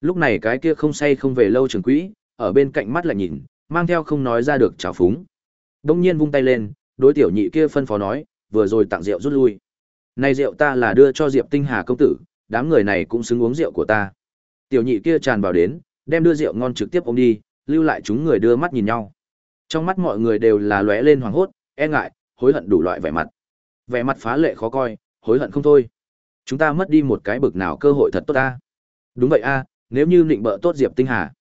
Lúc này cái kia không say không về lâu trường quỹ, ở bên cạnh mắt lại nhìn, mang theo không nói ra được trào phúng. Đông nhiên vung tay lên, đối tiểu nhị kia phân phó nói, vừa rồi tặng rượu rút lui. Này rượu ta là đưa cho Diệp Tinh Hà công tử, đám người này cũng xứng uống rượu của ta. Tiểu nhị kia tràn vào đến, đem đưa rượu ngon trực tiếp ôm đi, lưu lại chúng người đưa mắt nhìn nhau. Trong mắt mọi người đều là lóe lên hoảng hốt, e ngại, hối hận đủ loại vẻ mặt. Vẻ mặt phá lệ khó coi, hối hận không thôi. Chúng ta mất đi một cái bực nào cơ hội thật tốt ta. Đúng vậy a, nếu như định bợ tốt Diệp Tinh Hà,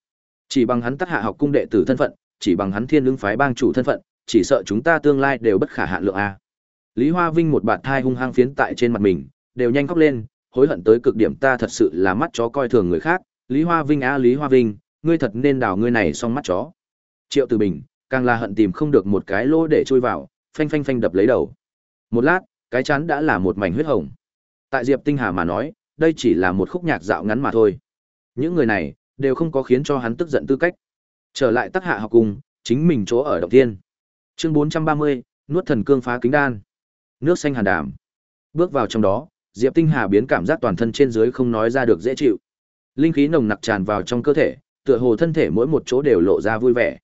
chỉ bằng hắn tác hạ học cung đệ tử thân phận, chỉ bằng hắn thiên lương phái bang chủ thân phận, chỉ sợ chúng ta tương lai đều bất khả hạn lượng a. Lý Hoa Vinh một bạt thai hung hăng phiến tại trên mặt mình, đều nhanh khóc lên, hối hận tới cực điểm ta thật sự là mắt chó coi thường người khác, Lý Hoa Vinh a Lý Hoa Vinh, ngươi thật nên đào ngươi này xong mắt chó. Triệu Từ Bình, càng là hận tìm không được một cái lỗ để chui vào, phanh phanh phanh đập lấy đầu. Một lát, cái chán đã là một mảnh huyết hồng. Tại Diệp Tinh Hà mà nói, đây chỉ là một khúc nhạc dạo ngắn mà thôi. Những người này đều không có khiến cho hắn tức giận tư cách. Trở lại tác hạ học cùng, chính mình chỗ ở động tiên. Chương 430, nuốt thần cương phá kính đan. Nước xanh hàn đảm. Bước vào trong đó, Diệp Tinh Hà biến cảm giác toàn thân trên dưới không nói ra được dễ chịu. Linh khí nồng nặc tràn vào trong cơ thể, tựa hồ thân thể mỗi một chỗ đều lộ ra vui vẻ.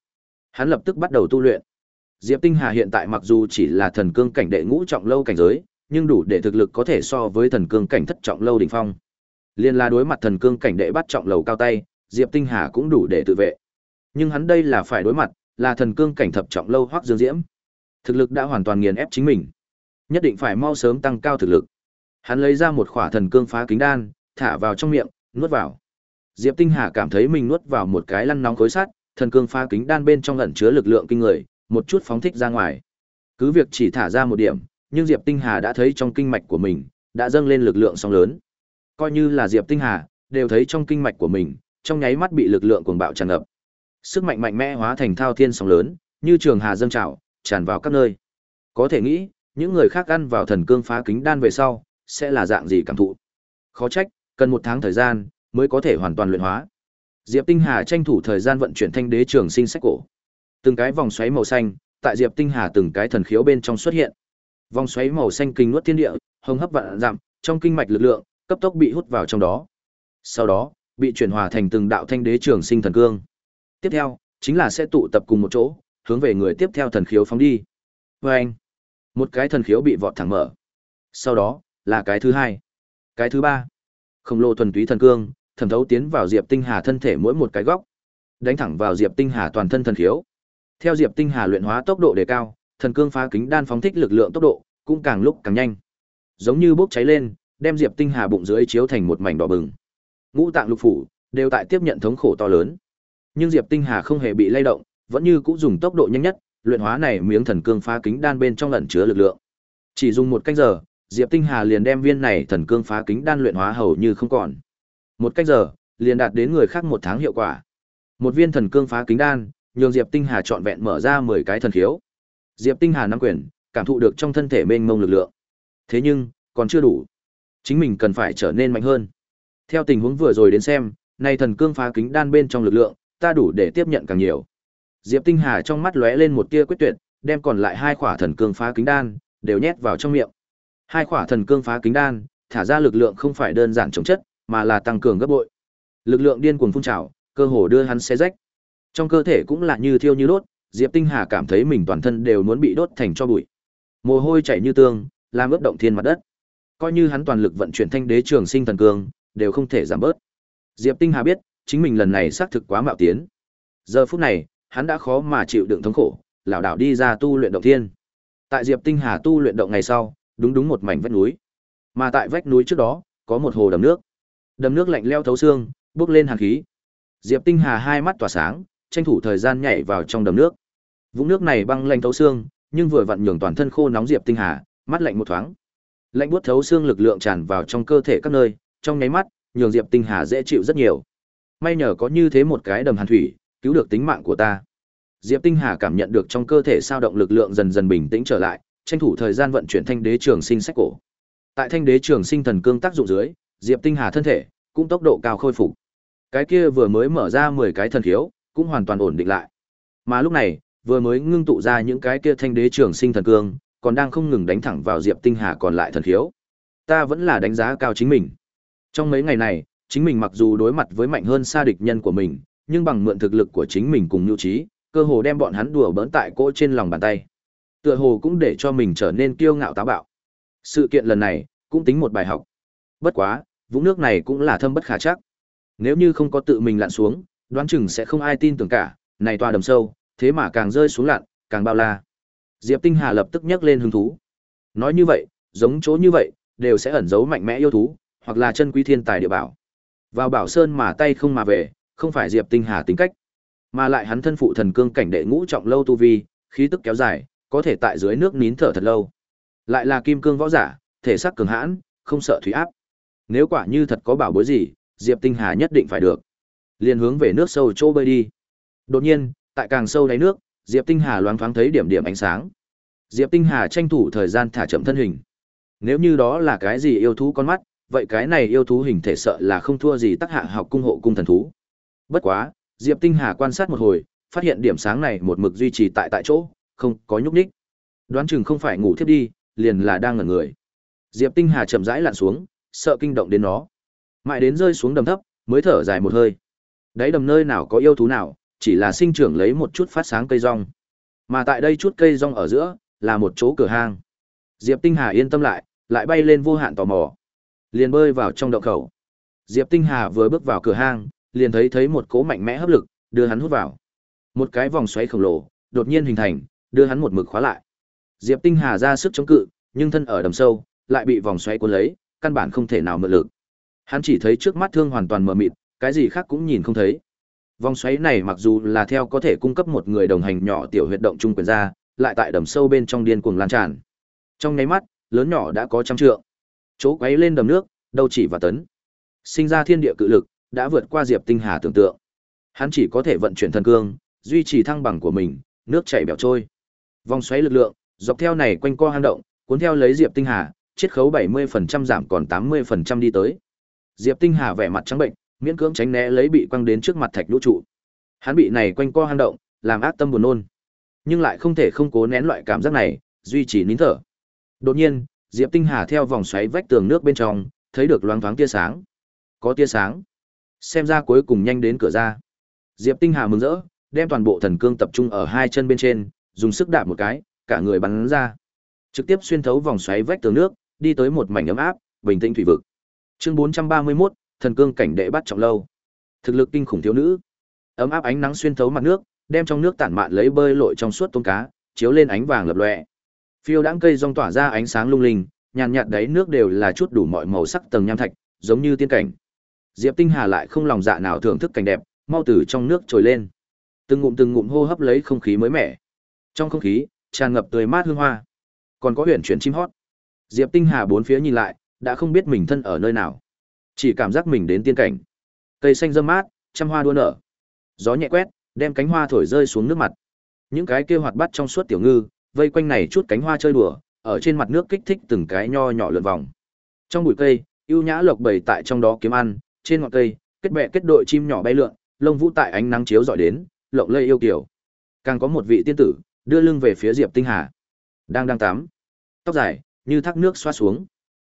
Hắn lập tức bắt đầu tu luyện. Diệp Tinh Hà hiện tại mặc dù chỉ là thần cương cảnh đệ ngũ trọng lâu cảnh giới, nhưng đủ để thực lực có thể so với thần cương cảnh thất trọng lâu đỉnh phong. Liên là đối mặt thần cương cảnh đệ bắt trọng lầu cao tay, Diệp Tinh Hà cũng đủ để tự vệ. Nhưng hắn đây là phải đối mặt, là thần cương cảnh thập trọng lâu hoắc dương diễm. Thực lực đã hoàn toàn nghiền ép chính mình. Nhất định phải mau sớm tăng cao thực lực. Hắn lấy ra một khỏa thần cương phá kính đan, thả vào trong miệng, nuốt vào. Diệp Tinh Hà cảm thấy mình nuốt vào một cái lăn nóng khối sắt, thần cương phá kính đan bên trong ẩn chứa lực lượng kinh người, một chút phóng thích ra ngoài. Cứ việc chỉ thả ra một điểm, nhưng Diệp Tinh Hà đã thấy trong kinh mạch của mình đã dâng lên lực lượng sóng lớn. Coi như là Diệp Tinh Hà, đều thấy trong kinh mạch của mình, trong nháy mắt bị lực lượng cuồng bạo tràn ngập. Sức mạnh mạnh mẽ hóa thành thao thiên sóng lớn, như trường hà dâng trào, tràn vào các nơi. Có thể nghĩ, những người khác ăn vào thần cương phá kính đan về sau, sẽ là dạng gì cảm thụ. Khó trách, cần một tháng thời gian mới có thể hoàn toàn luyện hóa. Diệp Tinh Hà tranh thủ thời gian vận chuyển thanh đế trường sinh sách cổ. Từng cái vòng xoáy màu xanh, tại Diệp Tinh Hà từng cái thần khiếu bên trong xuất hiện. Vòng xoáy màu xanh kinh nuốt thiên địa, hồng hấp vạn giảm, trong kinh mạch lực lượng cấp tốc bị hút vào trong đó. Sau đó, bị chuyển hòa thành từng đạo thanh đế trường sinh thần cương. Tiếp theo, chính là sẽ tụ tập cùng một chỗ, hướng về người tiếp theo thần khiếu phóng đi. Và anh, một cái thần khiếu bị vọt thẳng mở. Sau đó, là cái thứ hai, cái thứ ba. Khổng lồ thuần túy thần cương, thẩm thấu tiến vào Diệp Tinh Hà thân thể mỗi một cái góc, đánh thẳng vào Diệp Tinh Hà toàn thân thần khiếu. Theo Diệp Tinh Hà luyện hóa tốc độ đề cao, thần cương phá kính đan phóng thích lực lượng tốc độ cũng càng lúc càng nhanh. Giống như bốc cháy lên, đem Diệp Tinh Hà bụng dưới chiếu thành một mảnh đỏ bừng. Ngũ tạng lục phủ đều tại tiếp nhận thống khổ to lớn. Nhưng Diệp Tinh Hà không hề bị lay động, vẫn như cũ dùng tốc độ nhanh nhất, luyện hóa này miếng thần cương phá kính đan bên trong ẩn chứa lực lượng. Chỉ dùng một canh giờ, Diệp Tinh Hà liền đem viên này thần cương phá kính đan luyện hóa hầu như không còn. Một cách giờ, liền đạt đến người khác một tháng hiệu quả. Một viên thần cương phá kính đan, nhường Diệp Tinh Hà trọn vẹn mở ra 10 cái thần khiếu. Diệp Tinh Hà nắm quyền, cảm thụ được trong thân thể mênh mông lực lượng. Thế nhưng, còn chưa đủ. Chính mình cần phải trở nên mạnh hơn. Theo tình huống vừa rồi đến xem, này thần cương phá kính đan bên trong lực lượng, ta đủ để tiếp nhận càng nhiều. Diệp Tinh Hà trong mắt lóe lên một tia quyết tuyệt, đem còn lại hai khỏa thần cương phá kính đan đều nhét vào trong miệng. Hai khỏa thần cương phá kính đan, thả ra lực lượng không phải đơn giản chống chất, mà là tăng cường gấp bội. Lực lượng điên cuồng phun trào, cơ hồ đưa hắn xé rách. Trong cơ thể cũng là như thiêu như đốt, Diệp Tinh Hà cảm thấy mình toàn thân đều muốn bị đốt thành cho bụi. Mồ hôi chảy như tương, làm ướt động thiên mặt đất. Coi như hắn toàn lực vận chuyển thanh đế trường sinh thần cương, đều không thể giảm bớt. Diệp Tinh Hà biết, chính mình lần này xác thực quá mạo tiến. Giờ phút này, hắn đã khó mà chịu đựng thống khổ, lão đảo đi ra tu luyện động thiên. Tại Diệp Tinh Hà tu luyện động ngày sau, đúng đúng một mảnh vách núi. Mà tại vách núi trước đó, có một hồ đầm nước. Đầm nước lạnh leo thấu xương, bước lên hàn khí. Diệp Tinh Hà hai mắt tỏa sáng, tranh thủ thời gian nhảy vào trong đầm nước. Vũng nước này băng lạnh thấu xương, nhưng vừa vặn nhường toàn thân khô nóng Diệp Tinh Hà, mắt lạnh một thoáng. Lạnh buốt thấu xương lực lượng tràn vào trong cơ thể các nơi, trong nháy mắt, nhường Diệp Tinh Hà dễ chịu rất nhiều. May nhờ có như thế một cái đầm hàn thủy, cứu được tính mạng của ta. Diệp Tinh Hà cảm nhận được trong cơ thể sao động lực lượng dần dần bình tĩnh trở lại, tranh thủ thời gian vận chuyển thanh đế trường sinh sách cổ. Tại thanh đế trường sinh thần cương tác dụng dưới, Diệp Tinh Hà thân thể cũng tốc độ cao khôi phục. Cái kia vừa mới mở ra 10 cái thần thiếu cũng hoàn toàn ổn định lại. Mà lúc này, vừa mới ngưng tụ ra những cái kia thanh đế trường sinh thần cương, còn đang không ngừng đánh thẳng vào Diệp Tinh Hà còn lại thần khiếu. Ta vẫn là đánh giá cao chính mình. Trong mấy ngày này, chính mình mặc dù đối mặt với mạnh hơn xa địch nhân của mình, nhưng bằng mượn thực lực của chính mình cùng nhu trí, cơ hồ đem bọn hắn đùa bỡn tại cỗ trên lòng bàn tay. Tựa hồ cũng để cho mình trở nên kiêu ngạo táo bạo. Sự kiện lần này cũng tính một bài học. Bất quá, vũng nước này cũng là thâm bất khả chắc. Nếu như không có tự mình lặn xuống, đoán chừng sẽ không ai tin tưởng cả, này toa đầm sâu, thế mà càng rơi xuống lặn, càng bao la. Diệp Tinh Hà lập tức nhấc lên hứng thú. Nói như vậy, giống chỗ như vậy, đều sẽ ẩn giấu mạnh mẽ yêu thú, hoặc là chân quý thiên tài địa bảo. Vào Bảo Sơn mà tay không mà về, không phải Diệp Tinh Hà tính cách, mà lại hắn thân phụ thần cương cảnh đệ ngũ trọng lâu tu vi, khí tức kéo dài, có thể tại dưới nước nín thở thật lâu. Lại là kim cương võ giả, thể xác cường hãn, không sợ thủy áp. Nếu quả như thật có bảo bối gì, Diệp Tinh Hà nhất định phải được. Liền hướng về nước sâu chỗ bơi đi. Đột nhiên, tại càng sâu đáy nước, Diệp Tinh Hà loáng thoáng thấy điểm điểm ánh sáng. Diệp Tinh Hà tranh thủ thời gian thả chậm thân hình. Nếu như đó là cái gì yêu thú con mắt, vậy cái này yêu thú hình thể sợ là không thua gì tác hạ học cung hộ cung thần thú. Bất quá, Diệp Tinh Hà quan sát một hồi, phát hiện điểm sáng này một mực duy trì tại tại chỗ, không có nhúc nhích. Đoán chừng không phải ngủ thiếp đi, liền là đang ngẩn người. Diệp Tinh Hà chậm rãi lặn xuống, sợ kinh động đến nó. Mãi đến rơi xuống đầm thấp, mới thở dài một hơi. Đấy đầm nơi nào có yêu thú nào, chỉ là sinh trưởng lấy một chút phát sáng cây rong. Mà tại đây chút cây rong ở giữa, là một chỗ cửa hang. Diệp Tinh Hà yên tâm lại, lại bay lên vô hạn tò mò. Liền bơi vào trong động khẩu. Diệp Tinh Hà vừa bước vào cửa hang, liền thấy thấy một cỗ mạnh mẽ hấp lực, đưa hắn hút vào. Một cái vòng xoáy khổng lồ, đột nhiên hình thành, đưa hắn một mực khóa lại. Diệp Tinh Hà ra sức chống cự, nhưng thân ở đầm sâu, lại bị vòng xoáy cuốn lấy, căn bản không thể nào mượn lực. Hắn chỉ thấy trước mắt thương hoàn toàn mờ mịt, cái gì khác cũng nhìn không thấy. Vòng xoáy này mặc dù là theo có thể cung cấp một người đồng hành nhỏ tiểu huyệt động trung quyền ra, lại tại đầm sâu bên trong điên cuồng lan tràn. Trong nháy mắt, lớn nhỏ đã có trăm trượng. Chỗ quấy lên đầm nước, đâu chỉ và tấn. Sinh ra thiên địa cự lực, đã vượt qua Diệp Tinh Hà tưởng tượng. Hắn chỉ có thể vận chuyển thần cương, duy trì thăng bằng của mình, nước chảy bèo trôi. Vòng xoáy lực lượng, dọc theo này quanh co hang động, cuốn theo lấy Diệp Tinh Hà, chiết khấu 70% giảm còn 80% đi tới. Diệp Tinh Hà vẻ mặt trắng bệnh, miễn cưỡng tránh né lấy bị quăng đến trước mặt thạch lũ trụ. Hắn bị này quanh co hang động, làm ác tâm buồn nôn, nhưng lại không thể không cố nén loại cảm giác này, duy trì nín thở. Đột nhiên, Diệp Tinh Hà theo vòng xoáy vách tường nước bên trong, thấy được loáng thoáng tia sáng. Có tia sáng. Xem ra cuối cùng nhanh đến cửa ra. Diệp Tinh Hà mừng rỡ, đem toàn bộ thần cương tập trung ở hai chân bên trên, dùng sức đạp một cái, cả người bắn ra. Trực tiếp xuyên thấu vòng xoáy vách tường nước, đi tới một mảnh ấm áp, bình tĩnh thủy vực. Chương 431, thần cương cảnh đệ bắt trọng lâu. Thực lực kinh khủng thiếu nữ. Ấm áp ánh nắng xuyên thấu mặt nước, đem trong nước tản mạn lấy bơi lội trong suốt tôm cá, chiếu lên ánh vàng lập lòe. Phiêu đãng cây rong tỏa ra ánh sáng lung linh, nhàn nhạt đáy nước đều là chút đủ mọi màu sắc tầng nham thạch, giống như tiên cảnh. Diệp Tinh Hà lại không lòng dạ nào thưởng thức cảnh đẹp, mau từ trong nước trồi lên. Từng ngụm từng ngụm hô hấp lấy không khí mới mẻ. Trong không khí, tràn ngập tươi mát hương hoa. Còn có huyền chuyển chim hót. Diệp Tinh Hà bốn phía nhìn lại, đã không biết mình thân ở nơi nào. Chỉ cảm giác mình đến tiên cảnh. Cây xanh râm mát, trăm hoa đua nở. Gió nhẹ quét, đem cánh hoa thổi rơi xuống nước mặt. Những cái kia hoạt bát trong suốt tiểu ngư, vây quanh này chút cánh hoa chơi đùa, ở trên mặt nước kích thích từng cái nho nhỏ lượn vòng. Trong bụi cây, ưu nhã lộc bầy tại trong đó kiếm ăn, trên ngọn cây, kết bè kết đội chim nhỏ bay lượn, lông vũ tại ánh nắng chiếu rọi đến, lộng lây yêu kiều. Càng có một vị tiên tử, đưa lưng về phía Diệp Tinh Hà. Đang đang tắm. Tóc dài, như thác nước xoa xuống.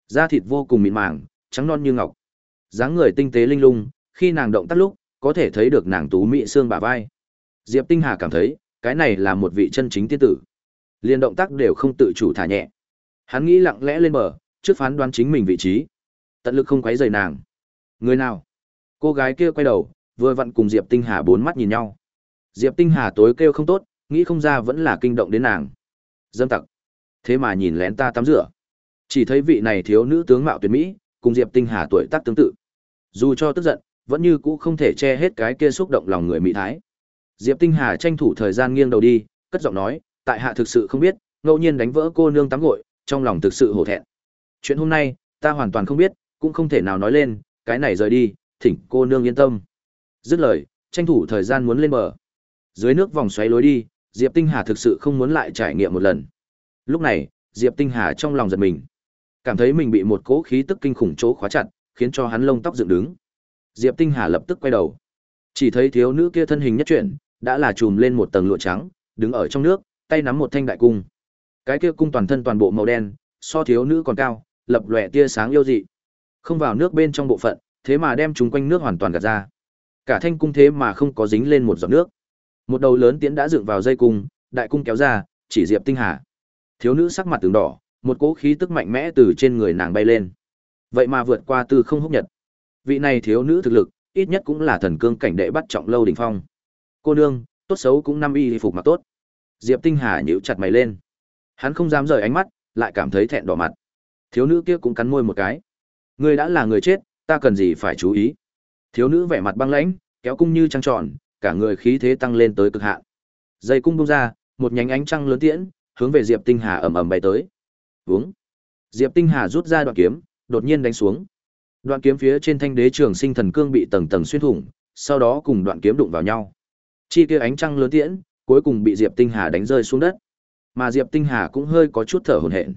Da thịt vô cùng mịn màng, trắng non như ngọc dáng người tinh tế linh lung, khi nàng động tác lúc, có thể thấy được nàng tú mỹ xương bả vai. Diệp Tinh Hà cảm thấy, cái này là một vị chân chính tiên tử. Liên động tác đều không tự chủ thả nhẹ. Hắn nghĩ lặng lẽ lên bờ, trước phán đoán chính mình vị trí. Tận lực không quấy rầy nàng. Người nào? Cô gái kia quay đầu, vừa vặn cùng Diệp Tinh Hà bốn mắt nhìn nhau. Diệp Tinh Hà tối kêu không tốt, nghĩ không ra vẫn là kinh động đến nàng. Dâm tặc. Thế mà nhìn lén ta tắm rửa. Chỉ thấy vị này thiếu nữ tướng mạo tuyệt mỹ, cùng Diệp Tinh Hà tuổi tác tương tự. Dù cho tức giận, vẫn như cũ không thể che hết cái kia xúc động lòng người mỹ thái. Diệp Tinh Hà tranh thủ thời gian nghiêng đầu đi, cất giọng nói, tại hạ thực sự không biết, ngẫu nhiên đánh vỡ cô nương tắm gội, trong lòng thực sự hổ thẹn. Chuyện hôm nay, ta hoàn toàn không biết, cũng không thể nào nói lên, cái này rời đi, thỉnh cô nương yên tâm. Dứt lời, tranh thủ thời gian muốn lên bờ. Dưới nước vòng xoáy lối đi, Diệp Tinh Hà thực sự không muốn lại trải nghiệm một lần. Lúc này, Diệp Tinh Hà trong lòng giật mình, cảm thấy mình bị một cỗ khí tức kinh khủng chỗ khóa chặt, khiến cho hắn lông tóc dựng đứng. Diệp Tinh Hà lập tức quay đầu, chỉ thấy thiếu nữ kia thân hình nhất chuyển, đã là trùm lên một tầng lụa trắng, đứng ở trong nước, tay nắm một thanh đại cung. Cái kia cung toàn thân toàn bộ màu đen, so thiếu nữ còn cao, lập lòe tia sáng yêu dị. Không vào nước bên trong bộ phận, thế mà đem chúng quanh nước hoàn toàn gạt ra. Cả thanh cung thế mà không có dính lên một giọt nước. Một đầu lớn tiễn đã dựng vào dây cung, đại cung kéo ra, chỉ Diệp Tinh Hà. Thiếu nữ sắc mặt từng đỏ, một cỗ khí tức mạnh mẽ từ trên người nàng bay lên. Vậy mà vượt qua tư không húc nhật. Vị này thiếu nữ thực lực, ít nhất cũng là thần cương cảnh đệ bắt trọng lâu đỉnh phong. Cô nương, tốt xấu cũng năm y phục mặc tốt. Diệp Tinh Hà nhíu chặt mày lên. Hắn không dám rời ánh mắt, lại cảm thấy thẹn đỏ mặt. Thiếu nữ kia cũng cắn môi một cái. Ngươi đã là người chết, ta cần gì phải chú ý? Thiếu nữ vẻ mặt băng lãnh, kéo cung như trăng tròn, cả người khí thế tăng lên tới cực hạn. Dây cung bung ra, một nhánh ánh trăng lớn tiễn, hướng về Diệp Tinh Hà ầm ầm bay tới. uống Diệp Tinh Hà rút ra đoạn kiếm, đột nhiên đánh xuống. Đoạn kiếm phía trên thanh đế trường sinh thần cương bị tầng tầng xuyên thủng, sau đó cùng đoạn kiếm đụng vào nhau. Chi kia ánh trăng lớn tiễn, cuối cùng bị Diệp Tinh Hà đánh rơi xuống đất. Mà Diệp Tinh Hà cũng hơi có chút thở hổn hển.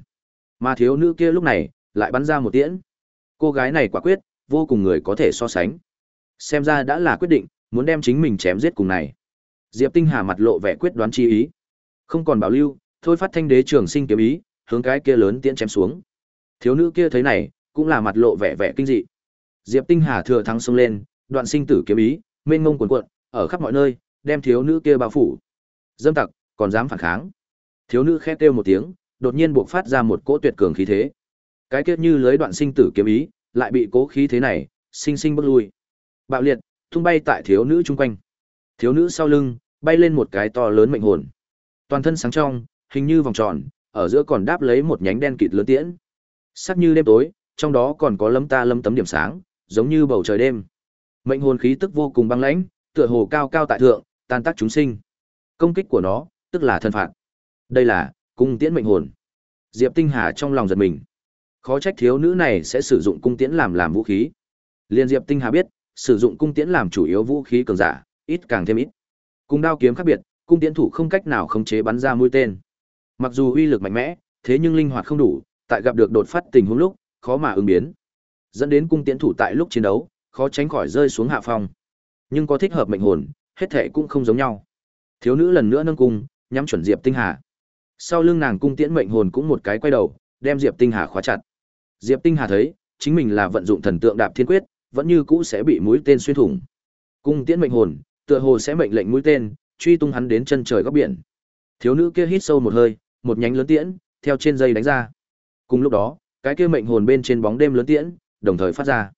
Mà thiếu nữ kia lúc này lại bắn ra một tiễn. Cô gái này quả quyết, vô cùng người có thể so sánh. Xem ra đã là quyết định, muốn đem chính mình chém giết cùng này. Diệp Tinh Hà mặt lộ vẻ quyết đoán chi ý. Không còn bảo lưu, thôi phát thanh đế trường sinh kiếm ý, hướng cái kia lớn tiễn chém xuống. Thiếu nữ kia thấy này, cũng là mặt lộ vẻ vẻ kinh dị. Diệp Tinh Hà thừa thắng xông lên, đoạn sinh tử kiếm ý, mênh mông cuồn cuộn, ở khắp mọi nơi, đem thiếu nữ kia bao phủ. Dâm tặc, còn dám phản kháng. Thiếu nữ khẽ kêu một tiếng, đột nhiên buộc phát ra một cỗ tuyệt cường khí thế. Cái kết như lưới đoạn sinh tử kiếm ý, lại bị cố khí thế này, sinh sinh bước lui. Bạo liệt, tung bay tại thiếu nữ chung quanh. Thiếu nữ sau lưng, bay lên một cái to lớn mệnh hồn. Toàn thân sáng trong, hình như vòng tròn, ở giữa còn đáp lấy một nhánh đen kịt lớn tiễn. Sắc như đêm tối, trong đó còn có lấm ta lấm tấm điểm sáng, giống như bầu trời đêm. Mệnh hồn khí tức vô cùng băng lãnh, tựa hồ cao cao tại thượng, tan tác chúng sinh. Công kích của nó, tức là thân phạt. Đây là cung tiễn mệnh hồn. Diệp Tinh Hà trong lòng giật mình. Khó trách thiếu nữ này sẽ sử dụng cung tiễn làm làm vũ khí. Liên Diệp Tinh Hà biết, sử dụng cung tiễn làm chủ yếu vũ khí cường giả, ít càng thêm ít. Cung đao kiếm khác biệt, cung tiễn thủ không cách nào khống chế bắn ra mũi tên. Mặc dù uy lực mạnh mẽ, thế nhưng linh hoạt không đủ, tại gặp được đột phát tình huống lúc, khó mà ứng biến. Dẫn đến cung tiễn thủ tại lúc chiến đấu, khó tránh khỏi rơi xuống hạ phong. Nhưng có thích hợp mệnh hồn, hết thệ cũng không giống nhau. Thiếu nữ lần nữa nâng cung, nhắm chuẩn Diệp Tinh Hà. Sau lưng nàng cung tiễn mệnh hồn cũng một cái quay đầu, đem Diệp Tinh Hà khóa chặt. Diệp Tinh Hà thấy, chính mình là vận dụng thần tượng đạp thiên quyết, vẫn như cũ sẽ bị mũi tên xuyên thủng. Cung tiễn mệnh hồn, tựa hồ sẽ mệnh lệnh mũi tên, truy tung hắn đến chân trời góc biển. Thiếu nữ kia hít sâu một hơi, một nhánh lớn tiễn, theo trên dây đánh ra. Cùng lúc đó, cái kia mệnh hồn bên trên bóng đêm lớn tiễn, đồng thời phát ra.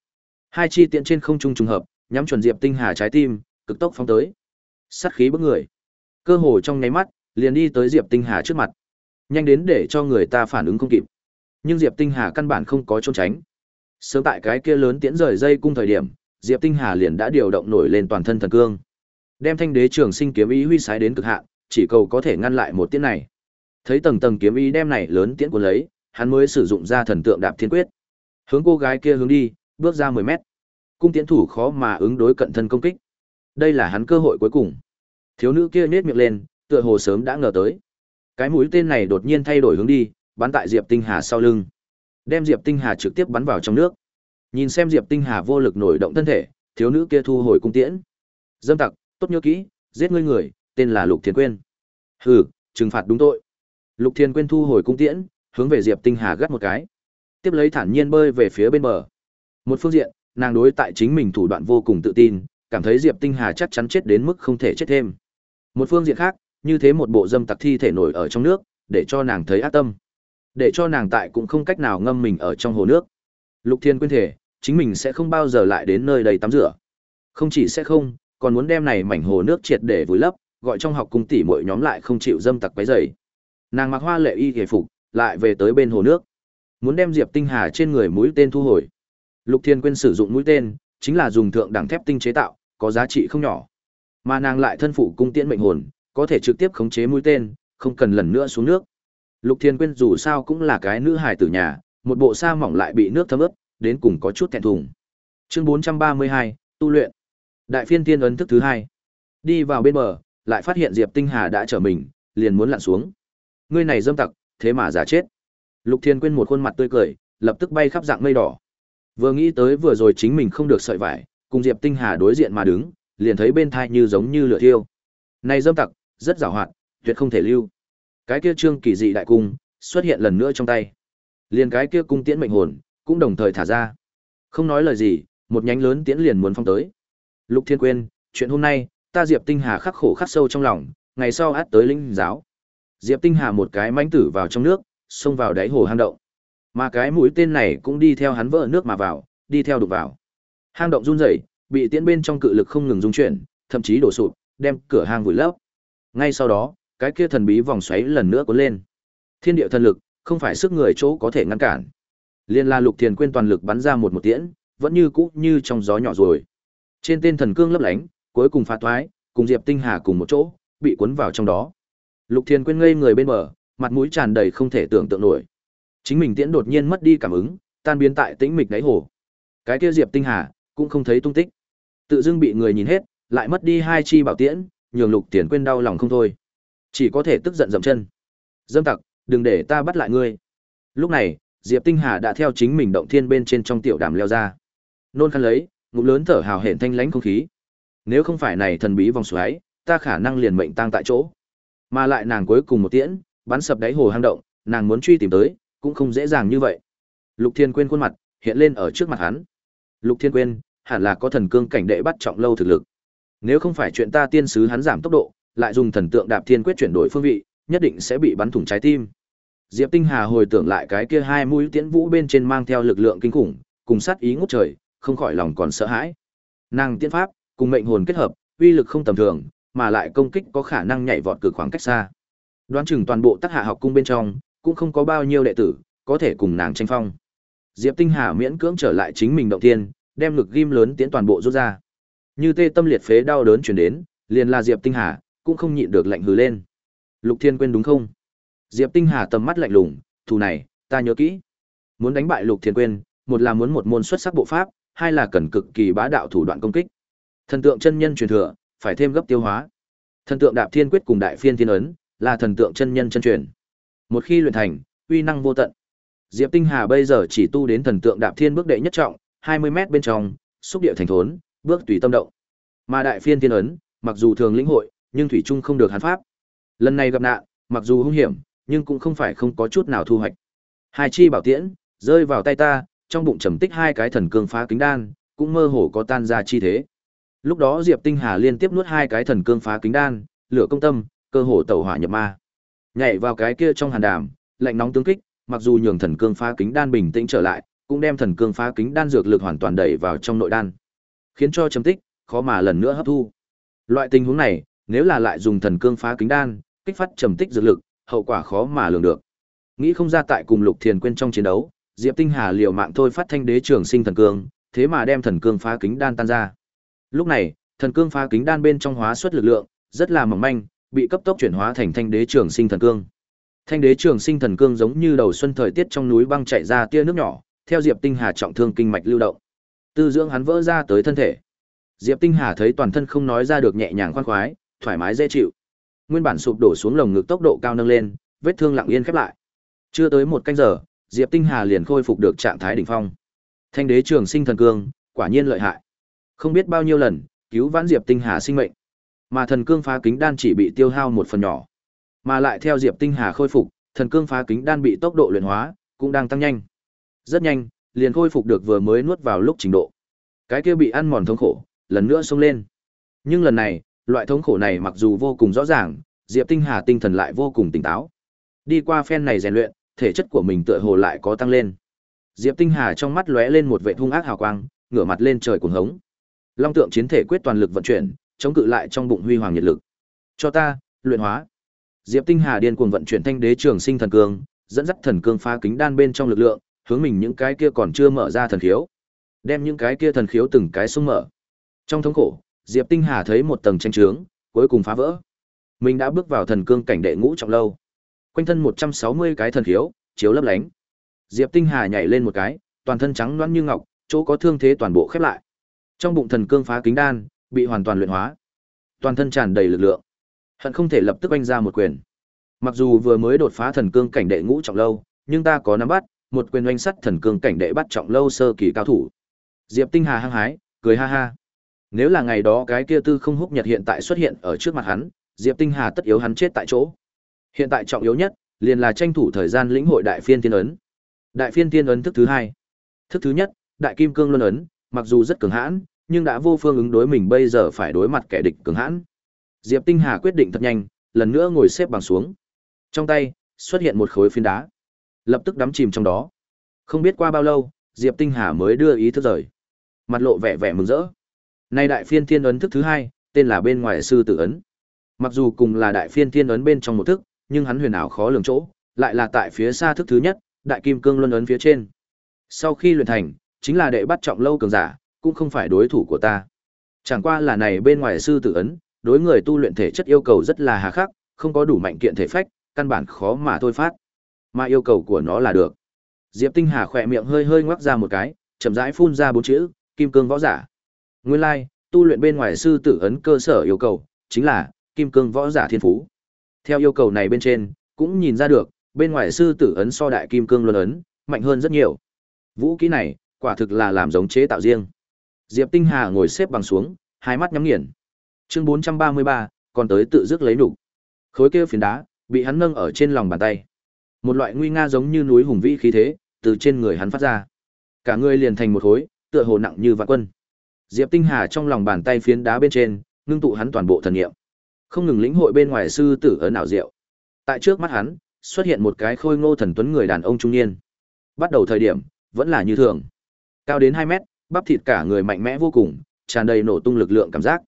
Hai chi tiễn trên không trung trùng hợp, nhắm chuẩn Diệp Tinh Hà trái tim, cực tốc phóng tới. Sát khí bức người. Cơ hồ trong nháy mắt, liền đi tới Diệp Tinh Hà trước mặt. Nhanh đến để cho người ta phản ứng không kịp. Nhưng Diệp Tinh Hà căn bản không có trốn tránh. Sớm tại cái kia lớn tiễn rời dây cung thời điểm, Diệp Tinh Hà liền đã điều động nổi lên toàn thân thần cương. Đem thanh đế trường sinh kiếm ý huy sái đến cực hạn, chỉ cầu có thể ngăn lại một tiễn này. Thấy tầng tầng kiếm ý đem này lớn tiễn của lấy, hắn mới sử dụng ra thần tượng đạp thiên quyết. Hướng cô gái kia hướng đi, bước ra 10 mét. Cung tiễn thủ khó mà ứng đối cận thân công kích. Đây là hắn cơ hội cuối cùng. Thiếu nữ kia nhếch miệng lên, tựa hồ sớm đã ngờ tới. Cái mũi tên này đột nhiên thay đổi hướng đi, bắn tại Diệp Tinh Hà sau lưng. Đem Diệp Tinh Hà trực tiếp bắn vào trong nước. Nhìn xem Diệp Tinh Hà vô lực nổi động thân thể, thiếu nữ kia thu hồi cung tiễn. Dâm tặc, tốt nhớ kỹ, giết ngươi người, tên là Lục Thiên Quyên. Hừ, trừng phạt đúng tội. Lục Thiên Quyên thu hồi cung tiễn, hướng về Diệp Tinh Hà gắt một cái. Tiếp lấy thản nhiên bơi về phía bên bờ. Một phương diện, nàng đối tại chính mình thủ đoạn vô cùng tự tin, cảm thấy Diệp Tinh Hà chắc chắn chết đến mức không thể chết thêm. Một phương diện khác, như thế một bộ dâm tặc thi thể nổi ở trong nước, để cho nàng thấy ác tâm. Để cho nàng tại cũng không cách nào ngâm mình ở trong hồ nước. Lục Thiên quyên thể, chính mình sẽ không bao giờ lại đến nơi đây tắm rửa. Không chỉ sẽ không, còn muốn đem này mảnh hồ nước triệt để vùi lấp, gọi trong học cung tỷ muội nhóm lại không chịu dâm tặc quấy rầy. Nàng mặc hoa lệ y hề phục, lại về tới bên hồ nước. Muốn đem Diệp Tinh Hà trên người mũi tên thu hồi. Lục Thiên Quyên sử dụng mũi tên, chính là dùng thượng đẳng thép tinh chế tạo, có giá trị không nhỏ. Mà nàng lại thân phụ cung tiễn mệnh hồn, có thể trực tiếp khống chế mũi tên, không cần lần nữa xuống nước. Lục Thiên Quyên dù sao cũng là cái nữ hài tử nhà, một bộ sa mỏng lại bị nước thấm ướt, đến cùng có chút thẹn thùng. Chương 432, tu luyện. Đại phiên tiên ấn thức thứ hai. Đi vào bên bờ, lại phát hiện Diệp Tinh Hà đã trở mình, liền muốn lặn xuống. Ngươi này dâm tặc, thế mà giả chết. Lục Thiên Quyên một khuôn mặt tươi cười, lập tức bay khắp dạng mây đỏ. Vừa nghĩ tới vừa rồi chính mình không được sợi vải, cùng Diệp Tinh Hà đối diện mà đứng, liền thấy bên thai như giống như lửa thiêu. Này dâm tặc, rất giàu hoạt, tuyệt không thể lưu. Cái kia trương kỳ dị đại cung xuất hiện lần nữa trong tay. Liền cái kia cung tiễn mệnh hồn cũng đồng thời thả ra. Không nói lời gì, một nhánh lớn tiễn liền muốn phong tới. Lục Thiên Quyên, chuyện hôm nay, ta Diệp Tinh Hà khắc khổ khắc sâu trong lòng, ngày sau át tới linh giáo. Diệp Tinh Hà một cái mãnh tử vào trong nước, xông vào đáy hồ hang động. Mà cái mũi tên này cũng đi theo hắn vỡ nước mà vào, đi theo đục vào. Hang động run rẩy, bị tiễn bên trong cự lực không ngừng rung chuyển, thậm chí đổ sụp, đem cửa hang vùi lấp. Ngay sau đó, cái kia thần bí vòng xoáy lần nữa cuốn lên. Thiên địa thần lực, không phải sức người chỗ có thể ngăn cản. Liên La Lục Thiền quên toàn lực bắn ra một một tiễn, vẫn như cũ như trong gió nhỏ rồi. Trên tên thần cương lấp lánh, cuối cùng phá toái, cùng Diệp Tinh Hà cùng một chỗ, bị cuốn vào trong đó. Lục Thiên quên ngây người bên bờ, mặt mũi tràn đầy không thể tưởng tượng nổi. Chính mình tiễn đột nhiên mất đi cảm ứng, tan biến tại tĩnh mịch đáy hồ. Cái kia Diệp Tinh Hà cũng không thấy tung tích. Tự dưng bị người nhìn hết, lại mất đi hai chi bảo tiễn, nhường Lục Thiên quên đau lòng không thôi. Chỉ có thể tức giận dậm chân. Dâm tặc, đừng để ta bắt lại ngươi. Lúc này, Diệp Tinh Hà đã theo chính mình động thiên bên trên trong tiểu đàm leo ra. Nôn khăn lấy, ngụm lớn thở hào hển thanh lãnh không khí. Nếu không phải này thần bí vòng xoáy, ta khả năng liền mệnh tang tại chỗ. Mà lại nàng cuối cùng một tiễn, bắn sập đáy hồ hang động, nàng muốn truy tìm tới, cũng không dễ dàng như vậy. Lục Thiên Quyên khuôn mặt hiện lên ở trước mặt hắn. Lục Thiên Quyên, hẳn là có thần cương cảnh đệ bắt trọng lâu thực lực. Nếu không phải chuyện ta tiên sứ hắn giảm tốc độ, lại dùng thần tượng đạp thiên quyết chuyển đổi phương vị, nhất định sẽ bị bắn thủng trái tim. Diệp Tinh Hà hồi tưởng lại cái kia hai mũi tiễn vũ bên trên mang theo lực lượng kinh khủng, cùng sát ý ngút trời, không khỏi lòng còn sợ hãi. Nàng tiên pháp, cùng mệnh hồn kết hợp, uy lực không tầm thường, mà lại công kích có khả năng nhảy vọt cực khoảng cách xa. Đoán chừng toàn bộ tác hạ học cung bên trong, cũng không có bao nhiêu đệ tử có thể cùng nàng tranh phong. Diệp Tinh Hà miễn cưỡng trở lại chính mình động tiên, đem lực ghim lớn tiến toàn bộ rút ra. Như tê tâm liệt phế đau đớn truyền đến, liền là Diệp Tinh Hà, cũng không nhịn được lạnh hừ lên. Lục Thiên quên đúng không? Diệp Tinh Hà tầm mắt lạnh lùng, thù này, ta nhớ kỹ. Muốn đánh bại Lục Thiên quên, một là muốn một môn xuất sắc bộ pháp, hai là cần cực kỳ bá đạo thủ đoạn công kích. Thần tượng chân nhân truyền thừa, phải thêm gấp tiêu hóa. Thần tượng đạp thiên quyết cùng đại phiên thiên ấn, là thần tượng chân nhân chân truyền. Một khi luyện thành, uy năng vô tận. Diệp Tinh Hà bây giờ chỉ tu đến thần tượng đạp thiên bước đệ nhất trọng, 20 mét bên trong, xúc địa thành thốn, bước tùy tâm động. Mà đại phiên thiên ấn, mặc dù thường lĩnh hội, nhưng thủy chung không được hắn pháp. Lần này gặp nạn, mặc dù hung hiểm, nhưng cũng không phải không có chút nào thu hoạch. Hai chi bảo tiễn rơi vào tay ta, trong bụng trầm tích hai cái thần cương phá kính đan, cũng mơ hồ có tan ra chi thế. Lúc đó Diệp Tinh Hà liên tiếp nuốt hai cái thần cương phá kính đan, lửa công tâm, cơ hồ tẩu hỏa nhập ma. Nhảy vào cái kia trong hàn đàm, lạnh nóng tương kích, mặc dù nhường thần cương phá kính đan bình tĩnh trở lại, cũng đem thần cương phá kính đan dược lực hoàn toàn đẩy vào trong nội đan, khiến cho chấm tích khó mà lần nữa hấp thu. Loại tình huống này, nếu là lại dùng thần cương phá kính đan, kích phát trầm tích dược lực, hậu quả khó mà lường được. Nghĩ không ra tại cùng Lục Thiền quên trong chiến đấu, Diệp Tinh Hà liều mạng thôi phát thanh đế trường sinh thần cương, thế mà đem thần cương phá kính đan tan ra. Lúc này, thần cương phá kính đan bên trong hóa xuất lực lượng, rất là mỏng manh, bị cấp tốc chuyển hóa thành thanh đế trường sinh thần cương. Thanh đế trường sinh thần cương giống như đầu xuân thời tiết trong núi băng chạy ra tia nước nhỏ, theo Diệp Tinh Hà trọng thương kinh mạch lưu động. Tư dưỡng hắn vỡ ra tới thân thể. Diệp Tinh Hà thấy toàn thân không nói ra được nhẹ nhàng khoan khoái, thoải mái dễ chịu. Nguyên bản sụp đổ xuống lồng ngực tốc độ cao nâng lên, vết thương lặng yên khép lại. Chưa tới một canh giờ, Diệp Tinh Hà liền khôi phục được trạng thái đỉnh phong. Thanh đế trường sinh thần cương, quả nhiên lợi hại. Không biết bao nhiêu lần, cứu vãn Diệp Tinh Hà sinh mệnh. Mà thần cương phá kính đan chỉ bị tiêu hao một phần nhỏ. Mà lại theo Diệp Tinh Hà khôi phục, thần cương phá kính đan bị tốc độ luyện hóa cũng đang tăng nhanh. Rất nhanh, liền khôi phục được vừa mới nuốt vào lúc trình độ. Cái kia bị ăn mòn thống khổ, lần nữa xông lên. Nhưng lần này, loại thống khổ này mặc dù vô cùng rõ ràng, Diệp Tinh Hà tinh thần lại vô cùng tỉnh táo. Đi qua phen này rèn luyện, thể chất của mình tựa hồ lại có tăng lên. Diệp Tinh Hà trong mắt lóe lên một vẻ hung ác hào quang, ngửa mặt lên trời cuồng hống. Long tượng chiến thể quyết toàn lực vận chuyển, chống cự lại trong bụng huy hoàng nhiệt lực. Cho ta, luyện hóa. Diệp Tinh Hà điên cuồng vận chuyển thanh đế trường sinh thần cương, dẫn dắt thần cương phá kính đan bên trong lực lượng, hướng mình những cái kia còn chưa mở ra thần khiếu. Đem những cái kia thần khiếu từng cái xung mở. Trong thống khổ, Diệp Tinh Hà thấy một tầng tranh trướng, cuối cùng phá vỡ. Mình đã bước vào thần cương cảnh đệ ngũ trọng lâu. Quanh thân 160 cái thần khiếu, chiếu lấp lánh. Diệp Tinh Hà nhảy lên một cái, toàn thân trắng loãng như ngọc, chỗ có thương thế toàn bộ khép lại. Trong bụng thần cương phá kính đan, bị hoàn toàn luyện hóa. Toàn thân tràn đầy lực lượng. Hận không thể lập tức oanh ra một quyền. Mặc dù vừa mới đột phá thần cương cảnh đệ ngũ trọng lâu, nhưng ta có nắm bắt, một quyền oanh sắt thần cương cảnh đệ bắt trọng lâu sơ kỳ cao thủ. Diệp Tinh Hà hăng hái, cười ha ha. Nếu là ngày đó cái kia tư không húc nhật hiện tại xuất hiện ở trước mặt hắn, Diệp Tinh Hà tất yếu hắn chết tại chỗ. Hiện tại trọng yếu nhất, liền là tranh thủ thời gian lĩnh hội đại phiên tiên ấn. Đại phiên tiên ấn thức thứ hai. Thức thứ nhất, đại kim cương luân ấn, Mặc dù rất cường hãn, nhưng đã vô phương ứng đối mình bây giờ phải đối mặt kẻ địch cường hãn. Diệp Tinh Hà quyết định thật nhanh, lần nữa ngồi xếp bằng xuống. Trong tay xuất hiện một khối phiến đá, lập tức đắm chìm trong đó. Không biết qua bao lâu, Diệp Tinh Hà mới đưa ý thức rời. Mặt lộ vẻ vẻ mừng rỡ. Nay đại phiên thiên ấn thức thứ hai, tên là bên ngoài sư tử ấn. Mặc dù cùng là đại phiên thiên ấn bên trong một thức, nhưng hắn huyền ảo khó lường chỗ, lại là tại phía xa thức thứ nhất, đại kim cương luân ấn phía trên. Sau khi luyện thành, chính là đệ bắt trọng lâu cường giả, cũng không phải đối thủ của ta. Chẳng qua là này bên ngoài sư tử ấn, đối người tu luyện thể chất yêu cầu rất là hà khắc, không có đủ mạnh kiện thể phách, căn bản khó mà thôi phát. Mà yêu cầu của nó là được. Diệp Tinh Hà khỏe miệng hơi hơi ngoác ra một cái, chậm rãi phun ra bốn chữ, Kim Cương Võ Giả. Nguyên lai, like, tu luyện bên ngoài sư tử ấn cơ sở yêu cầu, chính là Kim Cương Võ Giả Thiên Phú. Theo yêu cầu này bên trên, cũng nhìn ra được, bên ngoài sư tử ấn so đại Kim Cương Luân ấn, mạnh hơn rất nhiều. Vũ khí này, quả thực là làm giống chế tạo riêng. Diệp Tinh Hà ngồi xếp bằng xuống, hai mắt nhắm nghiền. Chương 433, còn tới tự dứt lấy đủ. Khối kia phiến đá, bị hắn nâng ở trên lòng bàn tay. Một loại nguy nga giống như núi hùng vĩ khí thế, từ trên người hắn phát ra. Cả người liền thành một khối, tựa hồ nặng như vạn quân. Diệp Tinh Hà trong lòng bàn tay phiến đá bên trên, ngưng tụ hắn toàn bộ thần niệm. Không ngừng lĩnh hội bên ngoài sư tử ở nào diệu. Tại trước mắt hắn, xuất hiện một cái khôi ngô thần tuấn người đàn ông trung niên. Bắt đầu thời điểm, vẫn là như thường. Cao đến 2 mét, bắp thịt cả người mạnh mẽ vô cùng, tràn đầy nổ tung lực lượng cảm giác.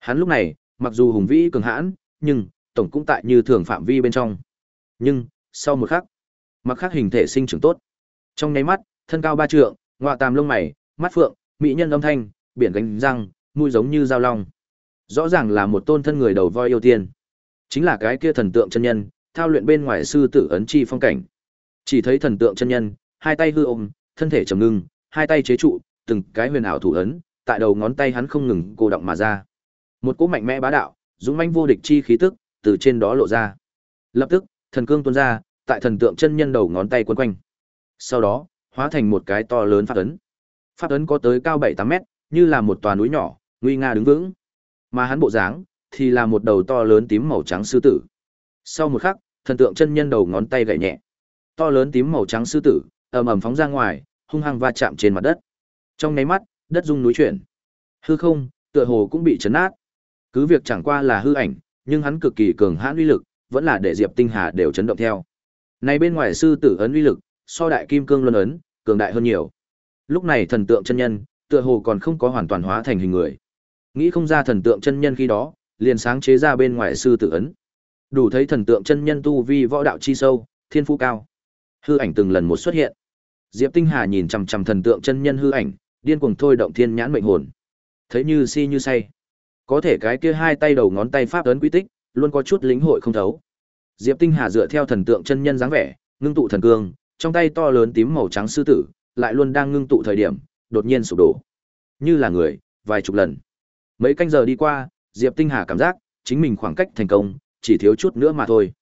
Hắn lúc này, mặc dù hùng vĩ cường hãn, nhưng tổng cũng tại như thường phạm vi bên trong. Nhưng, sau một khắc, mặc khắc hình thể sinh trưởng tốt. Trong nháy mắt, thân cao ba trượng, ngọa tàm lông mày, mắt phượng, mỹ nhân âm thanh, biển gánh răng, mũi giống như dao long. Rõ ràng là một tôn thân người đầu voi yêu tiên. Chính là cái kia thần tượng chân nhân, thao luyện bên ngoài sư tử ấn chi phong cảnh. Chỉ thấy thần tượng chân nhân, hai tay hư ôm, thân thể trầm ngưng, hai tay chế trụ, từng cái huyền ảo thủ ấn, tại đầu ngón tay hắn không ngừng cô động mà ra. Một cỗ mạnh mẽ bá đạo, dũng mãnh vô địch chi khí tức từ trên đó lộ ra. Lập tức, thần cương tuôn ra, tại thần tượng chân nhân đầu ngón tay quấn quanh. Sau đó, hóa thành một cái to lớn pháp ấn. Pháp ấn có tới cao 7-8 mét, như là một tòa núi nhỏ, nguy nga đứng vững. Mà hắn bộ dáng thì là một đầu to lớn tím màu trắng sư tử. Sau một khắc, thần tượng chân nhân đầu ngón tay gảy nhẹ. To lớn tím màu trắng sư tử, ầm ầm phóng ra ngoài, hung hăng va chạm trên mặt đất. Trong nháy mắt, đất rung núi chuyển. Hư không, tựa hồ cũng bị chấn nát. Cứ việc chẳng qua là hư ảnh, nhưng hắn cực kỳ cường hãn uy lực, vẫn là để Diệp Tinh Hà đều chấn động theo. Này bên ngoài sư tử ấn uy lực, so đại kim cương luân ấn, cường đại hơn nhiều. Lúc này thần tượng chân nhân, tựa hồ còn không có hoàn toàn hóa thành hình người. Nghĩ không ra thần tượng chân nhân khi đó, liền sáng chế ra bên ngoài sư tử ấn. Đủ thấy thần tượng chân nhân tu vi võ đạo chi sâu, thiên phú cao. Hư ảnh từng lần một xuất hiện. Diệp Tinh Hà nhìn chằm chằm thần tượng chân nhân hư ảnh, điên cuồng thôi động thiên nhãn mệnh hồn. Thấy như si như say. Có thể cái kia hai tay đầu ngón tay pháp ấn quy tích, luôn có chút lĩnh hội không thấu. Diệp Tinh Hà dựa theo thần tượng chân nhân dáng vẻ, ngưng tụ thần cương, trong tay to lớn tím màu trắng sư tử, lại luôn đang ngưng tụ thời điểm, đột nhiên sụp đổ. Như là người, vài chục lần. Mấy canh giờ đi qua, Diệp Tinh Hà cảm giác chính mình khoảng cách thành công, chỉ thiếu chút nữa mà thôi.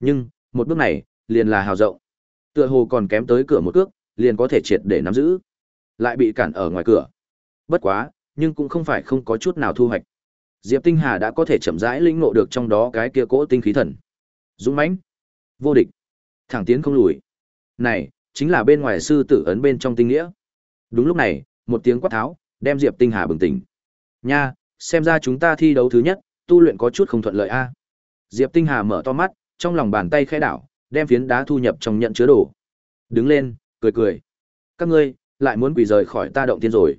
Nhưng, một bước này, liền là hào rộng. Tựa hồ còn kém tới cửa một cước, liền có thể triệt để nắm giữ. Lại bị cản ở ngoài cửa. Bất quá, nhưng cũng không phải không có chút nào thu hoạch. Diệp Tinh Hà đã có thể chậm rãi lĩnh ngộ được trong đó cái kia cỗ tinh khí thần. Dũng mãnh, vô địch, thẳng tiến không lùi. Này, chính là bên ngoài sư tử ấn bên trong tinh nghĩa. Đúng lúc này, một tiếng quát tháo, đem Diệp Tinh Hà bừng tỉnh. Nha, xem ra chúng ta thi đấu thứ nhất, tu luyện có chút không thuận lợi a. Diệp Tinh Hà mở to mắt, trong lòng bàn tay khẽ đảo, đem phiến đá thu nhập trong nhận chứa đồ. Đứng lên, cười cười. Các ngươi lại muốn quỳ rời khỏi ta động thiên rồi.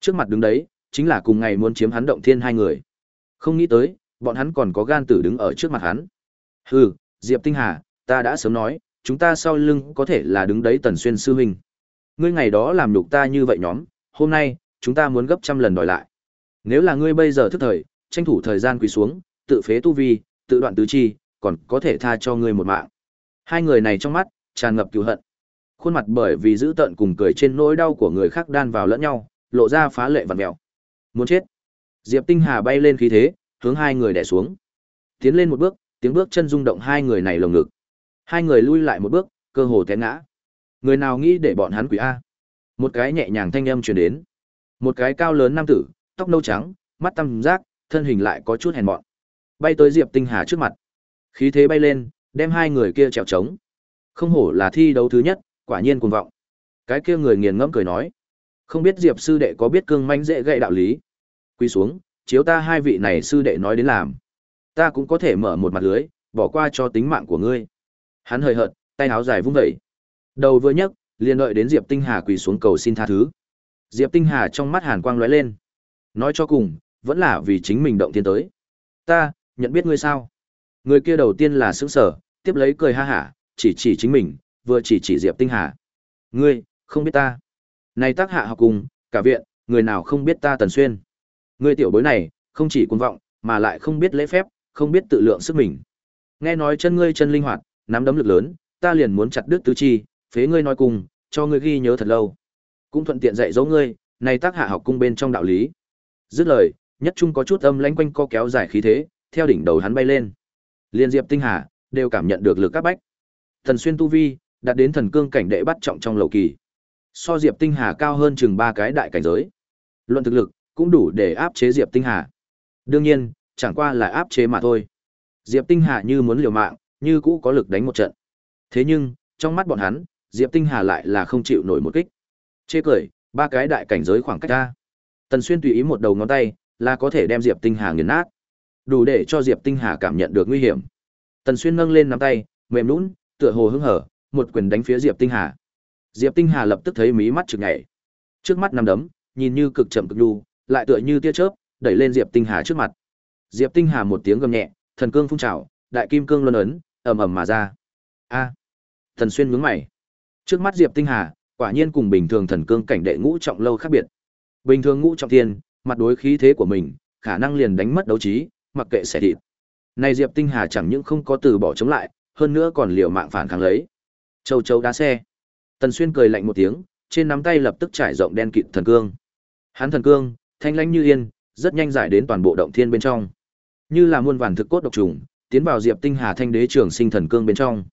Trước mặt đứng đấy, chính là cùng ngày muốn chiếm hắn động thiên hai người. Không nghĩ tới, bọn hắn còn có gan tử đứng ở trước mặt hắn. Hừ, Diệp Tinh Hà, ta đã sớm nói, chúng ta sau lưng có thể là đứng đấy Tần Xuyên sư huynh. Ngươi ngày đó làm nhục ta như vậy nhóm, hôm nay, chúng ta muốn gấp trăm lần đòi lại. Nếu là ngươi bây giờ thức thời, tranh thủ thời gian quỳ xuống, tự phế tu vi, tự đoạn tứ chi, còn có thể tha cho ngươi một mạng. Hai người này trong mắt tràn ngập cừu hận. Khuôn mặt bởi vì giữ tận cùng cười trên nỗi đau của người khác đan vào lẫn nhau, lộ ra phá lệ vặn mèo. Muốn chết. Diệp Tinh Hà bay lên khí thế, hướng hai người đè xuống. Tiến lên một bước, tiếng bước chân rung động hai người này lồng ngực. Hai người lui lại một bước, cơ hồ té ngã. Người nào nghĩ để bọn hắn quỷ a? Một cái nhẹ nhàng thanh âm truyền đến. Một cái cao lớn nam tử, tóc nâu trắng, mắt tăm giác, thân hình lại có chút hèn mọn. Bay tới Diệp Tinh Hà trước mặt. Khí thế bay lên, đem hai người kia trèo trống. Không hổ là thi đấu thứ nhất, quả nhiên cuồng vọng. Cái kia người nghiền ngẫm cười nói. Không biết Diệp sư đệ có biết cương manh dễ gậy đạo lý. Quy xuống, chiếu ta hai vị này sư đệ nói đến làm. Ta cũng có thể mở một mặt lưới, bỏ qua cho tính mạng của ngươi. Hắn hơi hợt, tay áo dài vung dậy. Đầu vừa nhấc, liền đợi đến Diệp Tinh Hà quỳ xuống cầu xin tha thứ. Diệp Tinh Hà trong mắt hàn quang lóe lên. Nói cho cùng, vẫn là vì chính mình động thiên tới. Ta, nhận biết ngươi sao? Người kia đầu tiên là sững sở, tiếp lấy cười ha hả, chỉ chỉ chính mình, vừa chỉ chỉ Diệp Tinh Hà. Ngươi, không biết ta. Này tác hạ học cùng, cả viện, người nào không biết ta Tần Xuyên. Ngươi tiểu bối này, không chỉ cuồng vọng, mà lại không biết lễ phép, không biết tự lượng sức mình. Nghe nói chân ngươi chân linh hoạt, nắm đấm lực lớn, ta liền muốn chặt đứt tứ chi, phế ngươi nói cùng, cho ngươi ghi nhớ thật lâu. Cũng thuận tiện dạy dỗ ngươi, này tác hạ học cung bên trong đạo lý. Dứt lời, nhất trung có chút âm lãnh quanh co kéo dài khí thế, theo đỉnh đầu hắn bay lên. Liên Diệp Tinh Hà đều cảm nhận được lực các bách. Thần xuyên tu vi, đạt đến thần cương cảnh đệ bắt trọng trong lầu kỳ. So Diệp Tinh Hà cao hơn chừng ba cái đại cảnh giới. Luận thực lực, cũng đủ để áp chế Diệp Tinh Hà. Đương nhiên, chẳng qua là áp chế mà thôi. Diệp Tinh Hà như muốn liều mạng, như cũ có lực đánh một trận. Thế nhưng, trong mắt bọn hắn, Diệp Tinh Hà lại là không chịu nổi một kích. Chê cười, ba cái đại cảnh giới khoảng cách ta. Tần Xuyên tùy ý một đầu ngón tay, là có thể đem Diệp Tinh Hà nghiền nát. Đủ để cho Diệp Tinh Hà cảm nhận được nguy hiểm. Tần Xuyên nâng lên nắm tay, mềm nhũn, tựa hồ hứng hở, một quyền đánh phía Diệp Tinh Hà. Diệp Tinh Hà lập tức thấy mí mắt chực nhảy. Trước mắt năm đấm, nhìn như cực chậm cực nhu, lại tựa như tia chớp, đẩy lên Diệp Tinh Hà trước mặt. Diệp Tinh Hà một tiếng gầm nhẹ, thần cương phun trào, đại kim cương luân ấn, ầm ầm mà ra. A. Thần xuyên nhướng mày. Trước mắt Diệp Tinh Hà, quả nhiên cùng bình thường thần cương cảnh đệ ngũ trọng lâu khác biệt. Bình thường ngũ trọng thiên, mặt đối khí thế của mình, khả năng liền đánh mất đấu trí, mặc kệ sẽ thịt. Này Diệp Tinh Hà chẳng những không có từ bỏ chống lại, hơn nữa còn liều mạng phản kháng lấy. Châu châu đá xe. Tần Xuyên cười lạnh một tiếng, trên nắm tay lập tức trải rộng đen kịt thần cương. Hắn thần cương, thanh lãnh như yên, rất nhanh giải đến toàn bộ động thiên bên trong. Như là muôn vàn thực cốt độc trùng, tiến vào Diệp Tinh Hà thanh đế trường sinh thần cương bên trong.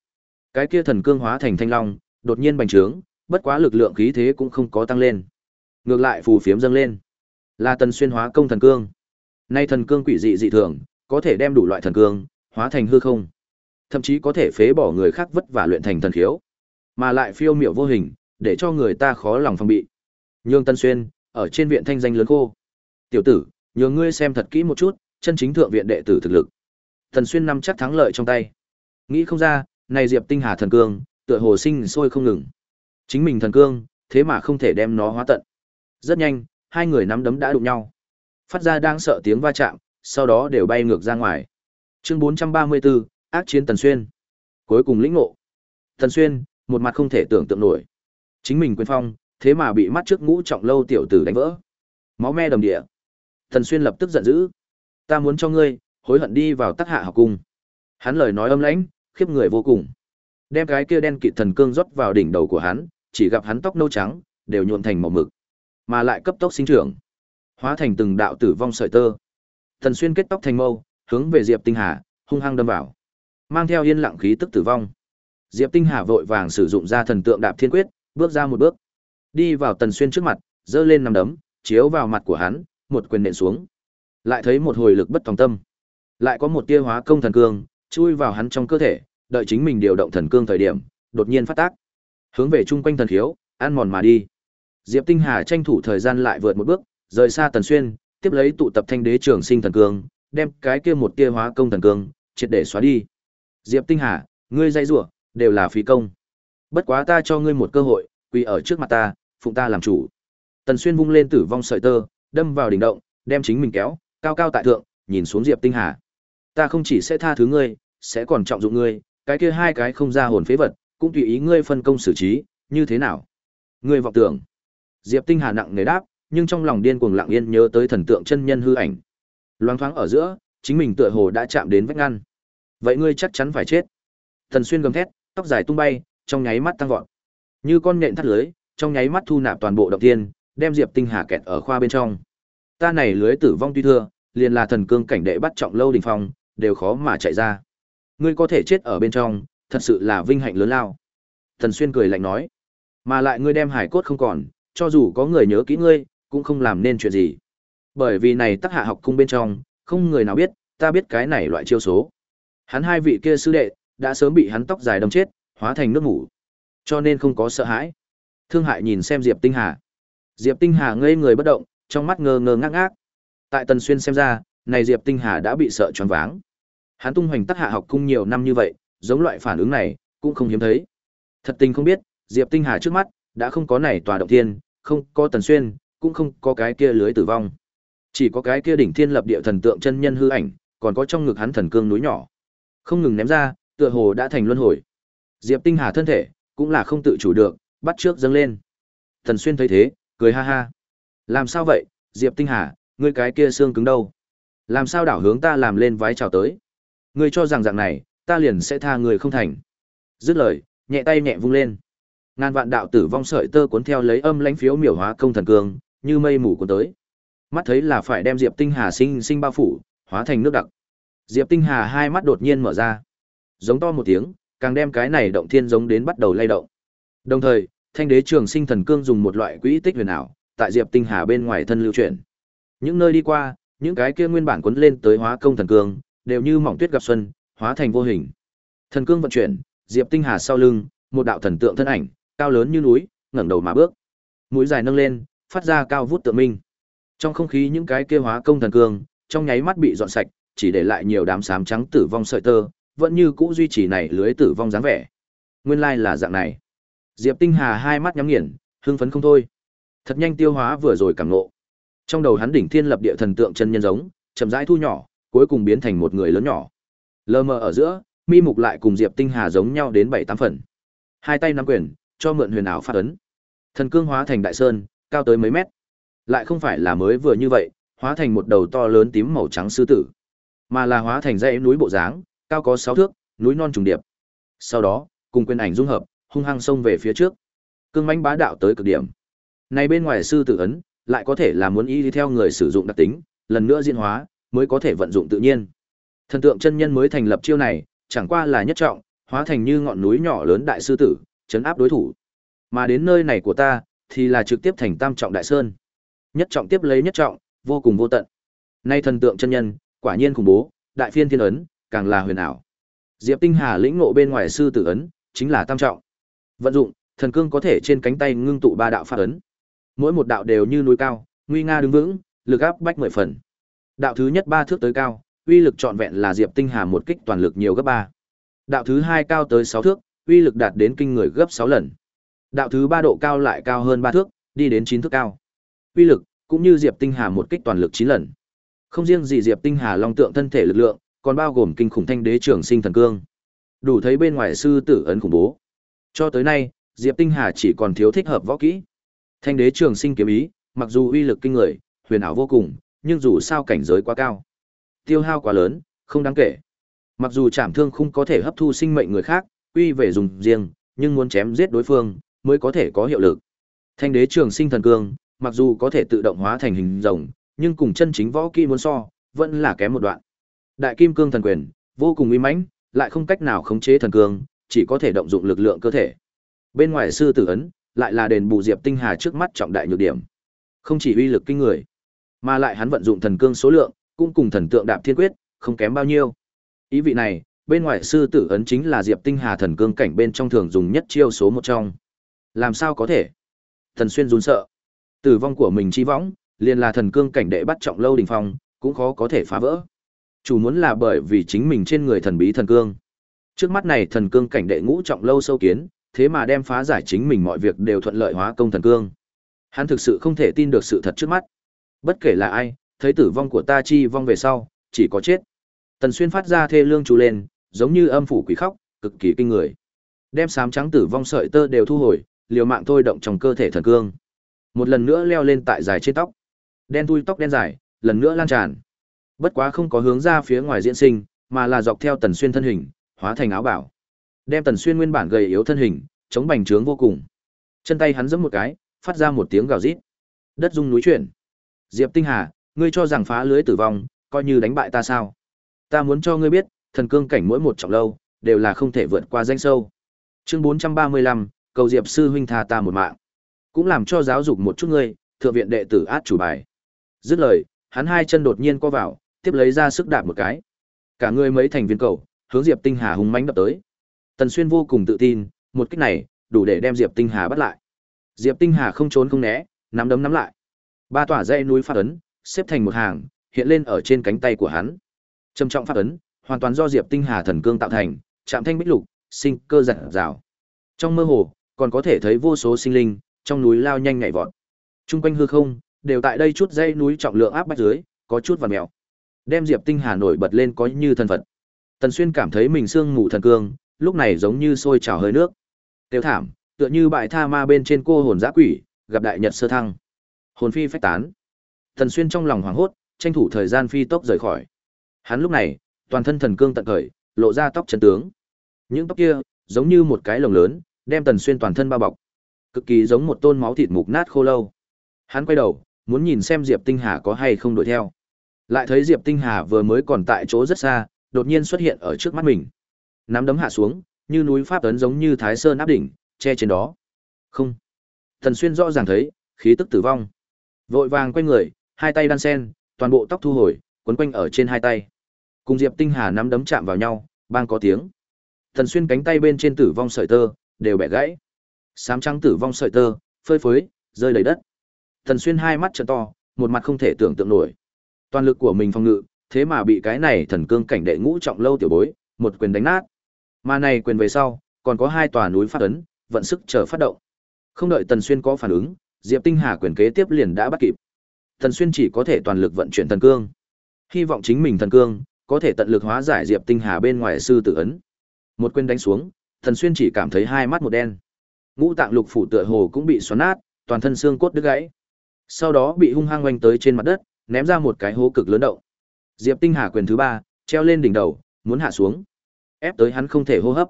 Cái kia thần cương hóa thành thanh long, đột nhiên bành trướng, bất quá lực lượng khí thế cũng không có tăng lên. Ngược lại phù phiếm dâng lên. Là tần xuyên hóa công thần cương. Nay thần cương quỷ dị dị thường, có thể đem đủ loại thần cương hóa thành hư không. Thậm chí có thể phế bỏ người khác vất vả luyện thành thần khiếu, mà lại phiêu miểu vô hình, để cho người ta khó lòng phòng bị. Nhương Tân Xuyên, ở trên viện thanh danh lớn khô. Tiểu tử, nhường ngươi xem thật kỹ một chút, chân chính thượng viện đệ tử thực lực. Thần Xuyên nắm chắc thắng lợi trong tay. Nghĩ không ra, này Diệp Tinh Hà thần cương, tựa hồ sinh sôi không ngừng. Chính mình thần cương, thế mà không thể đem nó hóa tận. Rất nhanh, hai người nắm đấm đã đụng nhau. Phát ra đang sợ tiếng va chạm, sau đó đều bay ngược ra ngoài. Chương 434, ác chiến Tần Xuyên. Cuối cùng lĩnh ngộ. Tần Xuyên, một mặt không thể tưởng tượng nổi. Chính mình quyền phong, thế mà bị mắt trước ngũ trọng lâu tiểu tử đánh vỡ. Máu me đầm địa. Thần Xuyên lập tức giận dữ. Ta muốn cho ngươi, hối hận đi vào tắc hạ học cung. Hắn lời nói âm lãnh, khiếp người vô cùng. Đem cái kia đen kịt thần cương rót vào đỉnh đầu của hắn, chỉ gặp hắn tóc nâu trắng, đều nhuộm thành màu mực, mà lại cấp tốc sinh trưởng, hóa thành từng đạo tử vong sợi tơ. Thần xuyên kết tóc thành mâu, hướng về Diệp Tinh Hà, hung hăng đâm vào, mang theo yên lặng khí tức tử vong. Diệp Tinh Hà vội vàng sử dụng ra thần tượng đạp thiên quyết, bước ra một bước, đi vào Tần Xuyên trước mặt, giơ lên nắm đấm, chiếu vào mặt của hắn, một quyền nện xuống. Lại thấy một hồi lực bất tòng tâm, lại có một tia hóa công thần cương chui vào hắn trong cơ thể, đợi chính mình điều động thần cương thời điểm, đột nhiên phát tác, hướng về chung quanh thần khiếu, ăn mòn mà đi. Diệp Tinh Hà tranh thủ thời gian lại vượt một bước, rời xa Tần Xuyên, tiếp lấy tụ tập thanh đế trường sinh thần cương, đem cái kia một tia hóa công thần cương triệt để xóa đi. Diệp Tinh Hà, ngươi dây rủa, đều là phí công. Bất quá ta cho ngươi một cơ hội, quỳ ở trước mặt ta, phụng ta làm chủ. Tần Xuyên vung lên tử vong sợi tơ, đâm vào đỉnh động, đem chính mình kéo, cao cao tại thượng, nhìn xuống Diệp Tinh Hà. Ta không chỉ sẽ tha thứ ngươi, sẽ còn trọng dụng ngươi, cái kia hai cái không ra hồn phế vật, cũng tùy ý ngươi phân công xử trí, như thế nào? Ngươi vọng tưởng. Diệp Tinh Hà nặng nề đáp, nhưng trong lòng điên cuồng lặng yên nhớ tới thần tượng chân nhân hư ảnh. Loáng thoáng ở giữa, chính mình tựa hồ đã chạm đến vách ngăn. Vậy ngươi chắc chắn phải chết. Thần xuyên gầm thét, tóc dài tung bay, trong nháy mắt tăng vọt. Như con nhện thắt lưới, trong nháy mắt thu nạp toàn bộ động thiên, đem Diệp Tinh Hà kẹt ở khoa bên trong. Ta này lưới tử vong tuy thưa, liền là thần cương cảnh đệ bắt trọng lâu đỉnh phong, đều khó mà chạy ra. Ngươi có thể chết ở bên trong, thật sự là vinh hạnh lớn lao. Thần Xuyên cười lạnh nói, mà lại ngươi đem hải cốt không còn, cho dù có người nhớ kỹ ngươi, cũng không làm nên chuyện gì. Bởi vì này tác hạ học cung bên trong, không người nào biết, ta biết cái này loại chiêu số. Hắn hai vị kia sư đệ, đã sớm bị hắn tóc dài đâm chết, hóa thành nước ngủ. Cho nên không có sợ hãi. Thương hại nhìn xem Diệp Tinh Hà. Diệp Tinh Hà ngây người bất động, trong mắt ngơ ngơ ngác ngác. Tại Tần Xuyên xem ra, này Diệp Tinh Hà đã bị sợ choáng váng. Hắn tung hoành tác hạ học cung nhiều năm như vậy, giống loại phản ứng này cũng không hiếm thấy. Thật tình không biết, Diệp Tinh Hà trước mắt đã không có này tòa động thiên, không có Tần Xuyên, cũng không có cái kia lưới tử vong. Chỉ có cái kia đỉnh thiên lập địa thần tượng chân nhân hư ảnh, còn có trong ngực hắn thần cương núi nhỏ. Không ngừng ném ra, tựa hồ đã thành luân hồi. Diệp Tinh Hà thân thể cũng là không tự chủ được, bắt trước dâng lên. thần Xuyên thấy thế, cười ha ha. Làm sao vậy, Diệp Tinh Hà, ngươi cái kia xương cứng đâu? Làm sao đảo hướng ta làm lên vái chào tới? Ngươi cho rằng dạng này, ta liền sẽ tha người không thành. Dứt lời, nhẹ tay nhẹ vung lên. Ngàn vạn đạo tử vong sợi tơ cuốn theo lấy âm lãnh phiếu miểu hóa công thần cường như mây mù cuốn tới. Mắt thấy là phải đem Diệp Tinh Hà sinh sinh bao phủ, hóa thành nước đặc. Diệp Tinh Hà hai mắt đột nhiên mở ra. Giống to một tiếng, càng đem cái này động thiên giống đến bắt đầu lay động. Đồng thời, Thanh Đế Trường Sinh Thần Cương dùng một loại quỹ tích huyền ảo, tại Diệp Tinh Hà bên ngoài thân lưu chuyển. Những nơi đi qua, những cái kia nguyên bản cuốn lên tới hóa công thần cương, đều như mỏng tuyết gặp xuân, hóa thành vô hình. Thần cương vận chuyển, Diệp Tinh Hà sau lưng, một đạo thần tượng thân ảnh, cao lớn như núi, ngẩng đầu mà bước. Mũi dài nâng lên, phát ra cao vút tượng minh. Trong không khí những cái kia hóa công thần cương, trong nháy mắt bị dọn sạch, chỉ để lại nhiều đám xám trắng tử vong sợi tơ, vẫn như cũ duy trì này lưới tử vong dáng vẻ. Nguyên lai là dạng này. Diệp Tinh Hà hai mắt nhắm nghiền, hưng phấn không thôi. Thật nhanh tiêu hóa vừa rồi cảm ngộ. Trong đầu hắn đỉnh thiên lập địa thần tượng chân nhân giống, chậm rãi thu nhỏ, cuối cùng biến thành một người lớn nhỏ. Lơ mơ ở giữa, mi mục lại cùng Diệp Tinh Hà giống nhau đến bảy tám phần. Hai tay nắm quyền, cho mượn huyền ảo phát ấn. Thần cương hóa thành đại sơn, cao tới mấy mét. Lại không phải là mới vừa như vậy, hóa thành một đầu to lớn tím màu trắng sư tử, mà là hóa thành dãy núi bộ dáng, cao có sáu thước, núi non trùng điệp. Sau đó, cùng quyền ảnh dung hợp, hung hăng xông về phía trước. Cương mãnh bá đạo tới cực điểm. Này bên ngoài sư tử ấn, lại có thể là muốn y theo người sử dụng đặc tính, lần nữa diễn hóa, mới có thể vận dụng tự nhiên. Thần tượng chân nhân mới thành lập chiêu này, chẳng qua là nhất trọng, hóa thành như ngọn núi nhỏ lớn đại sư tử, chấn áp đối thủ. Mà đến nơi này của ta, thì là trực tiếp thành tam trọng đại sơn. Nhất trọng tiếp lấy nhất trọng, vô cùng vô tận. Nay thần tượng chân nhân, quả nhiên khủng bố, đại phiên thiên ấn, càng là huyền ảo. Diệp Tinh Hà lĩnh ngộ bên ngoài sư tử ấn, chính là tam trọng. Vận dụng, thần cương có thể trên cánh tay ngưng tụ ba đạo pháp ấn. Mỗi một đạo đều như núi cao, nguy nga đứng vững, lực áp bách mười phần. Đạo thứ nhất ba thước tới cao, uy lực trọn vẹn là Diệp Tinh Hà một kích toàn lực nhiều gấp ba. Đạo thứ hai cao tới sáu thước, uy lực đạt đến kinh người gấp sáu lần. Đạo thứ ba độ cao lại cao hơn ba thước, đi đến chín thước cao. Uy lực cũng như Diệp Tinh Hà một kích toàn lực chín lần. Không riêng gì Diệp Tinh Hà long tượng thân thể lực lượng, còn bao gồm kinh khủng thanh đế trường sinh thần cương. Đủ thấy bên ngoài sư tử ấn khủng bố. Cho tới nay, Diệp Tinh Hà chỉ còn thiếu thích hợp võ kỹ. Thanh đế trường sinh kiếm ý, mặc dù uy lực kinh người, huyền ảo vô cùng, nhưng dù sao cảnh giới quá cao, tiêu hao quá lớn, không đáng kể. Mặc dù chạm thương không có thể hấp thu sinh mệnh người khác, uy về dùng riêng, nhưng muốn chém giết đối phương mới có thể có hiệu lực. Thanh đế trường sinh thần cương, mặc dù có thể tự động hóa thành hình rồng, nhưng cùng chân chính võ kỹ muốn so, vẫn là kém một đoạn. Đại kim cương thần quyền, vô cùng uy mãnh, lại không cách nào khống chế thần cương, chỉ có thể động dụng lực lượng cơ thể. Bên ngoài sư tử ấn, lại là đền bù Diệp Tinh Hà trước mắt trọng đại nhược điểm. Không chỉ uy lực kinh người, mà lại hắn vận dụng thần cương số lượng, cũng cùng thần tượng đạp thiên quyết, không kém bao nhiêu. Ý vị này, bên ngoài sư tử ấn chính là Diệp Tinh Hà thần cương cảnh bên trong thường dùng nhất chiêu số một trong. Làm sao có thể? Thần xuyên run sợ. Tử vong của mình chi võng, liền là thần cương cảnh đệ bắt trọng lâu đỉnh phong, cũng khó có thể phá vỡ. Chủ muốn là bởi vì chính mình trên người thần bí thần cương. Trước mắt này thần cương cảnh đệ ngũ trọng lâu sâu kiến, thế mà đem phá giải chính mình mọi việc đều thuận lợi hóa công thần cương. Hắn thực sự không thể tin được sự thật trước mắt. Bất kể là ai, thấy tử vong của ta chi vong về sau, chỉ có chết. Tần Xuyên phát ra thê lương chú lên, giống như âm phủ quỷ khóc, cực kỳ kinh người. Đem sám trắng tử vong sợi tơ đều thu hồi, liều mạng thôi động trong cơ thể thần cương. Một lần nữa leo lên tại dài trên tóc. Đen thui tóc đen dài, lần nữa lan tràn. Bất quá không có hướng ra phía ngoài diễn sinh, mà là dọc theo Tần Xuyên thân hình, hóa thành áo bảo. Đem Tần Xuyên nguyên bản gầy yếu thân hình, chống bành trướng vô cùng. Chân tay hắn giẫm một cái, phát ra một tiếng gào rít. Đất rung núi chuyển. Diệp Tinh Hà, ngươi cho rằng phá lưới tử vong, coi như đánh bại ta sao? Ta muốn cho ngươi biết, thần cương cảnh mỗi một trọng lâu, đều là không thể vượt qua danh sâu. Chương 435, cầu Diệp sư huynh tha ta một mạng. Cũng làm cho giáo dục một chút ngươi, thượng viện đệ tử át chủ bài. Dứt lời, hắn hai chân đột nhiên co vào, tiếp lấy ra sức đạp một cái. Cả người mấy thành viên cầu, hướng Diệp Tinh Hà hùng mãnh đập tới. Tần Xuyên vô cùng tự tin, một kích này đủ để đem Diệp Tinh Hà bắt lại. Diệp Tinh Hà không trốn không né, nắm đấm nắm lại. Ba tỏa dãy núi phát ấn, xếp thành một hàng, hiện lên ở trên cánh tay của hắn. Trầm trọng phát ấn, hoàn toàn do Diệp Tinh Hà thần cương tạo thành, chạm thanh bích lục, sinh cơ giật rào. Trong mơ hồ, còn có thể thấy vô số sinh linh trong núi lao nhanh nhảy vọt. Trung quanh hư không, đều tại đây chút dãy núi trọng lượng áp bách dưới, có chút vằn mèo. Đem Diệp Tinh Hà nổi bật lên có như thân phận. Tần Xuyên cảm thấy mình xương mù thần cương, lúc này giống như sôi trào hơi nước. Tiêu thảm, tựa như bại tha ma bên trên cô hồn dã quỷ, gặp đại nhật sơ thăng. Hồn phi phách tán. Tần Xuyên trong lòng hoảng hốt, tranh thủ thời gian phi tốc rời khỏi. Hắn lúc này, toàn thân thần cương tận khởi, lộ ra tóc chân tướng. Những tóc kia, giống như một cái lồng lớn, đem Tần Xuyên toàn thân bao bọc. Cực kỳ giống một tôn máu thịt mục nát khô lâu. Hắn quay đầu, muốn nhìn xem Diệp Tinh Hà có hay không đuổi theo. Lại thấy Diệp Tinh Hà vừa mới còn tại chỗ rất xa, đột nhiên xuất hiện ở trước mắt mình. Nắm đấm hạ xuống, như núi pháp tấn giống như Thái Sơn áp đỉnh, che trên đó. Không. Thần Xuyên rõ ràng thấy, khí tức tử vong. Vội vàng quay người, hai tay đan sen, toàn bộ tóc thu hồi, quấn quanh ở trên hai tay. Cùng Diệp Tinh Hà nắm đấm chạm vào nhau, bang có tiếng. Thần Xuyên cánh tay bên trên tử vong sợi tơ, đều bẻ gãy. Sám trắng tử vong sợi tơ, phơi phới, rơi đầy đất. Thần Xuyên hai mắt trợn to, một mặt không thể tưởng tượng nổi. Toàn lực của mình phòng ngự, thế mà bị cái này thần cương cảnh đệ ngũ trọng lâu tiểu bối, một quyền đánh nát. Mà này quyền về sau, còn có hai tòa núi phát ấn, vận sức chờ phát động. Không đợi Tần Xuyên có phản ứng, Diệp Tinh Hà quyền kế tiếp liền đã bắt kịp. Tần Xuyên chỉ có thể toàn lực vận chuyển thần cương. Hy vọng chính mình thần cương có thể tận lực hóa giải Diệp Tinh Hà bên ngoài sư tử ấn. Một quyền đánh xuống, Tần Xuyên chỉ cảm thấy hai mắt một đen. Ngũ tạng lục phủ tựa hồ cũng bị xoắn nát, toàn thân xương cốt đứt gãy. Sau đó bị hung hăng oanh tới trên mặt đất, ném ra một cái hố cực lớn động. Diệp Tinh Hà quyền thứ ba, treo lên đỉnh đầu, muốn hạ xuống. Ép tới hắn không thể hô hấp.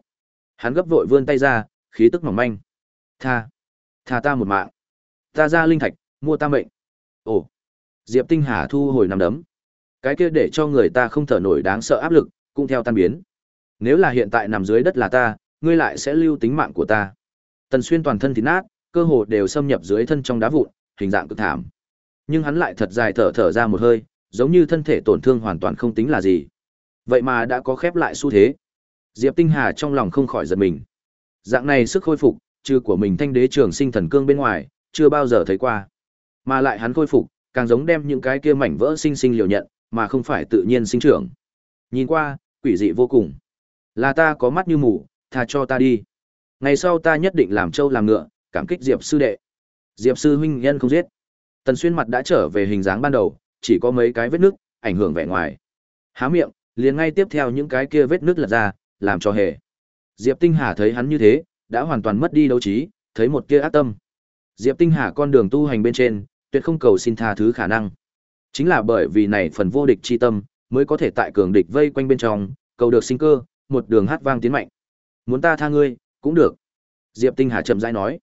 Hắn gấp vội vươn tay ra, khí tức mỏng manh. Tha, tha ta một mạng. Ta ra linh thạch, mua ta mệnh. Ồ. Diệp Tinh Hà thu hồi nằm đấm. Cái kia để cho người ta không thở nổi đáng sợ áp lực, cũng theo tan biến. Nếu là hiện tại nằm dưới đất là ta, ngươi lại sẽ lưu tính mạng của ta. Tần Xuyên toàn thân thịt nát, cơ hồ đều xâm nhập dưới thân trong đá vụn, hình dạng cực thảm. Nhưng hắn lại thật dài thở thở ra một hơi, giống như thân thể tổn thương hoàn toàn không tính là gì. Vậy mà đã có khép lại xu thế. Diệp Tinh Hà trong lòng không khỏi giật mình. Dạng này sức khôi phục, trừ của mình thanh đế trường sinh thần cương bên ngoài, chưa bao giờ thấy qua. Mà lại hắn khôi phục, càng giống đem những cái kia mảnh vỡ sinh sinh liều nhận, mà không phải tự nhiên sinh trưởng. Nhìn qua, quỷ dị vô cùng. Là ta có mắt như mù, tha cho ta đi. Ngày sau ta nhất định làm trâu làm ngựa, cảm kích Diệp sư đệ. Diệp sư huynh nhân không giết. Tần Xuyên mặt đã trở về hình dáng ban đầu, chỉ có mấy cái vết nước, ảnh hưởng vẻ ngoài. Há miệng, liền ngay tiếp theo những cái kia vết nước lật ra, làm cho hề. Diệp Tinh Hà thấy hắn như thế, đã hoàn toàn mất đi đấu trí, thấy một kia ác tâm. Diệp Tinh Hà con đường tu hành bên trên, tuyệt không cầu xin tha thứ khả năng. Chính là bởi vì này phần vô địch chi tâm, mới có thể tại cường địch vây quanh bên trong, cầu được sinh cơ, một đường hát vang tiến mạnh. Muốn ta tha ngươi, cũng được. Diệp Tinh Hà chậm rãi nói.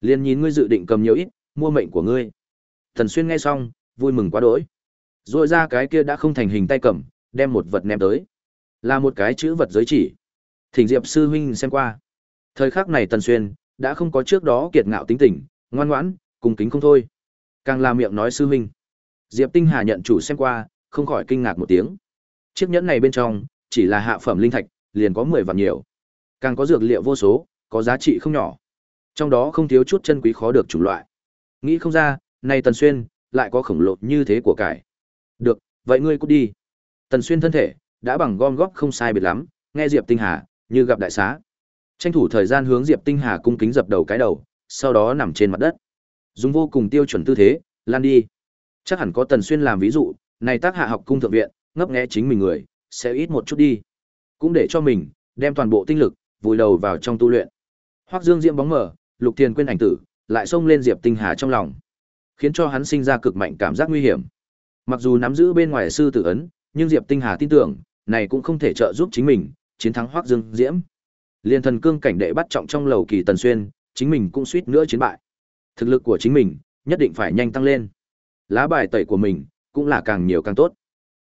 Liên nhìn ngươi dự định cầm nhiều ít, mua mệnh của ngươi. Thần Xuyên nghe xong, vui mừng quá đỗi. Rồi ra cái kia đã không thành hình tay cầm, đem một vật ném tới. Là một cái chữ vật giới chỉ. Thỉnh Diệp sư huynh xem qua. Thời khắc này Tần Xuyên đã không có trước đó kiệt ngạo tính tình, ngoan ngoãn, cùng kính không thôi. Càng là miệng nói sư huynh. Diệp Tinh Hà nhận chủ xem qua, không khỏi kinh ngạc một tiếng. Chiếc nhẫn này bên trong chỉ là hạ phẩm linh thạch, liền có 10 vạn nhiều. Càng có dược liệu vô số, có giá trị không nhỏ. Trong đó không thiếu chút chân quý khó được chủng loại. Nghĩ không ra, này Tần Xuyên lại có khổng lồ như thế của cải. Được, vậy ngươi cút đi. Tần Xuyên thân thể đã bằng gom góp không sai biệt lắm, nghe Diệp Tinh Hà như gặp đại xá. Tranh thủ thời gian hướng Diệp Tinh Hà cung kính dập đầu cái đầu, sau đó nằm trên mặt đất. Dùng vô cùng tiêu chuẩn tư thế, lan đi. Chắc hẳn có Tần Xuyên làm ví dụ, này tác hạ học cung thượng viện, ngấp nghé chính mình người, sẽ ít một chút đi. Cũng để cho mình đem toàn bộ tinh lực vùi đầu vào trong tu luyện. Hoắc Dương diễm bóng mở, Lục Tiền quên ảnh tử, lại xông lên Diệp Tinh Hà trong lòng, khiến cho hắn sinh ra cực mạnh cảm giác nguy hiểm. Mặc dù nắm giữ bên ngoài sư tử ấn, nhưng Diệp Tinh Hà tin tưởng, này cũng không thể trợ giúp chính mình chiến thắng Hoắc Dương Diễm. Liên thần cương cảnh đệ bắt trọng trong lầu kỳ tần xuyên, chính mình cũng suýt nữa chiến bại. Thực lực của chính mình nhất định phải nhanh tăng lên. Lá bài tẩy của mình cũng là càng nhiều càng tốt.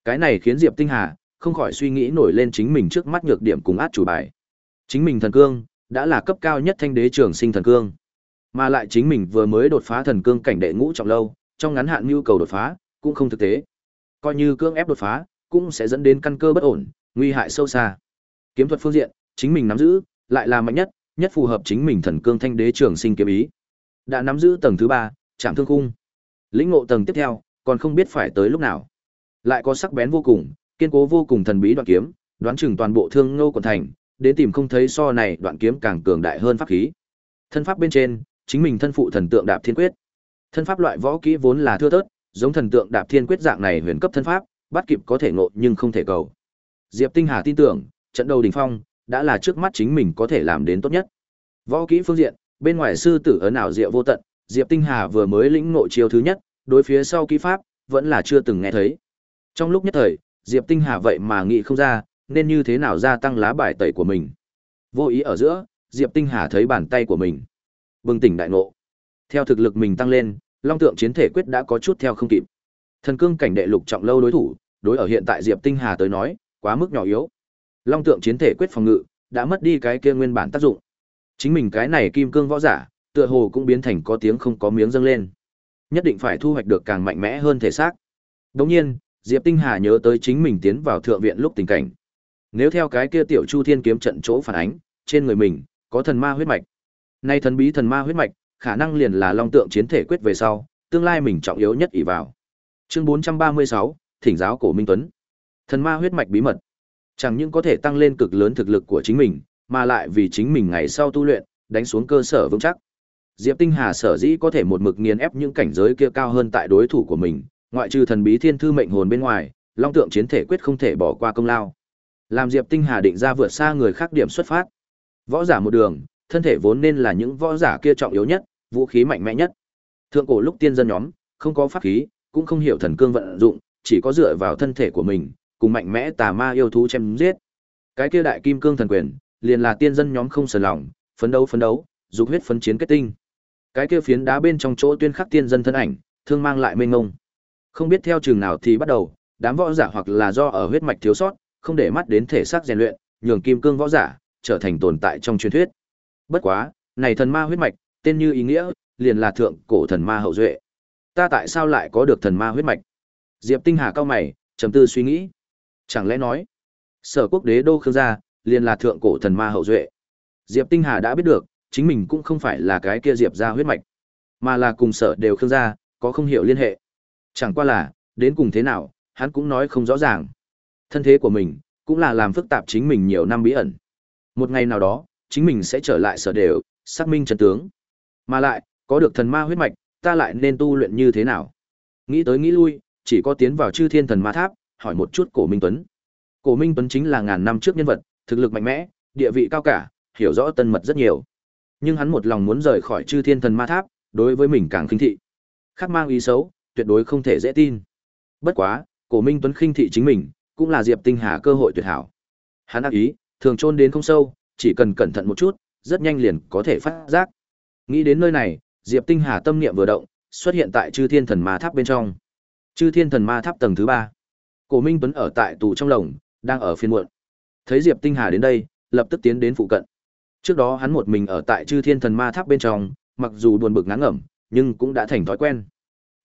Cái này khiến Diệp Tinh Hà không khỏi suy nghĩ nổi lên chính mình trước mắt nhược điểm cùng át chủ bài. Chính mình thần cương đã là cấp cao nhất thanh đế trường sinh thần cương, mà lại chính mình vừa mới đột phá thần cương cảnh đệ ngũ trọng lâu, trong ngắn hạn nhu cầu đột phá cũng không thực tế. Coi như cương ép đột phá, cũng sẽ dẫn đến căn cơ bất ổn, nguy hại sâu xa. Kiếm thuật phương diện, chính mình nắm giữ, lại là mạnh nhất, nhất phù hợp chính mình thần cương thanh đế trường sinh kiếm ý. Đã nắm giữ tầng thứ ba, Trảm thương khung. Lĩnh ngộ tầng tiếp theo, còn không biết phải tới lúc nào. Lại có sắc bén vô cùng, kiên cố vô cùng thần bí đoạn kiếm, đoán chừng toàn bộ thương ngô quận thành, đến tìm không thấy so này đoạn kiếm càng cường đại hơn pháp khí. Thân pháp bên trên, chính mình thân phụ thần tượng đạp thiên quyết. Thân pháp loại võ kỹ vốn là thưa thớt, giống thần tượng đạp thiên quyết dạng này huyền cấp thân pháp, bắt kịp có thể ngộ nhưng không thể cầu. Diệp Tinh Hà tin tưởng, trận đầu đỉnh phong đã là trước mắt chính mình có thể làm đến tốt nhất. Võ kỹ phương diện, bên ngoài sư tử ấn ảo diệu vô tận, Diệp Tinh Hà vừa mới lĩnh ngộ chiêu thứ nhất, đối phía sau kỹ pháp vẫn là chưa từng nghe thấy. Trong lúc nhất thời, Diệp Tinh Hà vậy mà nghĩ không ra, nên như thế nào gia tăng lá bài tẩy của mình. Vô ý ở giữa, Diệp Tinh Hà thấy bàn tay của mình. Bừng tỉnh đại ngộ. Theo thực lực mình tăng lên, Long Tượng Chiến Thể Quyết đã có chút theo không kịp. Thần cương cảnh đệ lục trọng lâu đối thủ, đối ở hiện tại Diệp Tinh Hà tới nói, quá mức nhỏ yếu. Long Tượng Chiến Thể Quyết phòng ngự đã mất đi cái kia nguyên bản tác dụng. Chính mình cái này kim cương võ giả, tựa hồ cũng biến thành có tiếng không có miếng dâng lên. Nhất định phải thu hoạch được càng mạnh mẽ hơn thể xác. Đồng nhiên, Diệp Tinh Hà nhớ tới chính mình tiến vào thượng viện lúc tình cảnh. Nếu theo cái kia tiểu Chu Thiên kiếm trận chỗ phản ánh, trên người mình có thần ma huyết mạch. Nay thần bí thần ma huyết mạch, khả năng liền là long tượng chiến thể quyết về sau, tương lai mình trọng yếu nhất ỷ vào. Chương 436, Thỉnh giáo cổ Minh Tuấn. Thần ma huyết mạch bí mật, chẳng những có thể tăng lên cực lớn thực lực của chính mình, mà lại vì chính mình ngày sau tu luyện, đánh xuống cơ sở vững chắc. Diệp Tinh Hà sở dĩ có thể một mực nghiền ép những cảnh giới kia cao hơn tại đối thủ của mình, ngoại trừ thần bí thiên thư mệnh hồn bên ngoài, long tượng chiến thể quyết không thể bỏ qua công lao. Làm Diệp Tinh Hà định ra vượt xa người khác điểm xuất phát. Võ giả một đường, thân thể vốn nên là những võ giả kia trọng yếu nhất, vũ khí mạnh mẽ nhất. Thượng cổ lúc tiên dân nhóm, không có pháp khí, cũng không hiểu thần cương vận dụng, chỉ có dựa vào thân thể của mình, cùng mạnh mẽ tà ma yêu thú chém giết. Cái kia đại kim cương thần quyền, liền là tiên dân nhóm không sờn lòng, phấn đấu phấn đấu, dục huyết phấn chiến kết tinh. Cái kia phiến đá bên trong chỗ tuyên khắc tiên dân thân ảnh, thương mang lại mênh ngông. Không biết theo trường nào thì bắt đầu, đám võ giả hoặc là do ở huyết mạch thiếu sót, không để mắt đến thể xác rèn luyện, nhường kim cương võ giả trở thành tồn tại trong truyền thuyết. Bất quá, này thần ma huyết mạch, tên như ý nghĩa, liền là thượng cổ thần ma hậu duệ. Ta tại sao lại có được thần ma huyết mạch? Diệp Tinh Hà cao mày, trầm tư suy nghĩ. Chẳng lẽ nói, Sở Quốc đế đô Khương gia, liền là thượng cổ thần ma hậu duệ. Diệp Tinh Hà đã biết được, chính mình cũng không phải là cái kia Diệp gia huyết mạch, mà là cùng sở đều Khương gia, có không hiểu liên hệ. Chẳng qua là, đến cùng thế nào, hắn cũng nói không rõ ràng. Thân thế của mình, cũng là làm phức tạp chính mình nhiều năm bí ẩn. Một ngày nào đó, chính mình sẽ trở lại sở đều, xác minh chân tướng. Mà lại, có được thần ma huyết mạch, ta lại nên tu luyện như thế nào? Nghĩ tới nghĩ lui, chỉ có tiến vào chư thiên thần ma tháp, hỏi một chút cổ Minh Tuấn. Cổ Minh Tuấn chính là ngàn năm trước nhân vật, thực lực mạnh mẽ, địa vị cao cả, hiểu rõ tân mật rất nhiều. Nhưng hắn một lòng muốn rời khỏi chư thiên thần ma tháp, đối với mình càng khinh thị. Khác mang ý xấu, tuyệt đối không thể dễ tin. Bất quá, cổ Minh Tuấn khinh thị chính mình, cũng là Diệp Tinh Hà cơ hội tuyệt hảo. Hắn ác ý, thường chôn đến không sâu, chỉ cần cẩn thận một chút, rất nhanh liền có thể phát giác. Nghĩ đến nơi này, Diệp Tinh Hà tâm niệm vừa động, xuất hiện tại Chư Thiên Thần Ma Tháp bên trong. Chư Thiên Thần Ma Tháp tầng thứ ba, Cổ Minh Tuấn ở tại tù trong lồng, đang ở phiên muộn. Thấy Diệp Tinh Hà đến đây, lập tức tiến đến phụ cận. Trước đó hắn một mình ở tại Chư Thiên Thần Ma Tháp bên trong, mặc dù buồn bực ngán ngẩm, nhưng cũng đã thành thói quen.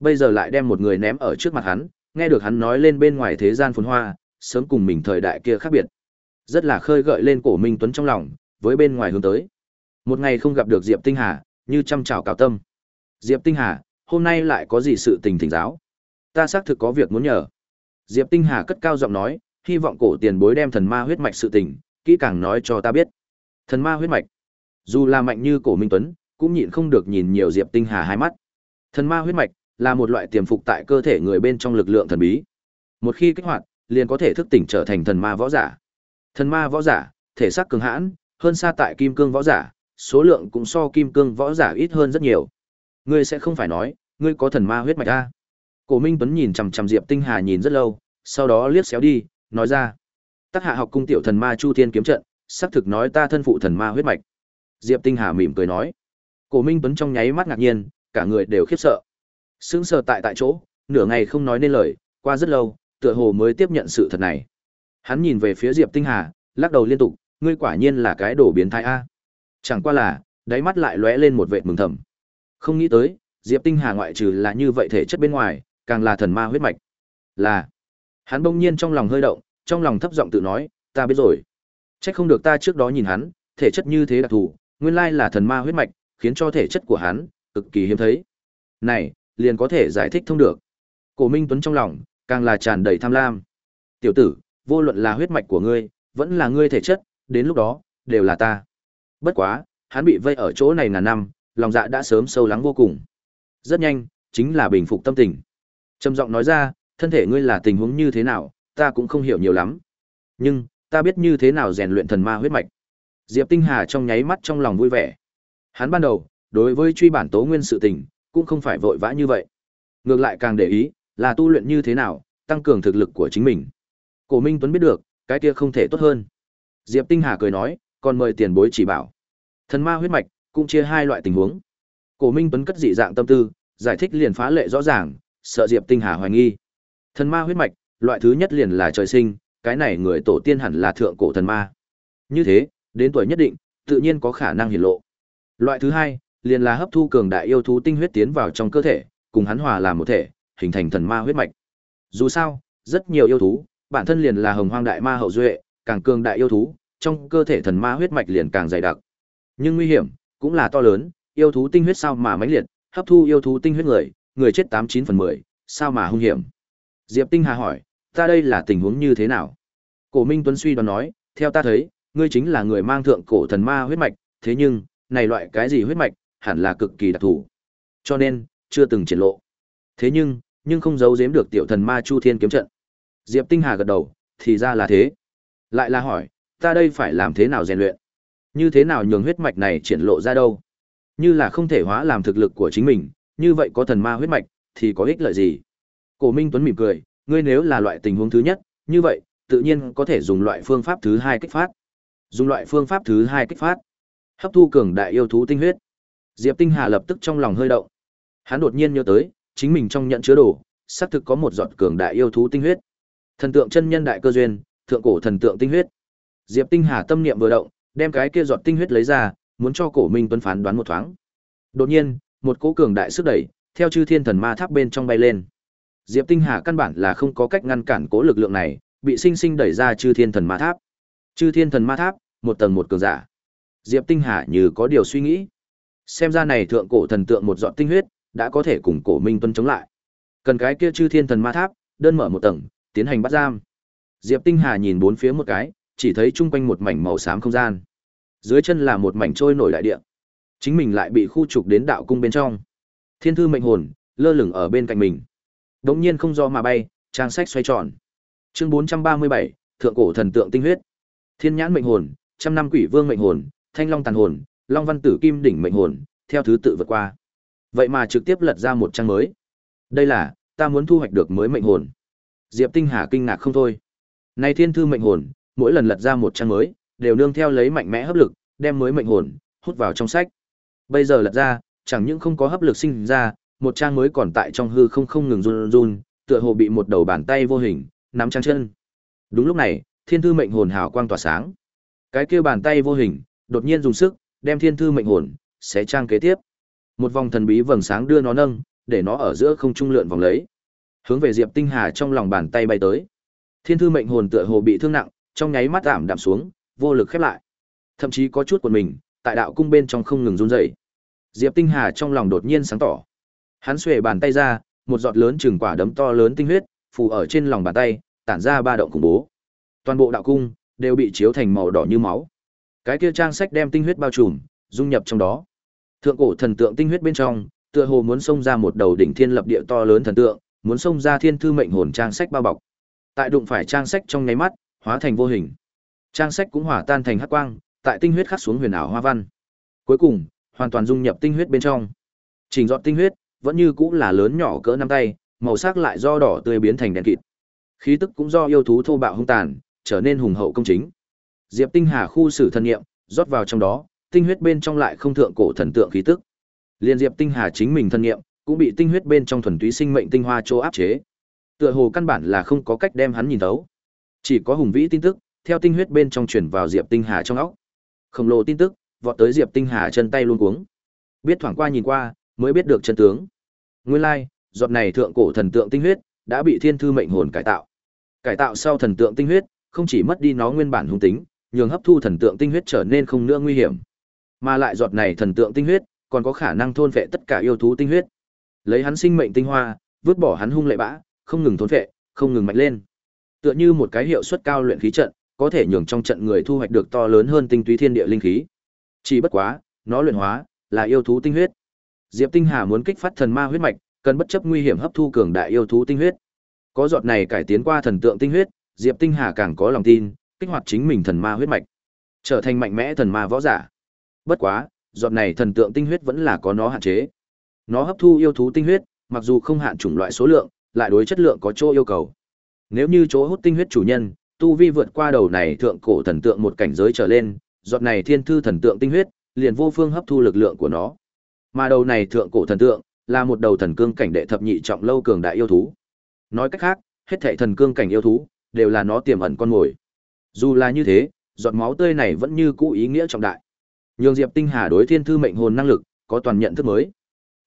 Bây giờ lại đem một người ném ở trước mặt hắn, nghe được hắn nói lên bên ngoài thế gian phồn hoa, sớm cùng mình thời đại kia khác biệt. Rất là khơi gợi lên cổ Minh Tuấn trong lòng, với bên ngoài hướng tới. Một ngày không gặp được Diệp Tinh Hà, như chăm chào cào tâm. Diệp Tinh Hà, hôm nay lại có gì sự tình thỉnh giáo? Ta xác thực có việc muốn nhờ. Diệp Tinh Hà cất cao giọng nói, hy vọng cổ tiền bối đem thần ma huyết mạch sự tình, kỹ càng nói cho ta biết. Thần ma huyết mạch. Dù là mạnh như cổ Minh Tuấn, cũng nhịn không được nhìn nhiều Diệp Tinh Hà hai mắt. Thần ma huyết mạch là một loại tiềm phục tại cơ thể người bên trong lực lượng thần bí. Một khi kích hoạt, liền có thể thức tỉnh trở thành thần ma võ giả. Thần ma võ giả, thể xác cường hãn, hơn xa tại kim cương võ giả, số lượng cũng so kim cương võ giả ít hơn rất nhiều. Ngươi sẽ không phải nói, ngươi có thần ma huyết mạch a? Cổ Minh Tuấn nhìn chằm chằm Diệp Tinh Hà nhìn rất lâu, sau đó liếc xéo đi, nói ra: "Tác hạ học cung tiểu thần ma Chu Thiên kiếm trận, xác thực nói ta thân phụ thần ma huyết mạch." Diệp Tinh Hà mỉm cười nói. Cổ Minh Tuấn trong nháy mắt ngạc nhiên, cả người đều khiếp sợ. Sững sờ tại tại chỗ, nửa ngày không nói nên lời, qua rất lâu, tựa hồ mới tiếp nhận sự thật này. Hắn nhìn về phía Diệp Tinh Hà, lắc đầu liên tục, ngươi quả nhiên là cái đồ biến thái a. Chẳng qua là, đáy mắt lại lóe lên một vệt mừng thầm. Không nghĩ tới, Diệp Tinh Hà ngoại trừ là như vậy thể chất bên ngoài, càng là thần ma huyết mạch. Là. Hắn bỗng nhiên trong lòng hơi động, trong lòng thấp giọng tự nói, ta biết rồi. Chắc không được ta trước đó nhìn hắn, thể chất như thế đặc thù, nguyên lai là thần ma huyết mạch, khiến cho thể chất của hắn cực kỳ hiếm thấy. này, liền có thể giải thích thông được. Cổ Minh Tuấn trong lòng, càng là tràn đầy tham lam. Tiểu tử, vô luận là huyết mạch của ngươi, vẫn là ngươi thể chất, đến lúc đó, đều là ta. Bất quá, hắn bị vây ở chỗ này ngàn năm, lòng dạ đã sớm sâu lắng vô cùng. Rất nhanh, chính là bình phục tâm tình. Trầm giọng nói ra, thân thể ngươi là tình huống như thế nào, ta cũng không hiểu nhiều lắm. Nhưng, ta biết như thế nào rèn luyện thần ma huyết mạch. Diệp Tinh Hà trong nháy mắt trong lòng vui vẻ. Hắn ban đầu, đối với truy bản tố nguyên sự tình, cũng không phải vội vã như vậy. Ngược lại càng để ý, là tu luyện như thế nào, tăng cường thực lực của chính mình. Cổ Minh Tuấn biết được, cái kia không thể tốt hơn. Diệp Tinh Hà cười nói, còn mời tiền bối chỉ bảo. Thần ma huyết mạch cũng chia hai loại tình huống. Cổ Minh Tuấn cất dị dạng tâm tư, giải thích liền phá lệ rõ ràng, sợ Diệp Tinh Hà hoài nghi. Thần ma huyết mạch, loại thứ nhất liền là trời sinh, cái này người tổ tiên hẳn là thượng cổ thần ma. Như thế, đến tuổi nhất định, tự nhiên có khả năng hiển lộ. Loại thứ hai, liền là hấp thu cường đại yêu thú tinh huyết tiến vào trong cơ thể, cùng hắn hòa làm một thể, hình thành thần ma huyết mạch. Dù sao, rất nhiều yêu thú, bản thân liền là hồng hoang đại ma hậu duệ, càng cường đại yêu thú, trong cơ thể thần ma huyết mạch liền càng dày đặc. Nhưng nguy hiểm cũng là to lớn, yêu thú tinh huyết sao mà mãnh liệt, hấp thu yêu thú tinh huyết người, người chết tám chín phần mười, sao mà hung hiểm. Diệp Tinh Hà hỏi, ta đây là tình huống như thế nào? Cổ Minh Tuấn suy đoán nói, theo ta thấy, ngươi chính là người mang thượng cổ thần ma huyết mạch, thế nhưng, này loại cái gì huyết mạch, hẳn là cực kỳ đặc thù. Cho nên, chưa từng triển lộ. Thế nhưng, nhưng không giấu giếm được tiểu thần ma Chu Thiên kiếm trận. Diệp Tinh Hà gật đầu, thì ra là thế. Lại là hỏi, ta đây phải làm thế nào rèn luyện? Như thế nào nhường huyết mạch này triển lộ ra đâu? Như là không thể hóa làm thực lực của chính mình, như vậy có thần ma huyết mạch, thì có ích lợi gì? Cổ Minh Tuấn mỉm cười, ngươi nếu là loại tình huống thứ nhất, như vậy, tự nhiên có thể dùng loại phương pháp thứ hai kích phát. Dùng loại phương pháp thứ hai kích phát. Hấp thu cường đại yêu thú tinh huyết. Diệp Tinh Hà lập tức trong lòng hơi động. Hắn đột nhiên nhớ tới, chính mình trong nhận chứa đồ, xác thực có một giọt cường đại yêu thú tinh huyết. Thần tượng chân nhân đại cơ duyên, thượng cổ thần tượng tinh huyết. Diệp Tinh Hà tâm niệm vừa động, đem cái kia giọt tinh huyết lấy ra, muốn cho Cổ Minh Tuấn phán đoán một thoáng. Đột nhiên, một cỗ cường đại sức đẩy, theo chư thiên thần ma tháp bên trong bay lên. Diệp Tinh Hà căn bản là không có cách ngăn cản cố lực lượng này, bị sinh sinh đẩy ra chư thiên thần ma tháp. Chư thiên thần ma tháp, một tầng một cường giả. Diệp Tinh Hà như có điều suy nghĩ. Xem ra này thượng cổ thần tượng một giọt tinh huyết, đã có thể cùng cổ Minh tuấn chống lại. Cần cái kia chư thiên thần ma tháp, đơn mở một tầng, tiến hành bắt giam. Diệp Tinh Hà nhìn bốn phía một cái, chỉ thấy chung quanh một mảnh màu xám không gian. Dưới chân là một mảnh trôi nổi đại địa. Chính mình lại bị khu trục đến đạo cung bên trong. Thiên thư mệnh hồn lơ lửng ở bên cạnh mình. Đống nhiên không do mà bay, trang sách xoay tròn. Chương 437, thượng cổ thần tượng tinh huyết. Thiên nhãn mệnh hồn, trăm năm quỷ vương mệnh hồn, thanh long tàn hồn, long văn tử kim đỉnh mệnh hồn, theo thứ tự vượt qua. Vậy mà trực tiếp lật ra một trang mới. Đây là, ta muốn thu hoạch được mới mệnh hồn. Diệp Tinh Hà kinh ngạc không thôi. Này thiên thư mệnh hồn, mỗi lần lật ra một trang mới, đều nương theo lấy mạnh mẽ hấp lực, đem mới mệnh hồn hút vào trong sách. Bây giờ lật ra, chẳng những không có hấp lực sinh ra, một trang mới còn tại trong hư không không ngừng run run, tựa hồ bị một đầu bàn tay vô hình nắm trang chân. Đúng lúc này, thiên thư mệnh hồn hào quang tỏa sáng. Cái kia bàn tay vô hình đột nhiên dùng sức, đem thiên thư mệnh hồn sẽ trang kế tiếp. Một vòng thần bí vầng sáng đưa nó nâng, để nó ở giữa không trung lượn vòng lấy. Hướng về Diệp Tinh Hà trong lòng bàn tay bay tới. Thiên thư mệnh hồn tựa hồ bị thương nặng, trong nháy mắt giảm đạm xuống, vô lực khép lại. Thậm chí có chút của mình, tại đạo cung bên trong không ngừng run rẩy. Diệp Tinh Hà trong lòng đột nhiên sáng tỏ. Hắn xuề bàn tay ra, một giọt lớn chừng quả đấm to lớn tinh huyết, phủ ở trên lòng bàn tay, tản ra ba động khủng bố. Toàn bộ đạo cung đều bị chiếu thành màu đỏ như máu. Cái kia trang sách đem tinh huyết bao trùm, dung nhập trong đó. Thượng cổ thần tượng tinh huyết bên trong, tựa hồ muốn xông ra một đầu đỉnh thiên lập địa to lớn thần tượng, muốn xông ra thiên thư mệnh hồn trang sách bao bọc. Tại đụng phải trang sách trong nháy mắt, hóa thành vô hình. Trang sách cũng hỏa tan thành hắc quang, tại tinh huyết khắc xuống huyền ảo hoa văn. Cuối cùng, hoàn toàn dung nhập tinh huyết bên trong. Trình dọn tinh huyết, vẫn như cũng là lớn nhỏ cỡ nắm tay, màu sắc lại do đỏ tươi biến thành đen kịt. Khí tức cũng do yêu thú thô bạo hung tàn, trở nên hùng hậu công chính. Diệp Tinh Hà khu xử thần niệm, rót vào trong đó, tinh huyết bên trong lại không thượng cổ thần tượng khí tức. Liên Diệp Tinh Hà chính mình thân niệm, cũng bị tinh huyết bên trong thuần túy sinh mệnh tinh hoa chỗ áp chế. Tựa hồ căn bản là không có cách đem hắn nhìn thấu. Chỉ có hùng vĩ tin tức, theo tinh huyết bên trong truyền vào Diệp Tinh Hà trong óc. Khổng lồ tin tức, vọt tới Diệp Tinh Hà chân tay luôn cuống. Biết thoảng qua nhìn qua, mới biết được chân tướng. Nguyên lai, like, giọt này thượng cổ thần tượng tinh huyết đã bị thiên thư mệnh hồn cải tạo. Cải tạo sau thần tượng tinh huyết, không chỉ mất đi nó nguyên bản hung tính, nhường hấp thu thần tượng tinh huyết trở nên không nữa nguy hiểm. Mà lại giọt này thần tượng tinh huyết, còn có khả năng thôn vệ tất cả yêu thú tinh huyết. Lấy hắn sinh mệnh tinh hoa, vứt bỏ hắn hung lệ bã, không ngừng thôn phệ, không ngừng mạnh lên. Tựa như một cái hiệu suất cao luyện khí trận, có thể nhường trong trận người thu hoạch được to lớn hơn tinh túy thiên địa linh khí. Chỉ bất quá, nó luyện hóa là yêu thú tinh huyết. Diệp Tinh Hà muốn kích phát thần ma huyết mạch, cần bất chấp nguy hiểm hấp thu cường đại yêu thú tinh huyết. Có giọt này cải tiến qua thần tượng tinh huyết, Diệp Tinh Hà càng có lòng tin, kích hoạt chính mình thần ma huyết mạch, trở thành mạnh mẽ thần ma võ giả. Bất quá, giọt này thần tượng tinh huyết vẫn là có nó hạn chế. Nó hấp thu yêu thú tinh huyết, mặc dù không hạn chủng loại số lượng, lại đối chất lượng có chỗ yêu cầu. Nếu như chỗ hút tinh huyết chủ nhân, tu vi vượt qua đầu này thượng cổ thần tượng một cảnh giới trở lên, giọt này thiên thư thần tượng tinh huyết, liền vô phương hấp thu lực lượng của nó. Mà đầu này thượng cổ thần tượng, là một đầu thần cương cảnh đệ thập nhị trọng lâu cường đại yêu thú. Nói cách khác, hết thảy thần cương cảnh yêu thú đều là nó tiềm ẩn con mồi. Dù là như thế, giọt máu tươi này vẫn như cũ ý nghĩa trọng đại. Nhường Diệp Tinh Hà đối thiên thư mệnh hồn năng lực có toàn nhận thức mới.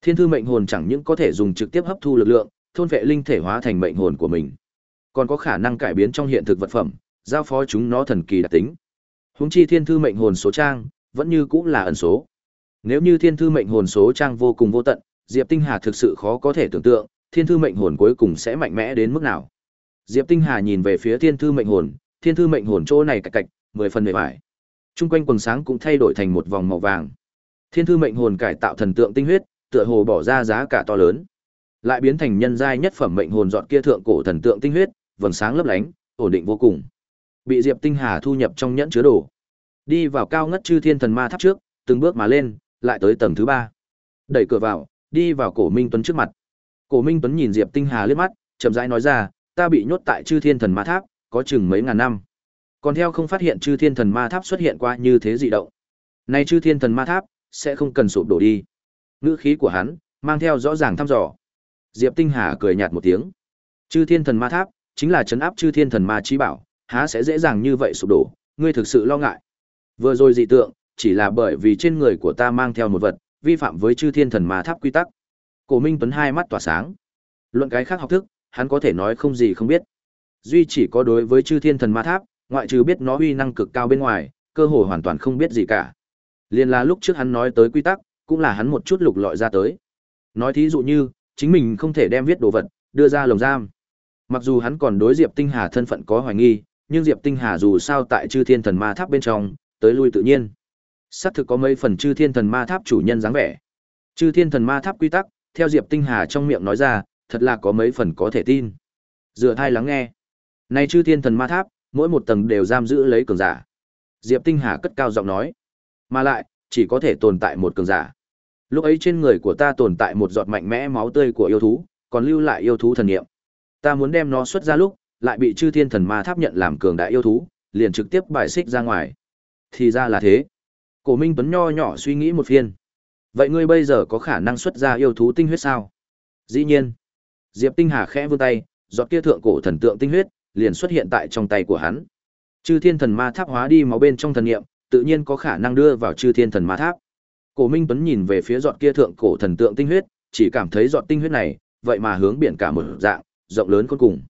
Thiên thư mệnh hồn chẳng những có thể dùng trực tiếp hấp thu lực lượng, thôn vệ linh thể hóa thành mệnh hồn của mình, còn có khả năng cải biến trong hiện thực vật phẩm, giao phó chúng nó thần kỳ đặc tính. Huống chi thiên thư mệnh hồn số trang, vẫn như cũng là ẩn số. Nếu như thiên thư mệnh hồn số trang vô cùng vô tận, Diệp Tinh Hà thực sự khó có thể tưởng tượng, thiên thư mệnh hồn cuối cùng sẽ mạnh mẽ đến mức nào. Diệp Tinh Hà nhìn về phía thiên thư mệnh hồn, thiên thư mệnh hồn chỗ này cạch cạch, mười phần mười vải. Trung quanh quần sáng cũng thay đổi thành một vòng màu vàng. Thiên thư mệnh hồn cải tạo thần tượng tinh huyết, tựa hồ bỏ ra giá cả to lớn. Lại biến thành nhân giai nhất phẩm mệnh hồn dọn kia thượng cổ thần tượng tinh huyết, vầng sáng lấp lánh, ổn định vô cùng. Bị Diệp Tinh Hà thu nhập trong nhẫn chứa đồ. Đi vào cao ngất chư thiên thần ma tháp trước, từng bước mà lên, lại tới tầng thứ ba. Đẩy cửa vào, đi vào Cổ Minh Tuấn trước mặt. Cổ Minh Tuấn nhìn Diệp Tinh Hà liếc mắt, chậm rãi nói ra, ta bị nhốt tại chư thiên thần ma tháp, có chừng mấy ngàn năm. Còn theo không phát hiện chư thiên thần ma tháp xuất hiện qua như thế dị động. Nay chư thiên thần ma tháp, sẽ không cần sụp đổ đi. Ngữ khí của hắn, mang theo rõ ràng thăm dò. Diệp Tinh Hà cười nhạt một tiếng. Chư thiên thần ma tháp, chính là chấn áp chư thiên thần ma trí bảo, há sẽ dễ dàng như vậy sụp đổ, ngươi thực sự lo ngại. Vừa rồi dị tượng, chỉ là bởi vì trên người của ta mang theo một vật, vi phạm với chư thiên thần ma tháp quy tắc. Cổ Minh Tuấn hai mắt tỏa sáng. Luận cái khác học thức, hắn có thể nói không gì không biết. Duy chỉ có đối với chư thiên thần ma tháp, ngoại trừ biết nó uy năng cực cao bên ngoài, cơ hội hoàn toàn không biết gì cả. Liên là lúc trước hắn nói tới quy tắc, cũng là hắn một chút lục lọi ra tới. Nói thí dụ như, chính mình không thể đem viết đồ vật, đưa ra lồng giam. Mặc dù hắn còn đối Diệp Tinh Hà thân phận có hoài nghi, nhưng Diệp Tinh Hà dù sao tại chư thiên thần ma tháp bên trong, tới lui tự nhiên. Xác thực có mấy phần chư thiên thần ma tháp chủ nhân dáng vẻ. Chư thiên thần ma tháp quy tắc, theo Diệp Tinh Hà trong miệng nói ra, thật là có mấy phần có thể tin. Dựa thai lắng nghe. Này chư thiên thần ma tháp, mỗi một tầng đều giam giữ lấy cường giả. Diệp Tinh Hà cất cao giọng nói, mà lại, chỉ có thể tồn tại một cường giả. Lúc ấy trên người của ta tồn tại một giọt mạnh mẽ máu tươi của yêu thú, còn lưu lại yêu thú thần niệm. Ta muốn đem nó xuất ra lúc, lại bị chư thiên thần ma tháp nhận làm cường đại yêu thú, liền trực tiếp bài xích ra ngoài. Thì ra là thế. Cổ Minh Tuấn nho nhỏ suy nghĩ một phiên. Vậy ngươi bây giờ có khả năng xuất ra yêu thú tinh huyết sao? Dĩ nhiên. Diệp Tinh Hà khẽ vươn tay, giọt kia thượng cổ thần tượng tinh huyết liền xuất hiện tại trong tay của hắn. Chư thiên thần ma tháp hóa đi máu bên trong thần niệm, tự nhiên có khả năng đưa vào chư thiên thần ma tháp. Cổ Minh Tuấn nhìn về phía giọt kia thượng cổ thần tượng tinh huyết, chỉ cảm thấy giọt tinh huyết này, vậy mà hướng biển cả một dạng, rộng lớn cuối cùng,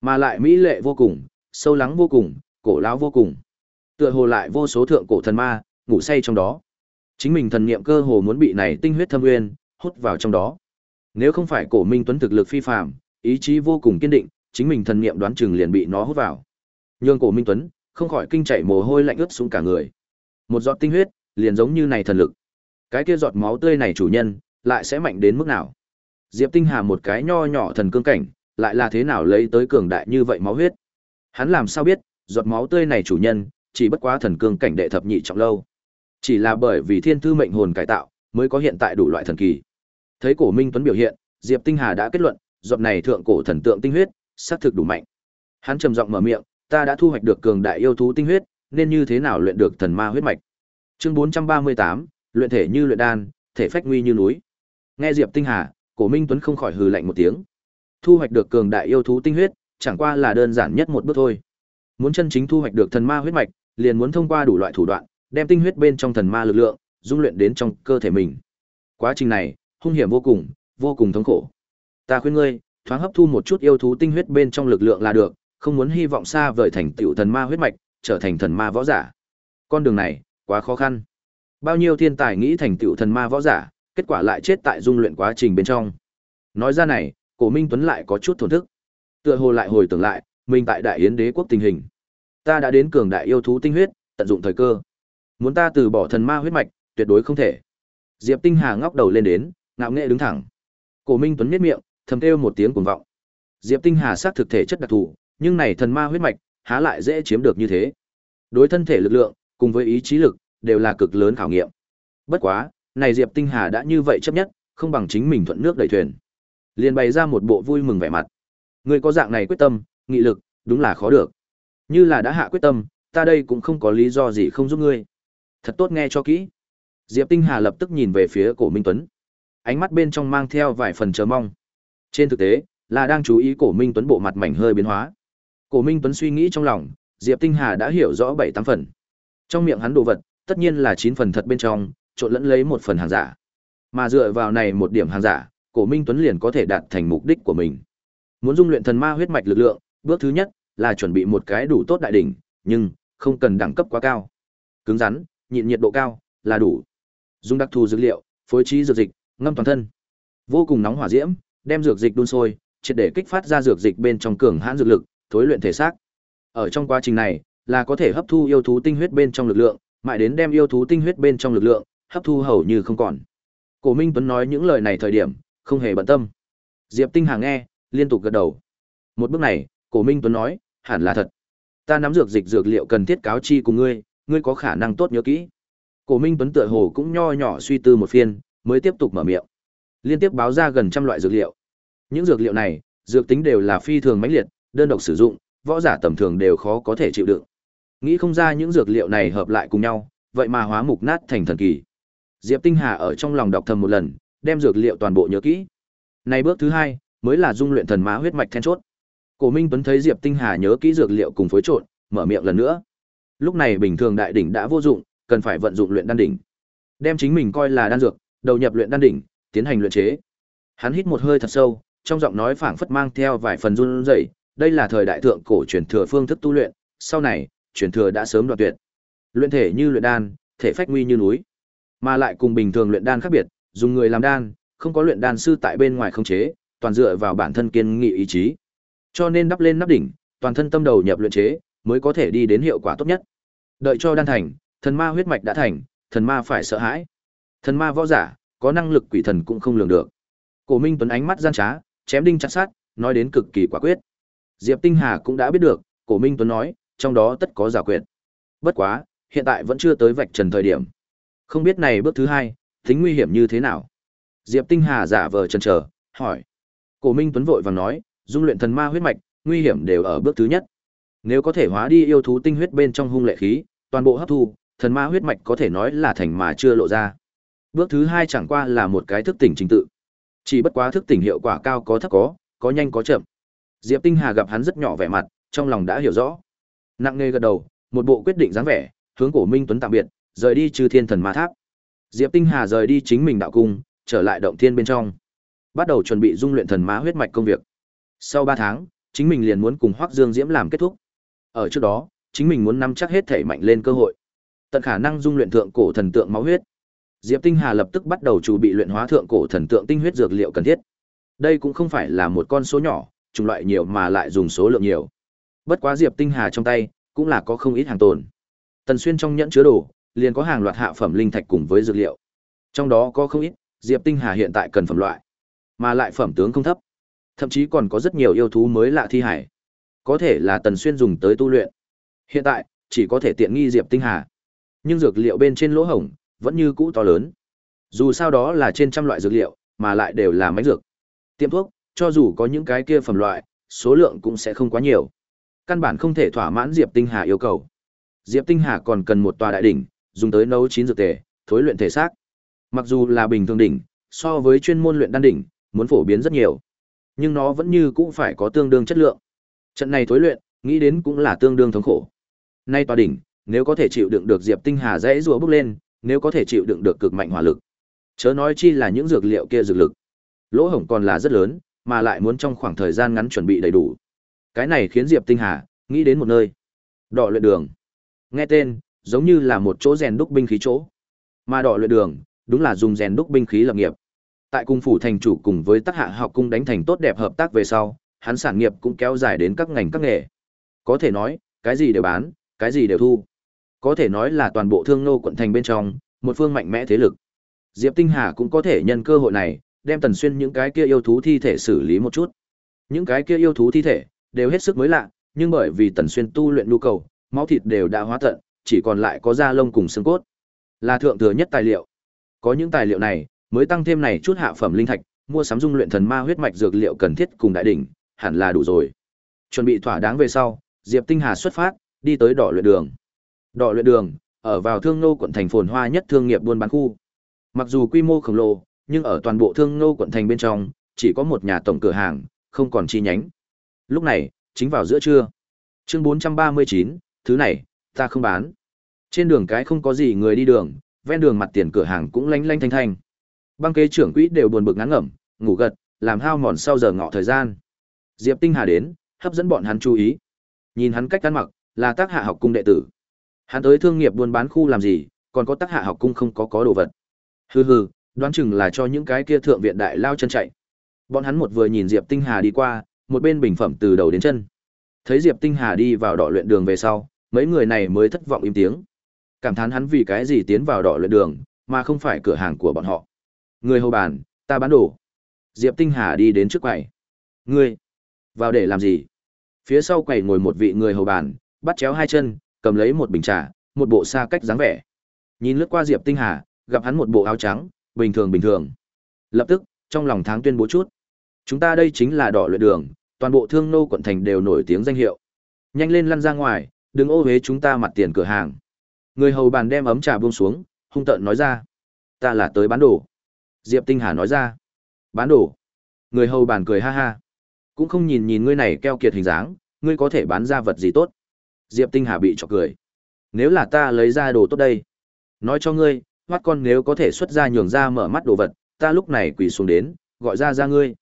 mà lại mỹ lệ vô cùng, sâu lắng vô cùng, cổ lão vô cùng. Tựa hồ lại vô số thượng cổ thần ma, ngủ say trong đó. Chính mình thần niệm cơ hồ muốn bị này tinh huyết thâm nguyên, hút vào trong đó. Nếu không phải Cổ Minh Tuấn thực lực phi phàm, ý chí vô cùng kiên định, chính mình thần niệm đoán chừng liền bị nó hút vào. Nhưng Cổ Minh Tuấn không khỏi kinh chạy mồ hôi lạnh ướt xuống cả người. Một giọt tinh huyết, liền giống như này thần lực. Cái kia giọt máu tươi này chủ nhân, lại sẽ mạnh đến mức nào? Diệp Tinh Hà một cái nho nhỏ thần cương cảnh, lại là thế nào lấy tới cường đại như vậy máu huyết? Hắn làm sao biết, giọt máu tươi này chủ nhân, chỉ bất quá thần cương cảnh đệ thập nhị trọng lâu. Chỉ là bởi vì thiên thư mệnh hồn cải tạo, mới có hiện tại đủ loại thần kỳ. Thấy Cổ Minh Tuấn biểu hiện, Diệp Tinh Hà đã kết luận, giọt này thượng cổ thần tượng tinh huyết, xác thực đủ mạnh. Hắn trầm giọng mở miệng, ta đã thu hoạch được cường đại yêu thú tinh huyết, nên như thế nào luyện được thần ma huyết mạch. Chương 438, luyện thể như luyện đan, thể phách nguy như núi. Nghe Diệp Tinh Hà, Cổ Minh Tuấn không khỏi hừ lạnh một tiếng. Thu hoạch được cường đại yêu thú tinh huyết, chẳng qua là đơn giản nhất một bước thôi. Muốn chân chính thu hoạch được thần ma huyết mạch, liền muốn thông qua đủ loại thủ đoạn, đem tinh huyết bên trong thần ma lực lượng dung luyện đến trong cơ thể mình. Quá trình này, hung hiểm vô cùng, vô cùng thống khổ. Ta khuyên ngươi, thoáng hấp thu một chút yêu thú tinh huyết bên trong lực lượng là được, không muốn hy vọng xa vời thành tựu thần ma huyết mạch, trở thành thần ma võ giả. Con đường này, quá khó khăn. Bao nhiêu thiên tài nghĩ thành tựu thần ma võ giả, kết quả lại chết tại dung luyện quá trình bên trong. Nói ra này, Cổ Minh Tuấn lại có chút thổn thức. Tựa hồ lại hồi tưởng lại, mình tại Đại Yến Đế quốc tình hình. Ta đã đến cường đại yêu thú tinh huyết, tận dụng thời cơ. Muốn ta từ bỏ thần ma huyết mạch, tuyệt đối không thể. Diệp Tinh Hà ngóc đầu lên đến, ngạo nghễ đứng thẳng. Cổ Minh Tuấn nhếch miệng, thầm kêu một tiếng cuồng vọng. Diệp Tinh Hà xác thực thể chất đặc thù, nhưng này thần ma huyết mạch, há lại dễ chiếm được như thế. Đối thân thể lực lượng, cùng với ý chí lực, đều là cực lớn khảo nghiệm. Bất quá, này Diệp Tinh Hà đã như vậy chấp nhất, không bằng chính mình thuận nước đẩy thuyền. Liền bày ra một bộ vui mừng vẻ mặt. Người có dạng này quyết tâm, nghị lực, đúng là khó được. Như là đã hạ quyết tâm, ta đây cũng không có lý do gì không giúp ngươi. Thật tốt nghe cho kỹ. Diệp Tinh Hà lập tức nhìn về phía Cổ Minh Tuấn. Ánh mắt bên trong mang theo vài phần chờ mong. Trên thực tế, là đang chú ý Cổ Minh Tuấn bộ mặt mảnh hơi biến hóa. Cổ Minh Tuấn suy nghĩ trong lòng, Diệp Tinh Hà đã hiểu rõ bảy tám phần. Trong miệng hắn đồ vật, tất nhiên là chín phần thật bên trong, trộn lẫn lấy một phần hàng giả. Mà dựa vào này một điểm hàng giả, Cổ Minh Tuấn liền có thể đạt thành mục đích của mình. Muốn dung luyện thần ma huyết mạch lực lượng, bước thứ nhất là chuẩn bị một cái đủ tốt đại đỉnh, nhưng không cần đẳng cấp quá cao. Cứng rắn, nhịn nhiệt độ cao là đủ. Dùng đặc thù dược liệu, phối trí dược dịch, ngâm toàn thân. Vô cùng nóng hỏa diễm, đem dược dịch đun sôi, triệt để kích phát ra dược dịch bên trong cường hãn dược lực, thối luyện thể xác. Ở trong quá trình này, là có thể hấp thu yêu thú tinh huyết bên trong lực lượng, mãi đến đem yêu thú tinh huyết bên trong lực lượng hấp thu hầu như không còn. Cổ Minh Tuấn nói những lời này thời điểm, không hề bận tâm. Diệp Tinh Hà nghe, liên tục gật đầu. Một bước này, Cổ Minh Tuấn nói, hẳn là thật. Ta nắm dược dịch dược liệu cần thiết cáo chi cùng ngươi, ngươi có khả năng tốt nhớ kỹ. Cổ Minh Tuấn tựa hồ cũng nho nhỏ suy tư một phiên, mới tiếp tục mở miệng. Liên tiếp báo ra gần trăm loại dược liệu. Những dược liệu này, dược tính đều là phi thường mãnh liệt, đơn độc sử dụng, võ giả tầm thường đều khó có thể chịu đựng. Nghĩ không ra những dược liệu này hợp lại cùng nhau, vậy mà hóa mục nát thành thần kỳ. Diệp Tinh Hà ở trong lòng đọc thầm một lần, đem dược liệu toàn bộ nhớ kỹ. Này bước thứ hai, mới là dung luyện thần má huyết mạch then chốt. Cổ Minh Tuấn thấy Diệp Tinh Hà nhớ kỹ dược liệu cùng phối trộn, mở miệng lần nữa. Lúc này bình thường đại đỉnh đã vô dụng, cần phải vận dụng luyện đan đỉnh. Đem chính mình coi là đan dược, đầu nhập luyện đan đỉnh, tiến hành luyện chế. Hắn hít một hơi thật sâu, trong giọng nói phảng phất mang theo vài phần run rẩy, đây là thời đại thượng cổ truyền thừa phương thức tu luyện, sau này, truyền thừa đã sớm đoạn tuyệt. Luyện thể như luyện đan, thể phách nguy như núi, mà lại cùng bình thường luyện đan khác biệt, dùng người làm đan, không có luyện đan sư tại bên ngoài không chế, toàn dựa vào bản thân kiên nghị ý chí. Cho nên đắp lên nắp đỉnh, toàn thân tâm đầu nhập luyện chế, mới có thể đi đến hiệu quả tốt nhất. Đợi cho đan thành, thần ma huyết mạch đã thành, thần ma phải sợ hãi. Thần ma võ giả, có năng lực quỷ thần cũng không lường được. Cổ Minh Tuấn ánh mắt gian trá, chém đinh chặt sát, nói đến cực kỳ quả quyết. Diệp Tinh Hà cũng đã biết được, Cổ Minh Tuấn nói, trong đó tất có giả quyệt. Bất quá, hiện tại vẫn chưa tới vạch trần thời điểm. Không biết này bước thứ hai, tính nguy hiểm như thế nào? Diệp Tinh Hà giả vờ chần chờ, hỏi. Cổ Minh Tuấn vội vàng nói, dung luyện thần ma huyết mạch, nguy hiểm đều ở bước thứ nhất. Nếu có thể hóa đi yêu thú tinh huyết bên trong hung lệ khí, toàn bộ hấp thu, thần ma huyết mạch có thể nói là thành mà chưa lộ ra. Bước thứ hai chẳng qua là một cái thức tỉnh trình tự. Chỉ bất quá thức tỉnh hiệu quả cao có thấp có, có nhanh có chậm. Diệp Tinh Hà gặp hắn rất nhỏ vẻ mặt, trong lòng đã hiểu rõ. Nặng nề gật đầu, một bộ quyết định dáng vẻ, hướng Cổ Minh Tuấn tạm biệt, rời đi trừ Thiên Thần Ma Tháp. Diệp Tinh Hà rời đi chính mình đạo cung, trở lại động thiên bên trong. Bắt đầu chuẩn bị dung luyện thần ma huyết mạch công việc. Sau 3 tháng, chính mình liền muốn cùng Hoắc Dương Diễm làm kết thúc. Ở trước đó, chính mình muốn nắm chắc hết thể mạnh lên cơ hội. Tận khả năng dung luyện thượng cổ thần tượng máu huyết. Diệp Tinh Hà lập tức bắt đầu chuẩn bị luyện hóa thượng cổ thần tượng tinh huyết dược liệu cần thiết. Đây cũng không phải là một con số nhỏ, chủng loại nhiều mà lại dùng số lượng nhiều. Bất quá Diệp Tinh Hà trong tay cũng là có không ít hàng tồn. Tần Xuyên trong nhẫn chứa đồ, liền có hàng loạt hạ phẩm linh thạch cùng với dược liệu. Trong đó có không ít, Diệp Tinh Hà hiện tại cần phẩm loại, mà lại phẩm tướng không thấp. Thậm chí còn có rất nhiều yêu thú mới lạ thi hải. Có thể là Tần Xuyên dùng tới tu luyện. Hiện tại, chỉ có thể tiện nghi Diệp Tinh Hà. Nhưng dược liệu bên trên lỗ hổng vẫn như cũ to lớn. Dù sao đó là trên trăm loại dược liệu, mà lại đều là máy dược. Tiệm thuốc, cho dù có những cái kia phẩm loại, số lượng cũng sẽ không quá nhiều. Căn bản không thể thỏa mãn Diệp Tinh Hà yêu cầu. Diệp Tinh Hà còn cần một tòa đại đỉnh, dùng tới nấu chín dược tề, thối luyện thể xác. Mặc dù là bình thường đỉnh, so với chuyên môn luyện đan đỉnh, muốn phổ biến rất nhiều, nhưng nó vẫn như cũng phải có tương đương chất lượng. Trận này thối luyện, nghĩ đến cũng là tương đương thống khổ. Nay tòa đỉnh, nếu có thể chịu đựng được Diệp Tinh Hà dễ rùa bước lên, nếu có thể chịu đựng được cực mạnh hỏa lực. Chớ nói chi là những dược liệu kia dược lực. Lỗ hổng còn là rất lớn, mà lại muốn trong khoảng thời gian ngắn chuẩn bị đầy đủ. Cái này khiến Diệp Tinh Hà nghĩ đến một nơi. đỏ luyện đường. Nghe tên, giống như là một chỗ rèn đúc binh khí chỗ. Mà đỏ luyện đường, đúng là dùng rèn đúc binh khí lập nghiệp. Tại cung phủ thành chủ cùng với tác hạ học cung đánh thành tốt đẹp hợp tác về sau, hắn sản nghiệp cũng kéo dài đến các ngành các nghề. Có thể nói, cái gì đều bán, cái gì đều thu. Có thể nói là toàn bộ thương nô quận thành bên trong, một phương mạnh mẽ thế lực. Diệp Tinh Hà cũng có thể nhân cơ hội này, đem Tần Xuyên những cái kia yêu thú thi thể xử lý một chút. Những cái kia yêu thú thi thể đều hết sức mới lạ, nhưng bởi vì Tần Xuyên tu luyện nhu cầu, máu thịt đều đã hóa tận, chỉ còn lại có da lông cùng xương cốt. Là thượng thừa nhất tài liệu. Có những tài liệu này, mới tăng thêm này chút hạ phẩm linh thạch, mua sắm dung luyện thần ma huyết mạch dược liệu cần thiết cùng đại đỉnh, hẳn là đủ rồi. Chuẩn bị thỏa đáng về sau, Diệp Tinh Hà xuất phát, đi tới đỏ luyện đường. Đỏ luyện đường, ở vào Thương Nô quận thành phồn hoa nhất thương nghiệp buôn bán khu. Mặc dù quy mô khổng lồ, nhưng ở toàn bộ Thương Nô quận thành bên trong, chỉ có một nhà tổng cửa hàng, không còn chi nhánh. Lúc này, chính vào giữa trưa. Chương 439, thứ này, ta không bán. Trên đường cái không có gì người đi đường, ven đường mặt tiền cửa hàng cũng lanh lanh thanh thanh. Băng kế trưởng quỹ đều buồn bực ngán ngẩm, ngủ gật, làm hao mòn sau giờ ngọ thời gian. Diệp Tinh Hà đến, hấp dẫn bọn hắn chú ý. Nhìn hắn cách ăn mặc, là tác hạ học cung đệ tử. Hắn tới thương nghiệp buôn bán khu làm gì, còn có tác hạ học cung không có có đồ vật. Hừ hừ, đoán chừng là cho những cái kia thượng viện đại lao chân chạy. Bọn hắn một vừa nhìn Diệp Tinh Hà đi qua, một bên bình phẩm từ đầu đến chân. Thấy Diệp Tinh Hà đi vào đỏ luyện đường về sau, mấy người này mới thất vọng im tiếng. Cảm thán hắn vì cái gì tiến vào đỏ luyện đường, mà không phải cửa hàng của bọn họ. Người hầu bàn, ta bán đồ. Diệp Tinh Hà đi đến trước quầy. Ngươi, vào để làm gì? Phía sau quầy ngồi một vị người hầu bàn, bắt chéo hai chân, cầm lấy một bình trà, một bộ xa cách dáng vẻ. Nhìn lướt qua Diệp Tinh Hà, gặp hắn một bộ áo trắng, bình thường bình thường. Lập tức, trong lòng tháng tuyên bố chút. Chúng ta đây chính là đỏ luyện đường, toàn bộ thương nô quận thành đều nổi tiếng danh hiệu. Nhanh lên lăn ra ngoài, đừng ô hế chúng ta mặt tiền cửa hàng. Người hầu bàn đem ấm trà buông xuống, hung tợn nói ra. Ta là tới bán đồ. Diệp Tinh Hà nói ra. Bán đồ. Người hầu bàn cười ha ha. Cũng không nhìn nhìn ngươi này keo kiệt hình dáng, ngươi có thể bán ra vật gì tốt. Diệp Tinh Hà bị chọc cười. Nếu là ta lấy ra đồ tốt đây. Nói cho ngươi, mắt con nếu có thể xuất ra nhường ra mở mắt đồ vật, ta lúc này quỳ xuống đến, gọi ra ra ngươi.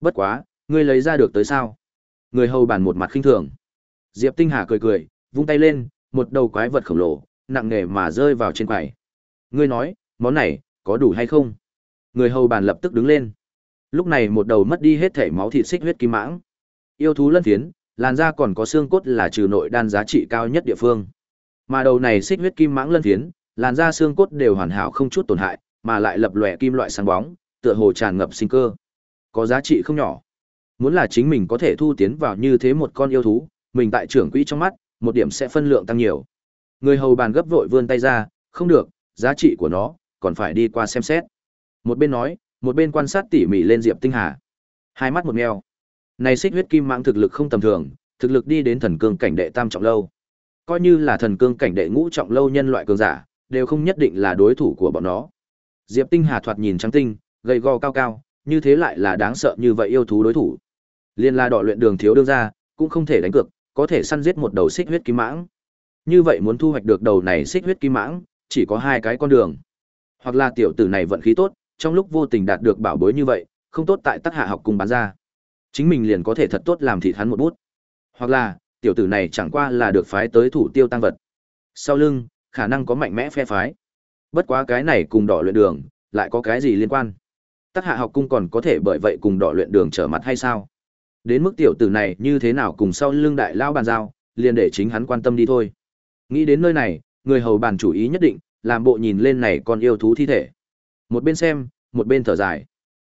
Bất quá, ngươi lấy ra được tới sao? Người hầu bàn một mặt khinh thường. Diệp Tinh Hà cười cười, vung tay lên, một đầu quái vật khổng lồ, nặng nề mà rơi vào trên quầy. Ngươi nói, món này, có đủ hay không? Người hầu bàn lập tức đứng lên. Lúc này một đầu mất đi hết thể máu thịt xích huyết kim mãng. Yêu thú lân thiến làn da còn có xương cốt là trừ nội đan giá trị cao nhất địa phương. Mà đầu này xích huyết kim mãng lân thiến làn da xương cốt đều hoàn hảo không chút tổn hại, mà lại lập lòe kim loại sáng bóng, tựa hồ tràn ngập sinh cơ. Có giá trị không nhỏ. Muốn là chính mình có thể thu tiến vào như thế một con yêu thú, mình tại trưởng quỹ trong mắt, một điểm sẽ phân lượng tăng nhiều. Người hầu bàn gấp vội vươn tay ra, không được, giá trị của nó, còn phải đi qua xem xét. Một bên nói, một bên quan sát tỉ mỉ lên Diệp Tinh Hà. Hai mắt một mèo. Này xích huyết kim mãng thực lực không tầm thường, thực lực đi đến thần cương cảnh đệ tam trọng lâu. Coi như là thần cương cảnh đệ ngũ trọng lâu nhân loại cường giả, đều không nhất định là đối thủ của bọn nó. Diệp Tinh Hà thoạt nhìn trắng tinh, gầy gò cao cao, như thế lại là đáng sợ như vậy yêu thú đối thủ. Liên la đỏ luyện đường thiếu đương ra, cũng không thể đánh cược, có thể săn giết một đầu xích huyết kim mãng. Như vậy muốn thu hoạch được đầu này xích huyết kim mãng, chỉ có hai cái con đường. Hoặc là tiểu tử này vận khí tốt, trong lúc vô tình đạt được bảo bối như vậy, không tốt tại Tắc hạ học cùng bán ra. Chính mình liền có thể thật tốt làm thịt hắn một bút. Hoặc là, tiểu tử này chẳng qua là được phái tới thủ tiêu tăng vật. Sau lưng, khả năng có mạnh mẽ phe phái. Bất quá cái này cùng đỏ luyện đường, lại có cái gì liên quan? Tắc hạ học cung còn có thể bởi vậy cùng đỏ luyện đường trở mặt hay sao? Đến mức tiểu tử này như thế nào cùng sau lưng đại lao bàn giao, liền để chính hắn quan tâm đi thôi. Nghĩ đến nơi này, người hầu bàn chủ ý nhất định, làm bộ nhìn lên này con yêu thú thi thể. Một bên xem, một bên thở dài.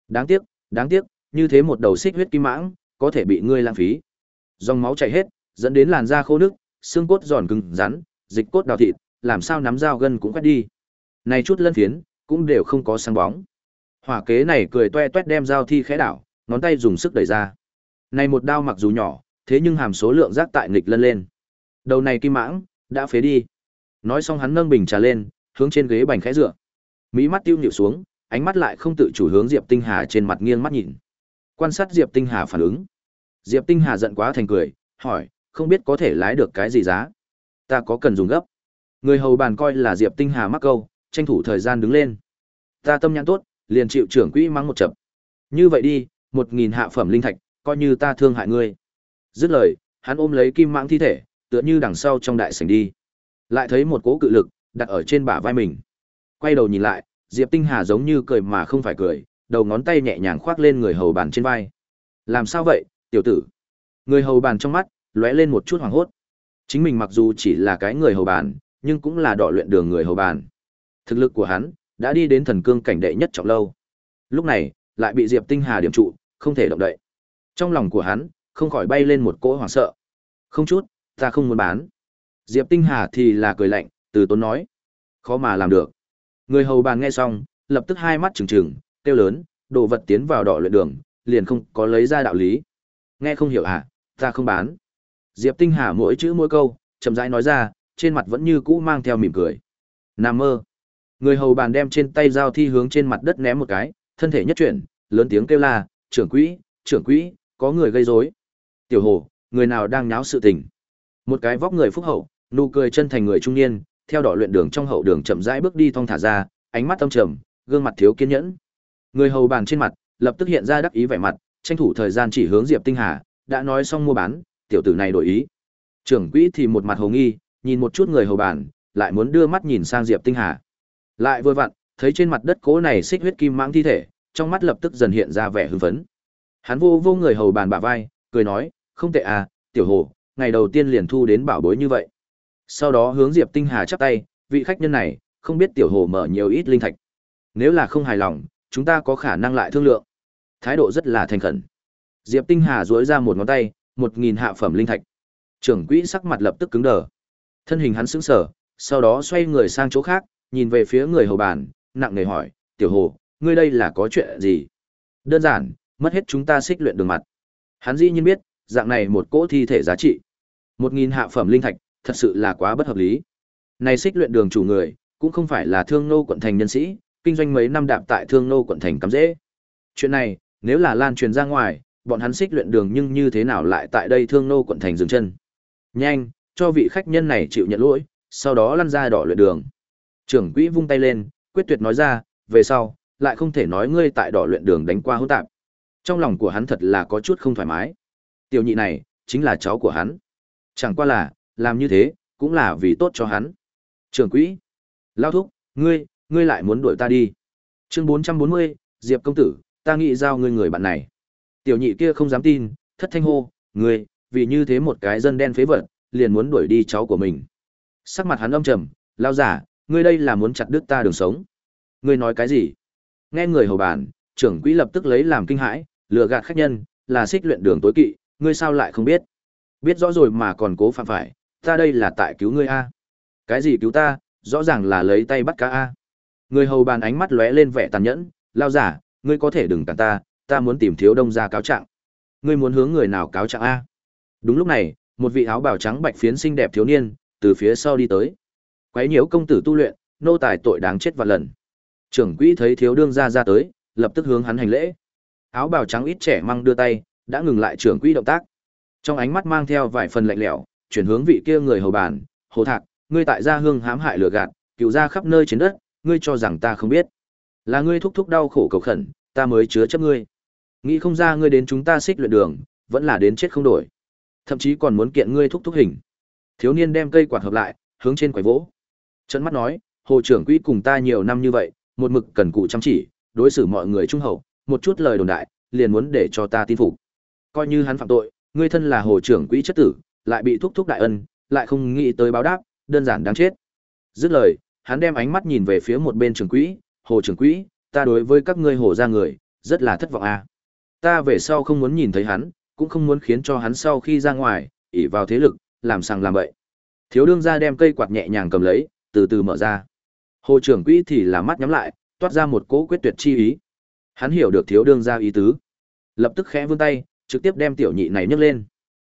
Đáng tiếc, đáng tiếc, như thế một đầu xích huyết kim mãng, có thể bị ngươi lãng phí. Dòng máu chảy hết, dẫn đến làn da khô nước, xương cốt giòn cứng rắn, dịch cốt đào thịt, làm sao nắm dao gân cũng quét đi. Này chút lân phiến, cũng đều không có sáng bóng. Hỏa kế này cười toe toét đem dao thi khẽ đảo, ngón tay dùng sức đẩy ra. Này một đao mặc dù nhỏ, thế nhưng hàm số lượng rác tại nghịch lân lên. Đầu này kim mãng, đã phế đi. Nói xong hắn nâng bình trà lên, hướng trên ghế bành khẽ dựa. Mỹ mắt tiêu nhịu xuống, ánh mắt lại không tự chủ hướng Diệp Tinh Hà trên mặt nghiêng mắt nhìn. Quan sát Diệp Tinh Hà phản ứng. Diệp Tinh Hà giận quá thành cười, hỏi, không biết có thể lái được cái gì giá? Ta có cần dùng gấp. Người hầu bàn coi là Diệp Tinh Hà mắc câu, tranh thủ thời gian đứng lên. Ta tâm nhãn tốt, liền chịu trưởng quỹ mắng một chập. Như vậy đi, một nghìn hạ phẩm linh thạch, coi như ta thương hại ngươi. Dứt lời, hắn ôm lấy kim mãng thi thể, tựa như đằng sau trong đại sảnh đi. Lại thấy một cỗ cự lực đặt ở trên bả vai mình. Quay đầu nhìn lại, Diệp Tinh Hà giống như cười mà không phải cười, đầu ngón tay nhẹ nhàng khoác lên người hầu bàn trên vai. Làm sao vậy, tiểu tử? Người hầu bàn trong mắt, lóe lên một chút hoảng hốt. Chính mình mặc dù chỉ là cái người hầu bàn, nhưng cũng là đọ luyện đường người hầu bàn. Thực lực của hắn đã đi đến thần cương cảnh đệ nhất trọng lâu. Lúc này, lại bị Diệp Tinh Hà điểm trụ, không thể động đậy. Trong lòng của hắn, không khỏi bay lên một cỗ hoảng sợ. Không chút, ta không muốn bán. Diệp Tinh Hà thì là cười lạnh, từ tốn nói. Khó mà làm được. Người hầu bàn nghe xong, lập tức hai mắt trừng trừng, kêu lớn, đồ vật tiến vào đỏ luyện đường, liền không có lấy ra đạo lý. Nghe không hiểu à, ta không bán. Diệp Tinh Hà mỗi chữ mỗi câu, chậm rãi nói ra, trên mặt vẫn như cũ mang theo mỉm cười. Nam mơ. Người hầu bàn đem trên tay dao thi hướng trên mặt đất ném một cái, thân thể nhất chuyển, lớn tiếng kêu la, trưởng quỹ, trưởng quỹ, có người gây rối. Tiểu hồ, người nào đang nháo sự tình. Một cái vóc người phúc hậu, nụ cười chân thành người trung niên, theo đỏ luyện đường trong hậu đường chậm rãi bước đi thong thả ra, ánh mắt tâm trầm, gương mặt thiếu kiên nhẫn. Người hầu bàn trên mặt, lập tức hiện ra đắc ý vẻ mặt, tranh thủ thời gian chỉ hướng Diệp Tinh Hà, đã nói xong mua bán, tiểu tử này đổi ý. Trưởng quỹ thì một mặt hồ nghi, nhìn một chút người hầu bàn, lại muốn đưa mắt nhìn sang Diệp Tinh Hà. Lại vừa vặn, thấy trên mặt đất cố này xích huyết kim mãng thi thể, trong mắt lập tức dần hiện ra vẻ hưng phấn. Hắn vô vô người hầu bàn bả vai, cười nói, không tệ à, tiểu hồ, ngày đầu tiên liền thu đến bảo bối như vậy. Sau đó hướng Diệp Tinh Hà chắp tay, vị khách nhân này, không biết tiểu hồ mở nhiều ít linh thạch. Nếu là không hài lòng, chúng ta có khả năng lại thương lượng. Thái độ rất là thành khẩn. Diệp Tinh Hà duỗi ra một ngón tay, một nghìn hạ phẩm linh thạch. Trưởng quỹ sắc mặt lập tức cứng đờ. Thân hình hắn sững sờ, sau đó xoay người sang chỗ khác, nhìn về phía người hầu bàn, nặng nề hỏi, "Tiểu Hồ, ngươi đây là có chuyện gì?" Đơn giản, mất hết chúng ta xích luyện đường mặt. Hắn dĩ nhiên biết, dạng này một cỗ thi thể giá trị. Một nghìn hạ phẩm linh thạch, thật sự là quá bất hợp lý. Này xích luyện đường chủ người, cũng không phải là thương nô quận thành nhân sĩ, kinh doanh mấy năm đạp tại thương nô quận thành cắm dễ. Chuyện này, nếu là lan truyền ra ngoài, bọn hắn xích luyện đường nhưng như thế nào lại tại đây thương nô quận thành dừng chân. Nhanh, cho vị khách nhân này chịu nhận lỗi, sau đó lăn ra đỏ luyện đường. Trưởng quỹ vung tay lên, quyết tuyệt nói ra, về sau, lại không thể nói ngươi tại đỏ luyện đường đánh qua hỗn tạp. Trong lòng của hắn thật là có chút không thoải mái. Tiểu nhị này, chính là cháu của hắn. Chẳng qua là, làm như thế, cũng là vì tốt cho hắn. Trưởng quỹ, lao thúc, ngươi, ngươi lại muốn đuổi ta đi. Chương 440, Diệp công tử, ta nghĩ giao ngươi người bạn này. Tiểu nhị kia không dám tin, thất thanh hô, ngươi, vì như thế một cái dân đen phế vật, liền muốn đuổi đi cháu của mình. Sắc mặt hắn âm trầm, lao giả, ngươi đây là muốn chặt đứt ta đường sống. Ngươi nói cái gì? Nghe người hầu bàn, trưởng quỹ lập tức lấy làm kinh hãi, lừa gạt khách nhân, là xích luyện đường tối kỵ, ngươi sao lại không biết? Biết rõ rồi mà còn cố phạm phải, ta đây là tại cứu ngươi a. Cái gì cứu ta, rõ ràng là lấy tay bắt cá a. Người hầu bàn ánh mắt lóe lên vẻ tàn nhẫn, lao giả, ngươi có thể đừng cản ta, ta muốn tìm thiếu đông ra cáo trạng. Ngươi muốn hướng người nào cáo trạng a? Đúng lúc này, một vị áo bào trắng bạch phiến xinh đẹp thiếu niên từ phía sau đi tới. Quấy nhiễu công tử tu luyện, nô tài tội đáng chết vạn lần. Trưởng quỹ thấy thiếu đương gia ra tới, lập tức hướng hắn hành lễ. Áo bào trắng ít trẻ măng đưa tay, đã ngừng lại trưởng quỹ động tác. Trong ánh mắt mang theo vài phần lạnh lẽo, chuyển hướng vị kia người hầu bàn, "Hồ Thạc, ngươi tại gia hương hãm hại lừa gạt, cựu ra khắp nơi trên đất, ngươi cho rằng ta không biết? Là ngươi thúc thúc đau khổ cầu khẩn, ta mới chứa chấp ngươi. Nghĩ không ra ngươi đến chúng ta xích luyện đường, vẫn là đến chết không đổi. Thậm chí còn muốn kiện ngươi thúc thúc hình." Thiếu niên đem cây quạt hợp lại, hướng trên quầy vỗ. trận mắt nói, "Hồ trưởng quỹ cùng ta nhiều năm như vậy, một mực cần cù chăm chỉ, đối xử mọi người trung hậu, một chút lời đồn đại, liền muốn để cho ta tin phục. Coi như hắn phạm tội, ngươi thân là hồ trưởng quỹ chất tử, lại bị thúc thúc đại ân, lại không nghĩ tới báo đáp, đơn giản đáng chết. Dứt lời, hắn đem ánh mắt nhìn về phía một bên trưởng quỹ, hồ trưởng quỹ, ta đối với các ngươi hồ ra người, rất là thất vọng à. Ta về sau không muốn nhìn thấy hắn, cũng không muốn khiến cho hắn sau khi ra ngoài, ỉ vào thế lực, làm sằng làm bậy. Thiếu đương ra đem cây quạt nhẹ nhàng cầm lấy, từ từ mở ra. Hồ trưởng quỹ thì là mắt nhắm lại, toát ra một cỗ quyết tuyệt chi ý. Hắn hiểu được thiếu đương gia ý tứ. Lập tức khẽ vươn tay, trực tiếp đem tiểu nhị này nhấc lên.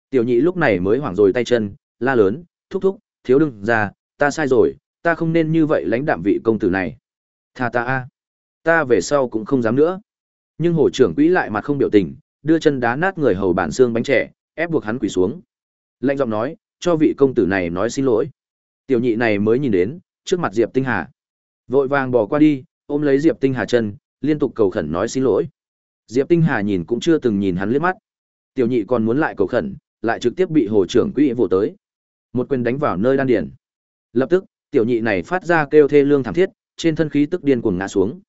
Tiểu nhị lúc này mới hoảng rồi tay chân, la lớn, thúc thúc, thiếu đương gia, ta sai rồi, ta không nên như vậy lãnh đạm vị công tử này. Tha ta a, ta về sau cũng không dám nữa. Nhưng hồ trưởng quỹ lại mặt không biểu tình, đưa chân đá nát người hầu bản xương bánh trẻ, ép buộc hắn quỳ xuống. Lạnh giọng nói, cho vị công tử này nói xin lỗi. Tiểu nhị này mới nhìn đến, trước mặt Diệp Tinh Hà. Vội vàng bỏ qua đi, ôm lấy Diệp Tinh Hà chân, liên tục cầu khẩn nói xin lỗi. Diệp Tinh Hà nhìn cũng chưa từng nhìn hắn liếc mắt. Tiểu nhị còn muốn lại cầu khẩn, lại trực tiếp bị hồ trưởng quỹ vụ tới. Một quyền đánh vào nơi đan điền. Lập tức, tiểu nhị này phát ra kêu thê lương thảm thiết, trên thân khí tức điên cuồng ngã xuống.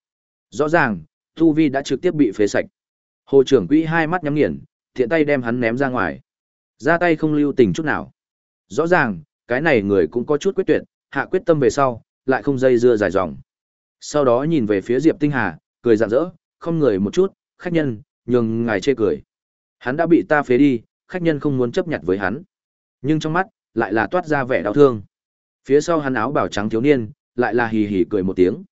Rõ ràng, Tu Vi đã trực tiếp bị phế sạch. Hồ trưởng quỹ hai mắt nhắm nghiền, thiện tay đem hắn ném ra ngoài. Ra tay không lưu tình chút nào. Rõ ràng, cái này người cũng có chút quyết tuyệt, hạ quyết tâm về sau, lại không dây dưa dài dòng. Sau đó nhìn về phía Diệp Tinh Hà, cười rạng rỡ, không người một chút, khách nhân, nhường ngài chê cười. Hắn đã bị ta phế đi, khách nhân không muốn chấp nhận với hắn. Nhưng trong mắt, lại là toát ra vẻ đau thương. Phía sau hắn áo bảo trắng thiếu niên, lại là hì hì cười một tiếng.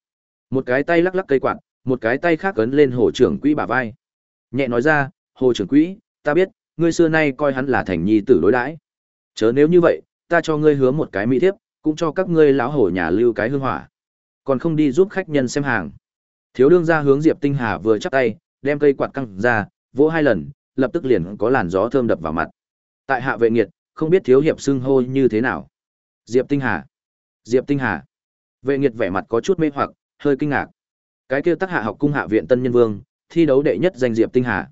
Một cái tay lắc lắc cây quạt, một cái tay khác ấn lên hồ trưởng quỹ bả vai. Nhẹ nói ra, hồ trưởng quỹ, ta biết, ngươi xưa nay coi hắn là thành nhi tử đối đãi. Chớ nếu như vậy, ta cho ngươi hứa một cái mỹ thiếp, cũng cho các ngươi lão hổ nhà lưu cái hương hỏa. Còn không đi giúp khách nhân xem hàng. Thiếu đương ra hướng Diệp Tinh Hà vừa chắp tay, đem cây quạt căng ra, vỗ hai lần, lập tức liền có làn gió thơm đập vào mặt. Tại hạ vệ nghiệt, không biết thiếu hiệp xưng hô như thế nào. Diệp Tinh Hà. Diệp Tinh Hà. Vệ nghiệt vẻ mặt có chút mê hoặc, hơi kinh ngạc. Cái kia tác hạ học cung hạ viện tân nhân vương, thi đấu đệ nhất danh Diệp Tinh Hà.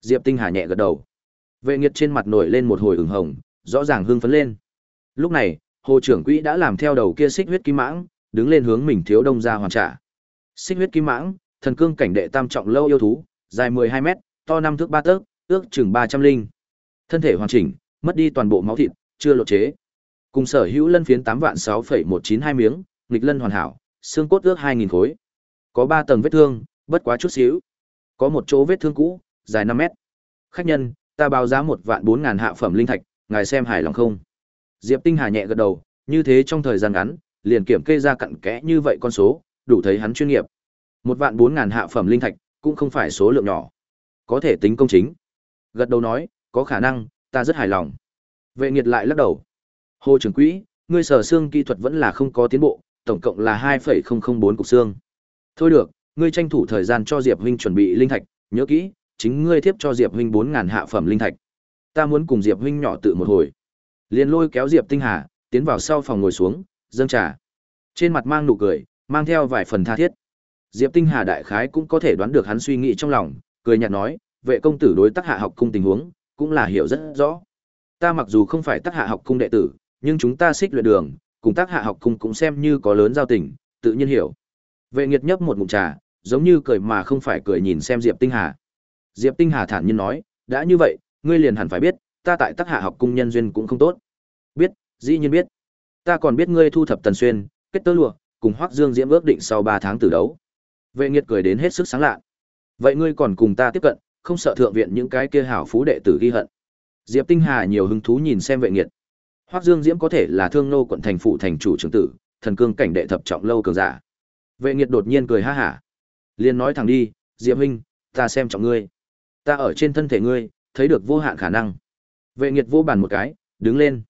Diệp Tinh Hà nhẹ gật đầu. Vệ nghiệt trên mặt nổi lên một hồi ửng hồng, rõ ràng hưng phấn lên. Lúc này, hồ trưởng quỹ đã làm theo đầu kia xích huyết kim mãng, đứng lên hướng mình thiếu đông ra hoàn trả. Xích huyết kim mãng, thần cương cảnh đệ tam trọng lâu yêu thú, dài 12 mét, to năm thước ba tấc, ước chừng 300 linh. Thân thể hoàn chỉnh, mất đi toàn bộ máu thịt, chưa lộ chế. Cùng sở hữu lân phiến 8 vạn 6,192 miếng, nghịch lân hoàn hảo, xương cốt ước 2000 khối. Có 3 tầng vết thương, bất quá chút xíu. Có một chỗ vết thương cũ, dài 5 mét. Khách nhân, ta báo giá một vạn 4000 hạ phẩm linh thạch, ngài xem hài lòng không? Diệp Tinh Hà nhẹ gật đầu, như thế trong thời gian ngắn, liền kiểm kê ra cặn kẽ như vậy con số, đủ thấy hắn chuyên nghiệp. Một vạn bốn ngàn hạ phẩm linh thạch, cũng không phải số lượng nhỏ. Có thể tính công chính. Gật đầu nói, có khả năng, ta rất hài lòng. Vệ nghiệt lại lắc đầu. Hồ trưởng quỹ, ngươi sở xương kỹ thuật vẫn là không có tiến bộ, tổng cộng là 2,004 cục xương. Thôi được, ngươi tranh thủ thời gian cho Diệp huynh chuẩn bị linh thạch, nhớ kỹ, chính ngươi tiếp cho Diệp huynh bốn ngàn hạ phẩm linh thạch. Ta muốn cùng Diệp huynh nhỏ tự một hồi. Liền lôi kéo Diệp Tinh Hà, tiến vào sau phòng ngồi xuống, dâng trà. Trên mặt mang nụ cười, mang theo vài phần tha thiết. Diệp Tinh Hà đại khái cũng có thể đoán được hắn suy nghĩ trong lòng, cười nhạt nói, vệ công tử đối tác hạ học cung tình huống, cũng là hiểu rất rõ. Ta mặc dù không phải tác hạ học cung đệ tử, nhưng chúng ta xích luyện đường, cùng tác hạ học cung cũng xem như có lớn giao tình, tự nhiên hiểu. Vệ nghiệt nhấp một ngụm trà, giống như cười mà không phải cười nhìn xem Diệp Tinh Hà. Diệp Tinh Hà thản nhiên nói, đã như vậy, ngươi liền hẳn phải biết, ta tại tác hạ học cung nhân duyên cũng không tốt. Biết, dĩ nhiên biết. Ta còn biết ngươi thu thập tần xuyên, kết tơ lụa, cùng Hoắc Dương Diễm ước định sau 3 tháng tử đấu. Vệ Nghiệt cười đến hết sức sáng lạ. Vậy ngươi còn cùng ta tiếp cận, không sợ thượng viện những cái kia hảo phú đệ tử ghi hận. Diệp Tinh Hà nhiều hứng thú nhìn xem Vệ Nghiệt. Hoắc Dương Diễm có thể là thương nô quận thành phụ thành chủ trưởng tử, thần cương cảnh đệ thập trọng lâu cường giả. Vệ Nghiệt đột nhiên cười ha hả. liền nói thẳng đi, Diệp huynh, ta xem trọng ngươi. Ta ở trên thân thể ngươi, thấy được vô hạn khả năng. Vệ Nghiệt vô bàn một cái, đứng lên.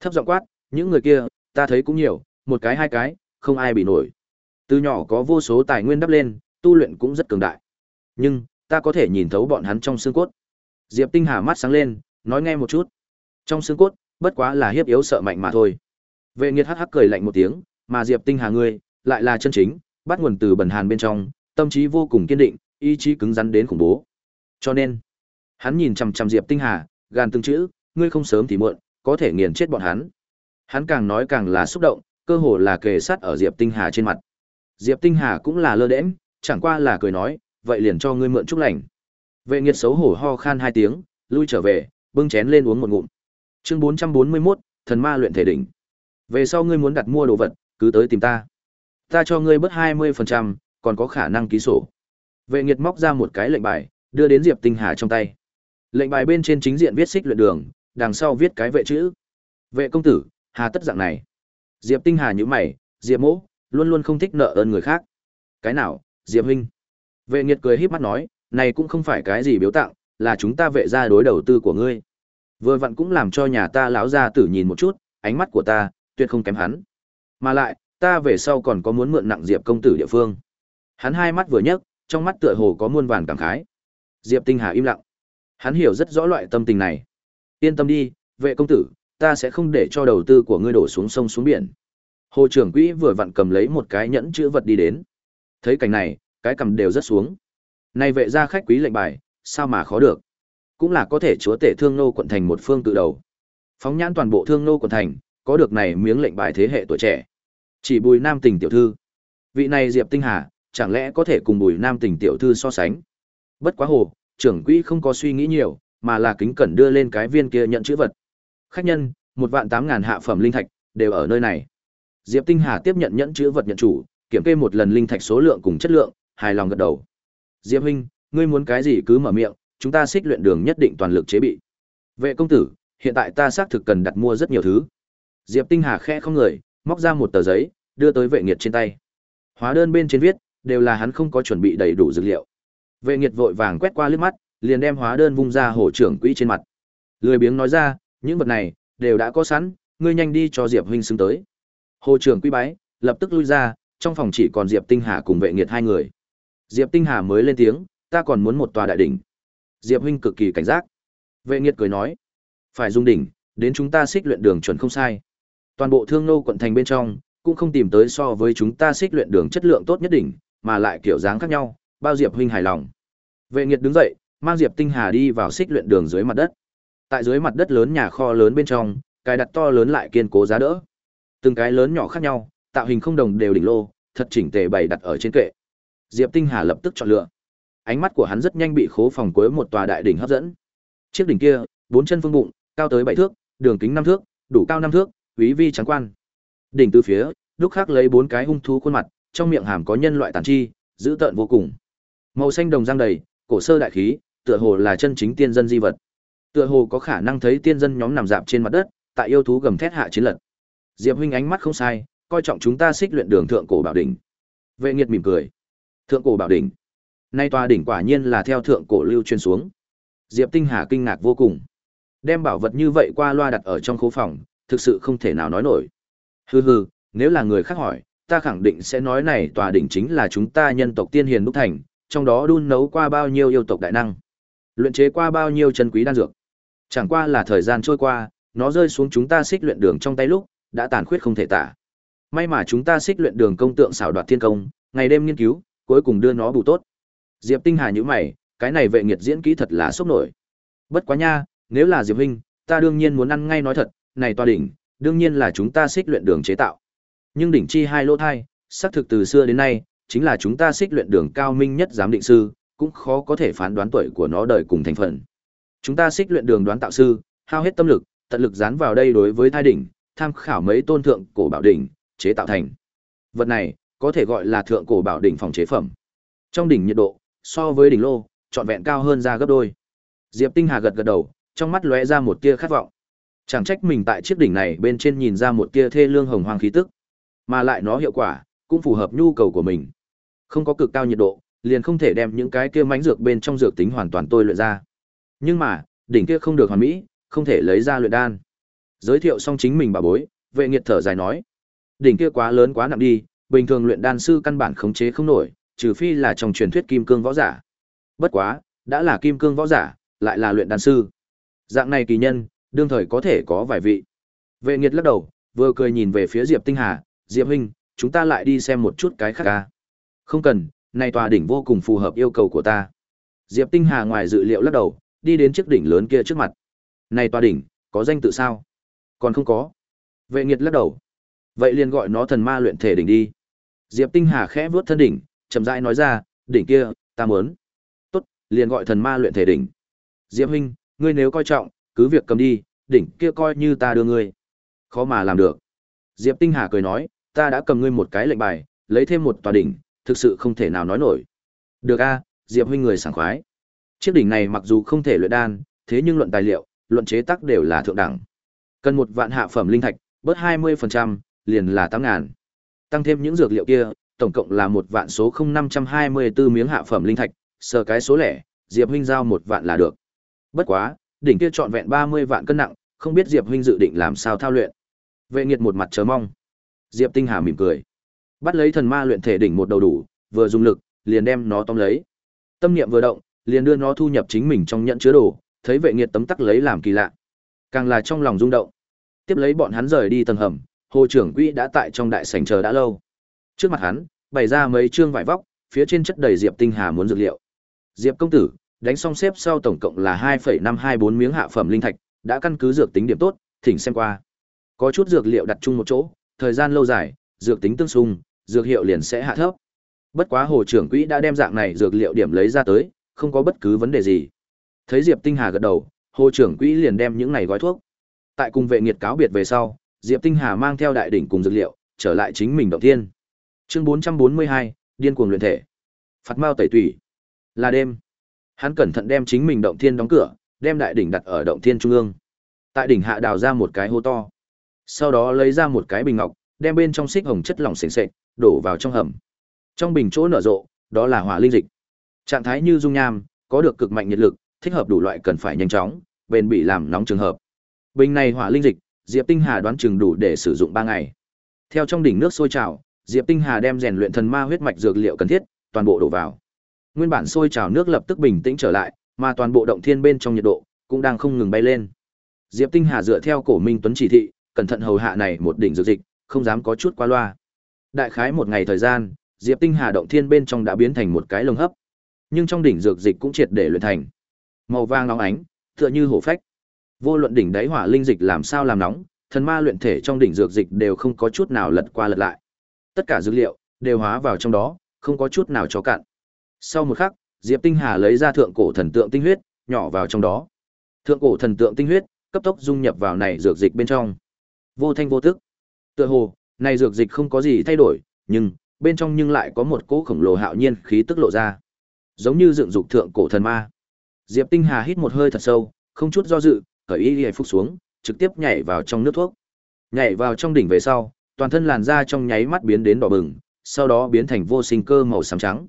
Thấp giọng quát, những người kia, ta thấy cũng nhiều, một cái hai cái, không ai bị nổi. Từ nhỏ có vô số tài nguyên đắp lên, tu luyện cũng rất cường đại. Nhưng, ta có thể nhìn thấu bọn hắn trong xương cốt. Diệp Tinh Hà mắt sáng lên, nói nghe một chút. Trong xương cốt, bất quá là hiếp yếu sợ mạnh mà thôi. Vệ Nghiệt hắc hắc cười lạnh một tiếng, mà Diệp Tinh Hà ngươi, lại là chân chính, bắt nguồn từ bần hàn bên trong, tâm trí vô cùng kiên định, ý chí cứng rắn đến khủng bố. Cho nên, hắn nhìn chằm chằm Diệp Tinh Hà, gàn từng chữ, ngươi không sớm thì muộn, có thể nghiền chết bọn hắn. Hắn càng nói càng là xúc động, cơ hồ là kề sát ở Diệp Tinh Hà trên mặt. Diệp Tinh Hà cũng là lơ đễnh, chẳng qua là cười nói, vậy liền cho ngươi mượn chút lành. Vệ Nghiệt xấu hổ ho khan hai tiếng, lui trở về, bưng chén lên uống một ngụm. Chương 441, thần ma luyện thể đỉnh. Về sau ngươi muốn đặt mua đồ vật, cứ tới tìm ta. Ta cho ngươi bớt 20%, còn có khả năng ký sổ. Vệ Nghiệt móc ra một cái lệnh bài, đưa đến Diệp Tinh Hà trong tay. Lệnh bài bên trên chính diện viết xích luyện đường, đằng sau viết cái vệ chữ. Vệ công tử, hà tất dạng này. Diệp Tinh Hà nhíu mày, Diệp Mỗ, luôn luôn không thích nợ ơn người khác. Cái nào, Diệp huynh? Vệ Nghiệt cười híp mắt nói, này cũng không phải cái gì biếu tặng, là chúng ta vệ ra đối đầu tư của ngươi. Vừa vặn cũng làm cho nhà ta lão gia tử nhìn một chút, ánh mắt của ta, tuyệt không kém hắn. Mà lại, ta về sau còn có muốn mượn nặng Diệp công tử địa phương. Hắn hai mắt vừa nhấc, trong mắt tựa hồ có muôn vàn cảm khái. Diệp Tinh Hà im lặng. Hắn hiểu rất rõ loại tâm tình này. Yên tâm đi, vệ công tử, ta sẽ không để cho đầu tư của ngươi đổ xuống sông xuống biển. Hồ trưởng quỹ vừa vặn cầm lấy một cái nhẫn chữ vật đi đến. Thấy cảnh này, cái cầm đều rất xuống. Này vệ gia khách quý lệnh bài, sao mà khó được. Cũng là có thể chúa tể thương nô quận thành một phương tự đầu. Phóng nhãn toàn bộ thương nô quận thành, có được này miếng lệnh bài thế hệ tuổi trẻ. Chỉ bùi nam tình tiểu thư. Vị này Diệp Tinh Hà, chẳng lẽ có thể cùng Bùi Nam Tình tiểu thư so sánh. Bất quá hồ, trưởng quỹ không có suy nghĩ nhiều, mà là kính cẩn đưa lên cái viên kia nhận chữ vật. Khách nhân, một vạn tám ngàn hạ phẩm linh thạch, đều ở nơi này. Diệp Tinh Hà tiếp nhận nhẫn chữ vật nhận chủ, kiểm kê một lần linh thạch số lượng cùng chất lượng, hài lòng gật đầu. Diệp huynh, ngươi muốn cái gì cứ mở miệng, chúng ta xích luyện đường nhất định toàn lực chế bị. Vệ công tử, hiện tại ta xác thực cần đặt mua rất nhiều thứ. Diệp Tinh Hà khẽ không người, móc ra một tờ giấy, đưa tới vệ nghiệt trên tay. Hóa đơn bên trên viết, đều là hắn không có chuẩn bị đầy đủ dữ liệu. Vệ nghiệt vội vàng quét qua liếc mắt, liền đem hóa đơn vung ra hổ trưởng quỹ trên mặt. Lười biếng nói ra, những vật này đều đã có sẵn, ngươi nhanh đi cho Diệp huynh xứng tới. Hồ trưởng quy bái, lập tức lui ra, trong phòng chỉ còn Diệp Tinh Hà cùng vệ nghiệt hai người. Diệp Tinh Hà mới lên tiếng, ta còn muốn một tòa đại đỉnh. Diệp huynh cực kỳ cảnh giác. Vệ nghiệt cười nói, phải dùng đỉnh, đến chúng ta xích luyện đường chuẩn không sai. Toàn bộ thương nô quận thành bên trong, cũng không tìm tới so với chúng ta xích luyện đường chất lượng tốt nhất đỉnh, mà lại kiểu dáng khác nhau, bao Diệp huynh hài lòng. Vệ nghiệt đứng dậy, mang Diệp Tinh Hà đi vào xích luyện đường dưới mặt đất. Tại dưới mặt đất lớn nhà kho lớn bên trong, cài đặt to lớn lại kiên cố giá đỡ. Từng cái lớn nhỏ khác nhau, tạo hình không đồng đều đỉnh lô, thật chỉnh tề bày đặt ở trên kệ. Diệp Tinh Hà lập tức chọn lựa. Ánh mắt của hắn rất nhanh bị khố phòng cuối một tòa đại đỉnh hấp dẫn. Chiếc đỉnh kia, bốn chân phương bụng, cao tới bảy thước, đường kính năm thước, đủ cao năm thước, quý vi trắng quan. Đỉnh từ phía, đúc khắc lấy bốn cái hung thú khuôn mặt, trong miệng hàm có nhân loại tàn chi, dữ tợn vô cùng. Màu xanh đồng răng đầy, cổ sơ đại khí, tựa hồ là chân chính tiên dân di vật. Tựa hồ có khả năng thấy tiên dân nhóm nằm dạp trên mặt đất, tại yêu thú gầm thét hạ chiến lật. Diệp huynh ánh mắt không sai, coi trọng chúng ta xích luyện đường thượng cổ bảo đỉnh. Vệ Nghiệt mỉm cười. Thượng cổ bảo đỉnh. Nay tòa đỉnh quả nhiên là theo thượng cổ lưu truyền xuống. Diệp Tinh Hà kinh ngạc vô cùng. Đem bảo vật như vậy qua loa đặt ở trong khu phòng, thực sự không thể nào nói nổi. Hừ hừ, nếu là người khác hỏi, ta khẳng định sẽ nói này tòa đỉnh chính là chúng ta nhân tộc tiên hiền đúc thành, trong đó đun nấu qua bao nhiêu yêu tộc đại năng, luyện chế qua bao nhiêu chân quý đan dược. Chẳng qua là thời gian trôi qua, nó rơi xuống chúng ta xích luyện đường trong tay lúc, đã tàn khuyết không thể tả. May mà chúng ta xích luyện đường công tượng xảo đoạt thiên công, ngày đêm nghiên cứu, cuối cùng đưa nó bù tốt. Diệp Tinh Hà nhíu mày, cái này vệ nghiệt diễn kỹ thật là sốc nổi. Bất quá nha, nếu là Diệp huynh, ta đương nhiên muốn ăn ngay nói thật, này toa đỉnh, đương nhiên là chúng ta xích luyện đường chế tạo. Nhưng đỉnh chi hai lỗ thai, xác thực từ xưa đến nay, chính là chúng ta xích luyện đường cao minh nhất giám định sư, cũng khó có thể phán đoán tuổi của nó đời cùng thành phần. Chúng ta xích luyện đường đoán tạo sư, hao hết tâm lực, tận lực dán vào đây đối với thai đỉnh, tham khảo mấy tôn thượng cổ bảo đỉnh, chế tạo thành. Vật này, có thể gọi là thượng cổ bảo đỉnh phòng chế phẩm. Trong đỉnh nhiệt độ, so với đỉnh lô, trọn vẹn cao hơn ra gấp đôi. Diệp Tinh Hà gật gật đầu, trong mắt lóe ra một tia khát vọng. Chẳng trách mình tại chiếc đỉnh này bên trên nhìn ra một tia thê lương hồng hoàng khí tức, mà lại nó hiệu quả cũng phù hợp nhu cầu của mình. Không có cực cao nhiệt độ, liền không thể đem những cái kia mánh dược bên trong dược tính hoàn toàn tôi luyện ra. Nhưng mà, đỉnh kia không được hoàn mỹ, không thể lấy ra luyện đan. Giới thiệu xong chính mình bà bối, vệ nghiệt thở dài nói. Đỉnh kia quá lớn quá nặng đi, bình thường luyện đan sư căn bản khống chế không nổi, trừ phi là trong truyền thuyết kim cương võ giả. Bất quá, đã là kim cương võ giả, lại là luyện đan sư. Dạng này kỳ nhân, đương thời có thể có vài vị. Vệ nghiệt lắc đầu, vừa cười nhìn về phía Diệp Tinh Hà, Diệp huynh, chúng ta lại đi xem một chút cái khác ca. Không cần, này tòa đỉnh vô cùng phù hợp yêu cầu của ta. Diệp Tinh Hà ngoài dự liệu lắc đầu, đi đến chiếc đỉnh lớn kia trước mặt. Này tòa đỉnh, có danh tự sao? Còn không có. Vệ nghiệt lắc đầu. Vậy liền gọi nó thần ma luyện thể đỉnh đi. Diệp Tinh Hà khẽ vuốt thân đỉnh, chậm rãi nói ra, đỉnh kia, ta muốn. Tốt, liền gọi thần ma luyện thể đỉnh. Diệp huynh, ngươi nếu coi trọng, cứ việc cầm đi, đỉnh kia coi như ta đưa ngươi. Khó mà làm được. Diệp Tinh Hà cười nói, ta đã cầm ngươi một cái lệnh bài, lấy thêm một tòa đỉnh, thực sự không thể nào nói nổi. Được a, Diệp huynh người sảng khoái. Chiếc đỉnh này mặc dù không thể luyện đan, thế nhưng luận tài liệu, luận chế tác đều là thượng đẳng. Cần một vạn hạ phẩm linh thạch, bớt 20%, liền là 8000. Tăng thêm những dược liệu kia, tổng cộng là một vạn số 0524 miếng hạ phẩm linh thạch, sờ cái số lẻ, Diệp huynh giao một vạn là được. Bất quá, đỉnh kia trọn vẹn 30 vạn cân nặng, không biết Diệp huynh dự định làm sao thao luyện. Vệ Nghiệt một mặt chờ mong. Diệp Tinh Hà mỉm cười. Bắt lấy thần ma luyện thể đỉnh một đầu đủ, vừa dùng lực, liền đem nó tóm lấy. Tâm niệm vừa động, liền đưa nó thu nhập chính mình trong nhận chứa đồ, thấy Vệ Nghiệt tấm tắc lấy làm kỳ lạ. Càng là trong lòng rung động. Tiếp lấy bọn hắn rời đi tầng hầm, Hồ trưởng quỹ đã tại trong đại sảnh chờ đã lâu. Trước mặt hắn, bày ra mấy trương vải vóc, phía trên chất đầy Diệp Tinh Hà muốn dược liệu. Diệp công tử, đánh xong xếp sau tổng cộng là 2,524 miếng hạ phẩm linh thạch, đã căn cứ dược tính điểm tốt, thỉnh xem qua. Có chút dược liệu đặt chung một chỗ, thời gian lâu dài, dược tính tương xung, dược hiệu liền sẽ hạ thấp. Bất quá hồ trưởng quỹ đã đem dạng này dược liệu điểm lấy ra tới, không có bất cứ vấn đề gì. Thấy Diệp Tinh Hà gật đầu, hồ trưởng quỹ liền đem những này gói thuốc. Tại cùng vệ nghiệt cáo biệt về sau, Diệp Tinh Hà mang theo đại đỉnh cùng dược liệu, trở lại chính mình động thiên. Chương 442, điên cuồng luyện thể. Phạt Mao tẩy tủy. Là đêm. Hắn cẩn thận đem chính mình động thiên đóng cửa, đem đại đỉnh đặt ở động thiên trung ương. Tại đỉnh hạ đào ra một cái hố to. Sau đó lấy ra một cái bình ngọc, đem bên trong xích hồng chất lỏng sền sệt, đổ vào trong hầm. Trong bình chỗ nở rộ, đó là hỏa linh dịch. Trạng thái như dung nham, có được cực mạnh nhiệt lực, thích hợp đủ loại cần phải nhanh chóng, bền bị làm nóng trường hợp. Bình này hỏa linh dịch, Diệp Tinh Hà đoán chừng đủ để sử dụng 3 ngày. Theo trong đỉnh nước sôi trào, Diệp Tinh Hà đem rèn luyện thần ma huyết mạch dược liệu cần thiết, toàn bộ đổ vào. Nguyên bản sôi trào nước lập tức bình tĩnh trở lại, mà toàn bộ động thiên bên trong nhiệt độ cũng đang không ngừng bay lên. Diệp Tinh Hà dựa theo Cổ Minh Tuấn chỉ thị, cẩn thận hầu hạ này một đỉnh dược dịch, không dám có chút qua loa. Đại khái một ngày thời gian, Diệp Tinh Hà động thiên bên trong đã biến thành một cái lồng hấp. Nhưng trong đỉnh dược dịch cũng triệt để luyện thành. Màu vàng nóng ánh, tựa như hổ phách. Vô luận đỉnh đáy hỏa linh dịch làm sao làm nóng, thần ma luyện thể trong đỉnh dược dịch đều không có chút nào lật qua lật lại. Tất cả dữ liệu đều hóa vào trong đó, không có chút nào cho cạn. Sau một khắc, Diệp Tinh Hà lấy ra thượng cổ thần tượng tinh huyết, nhỏ vào trong đó. Thượng cổ thần tượng tinh huyết cấp tốc dung nhập vào này dược dịch bên trong. Vô thanh vô tức. Tựa hồ, này dược dịch không có gì thay đổi, nhưng bên trong nhưng lại có một cỗ khổng lồ hạo nhiên khí tức lộ ra. Giống như dựng dục thượng cổ thần ma. Diệp Tinh Hà hít một hơi thật sâu, không chút do dự, cởi y liễu phục xuống, trực tiếp nhảy vào trong nước thuốc. Nhảy vào trong đỉnh về sau, toàn thân làn da trong nháy mắt biến đến đỏ bừng, sau đó biến thành vô sinh cơ màu xám trắng.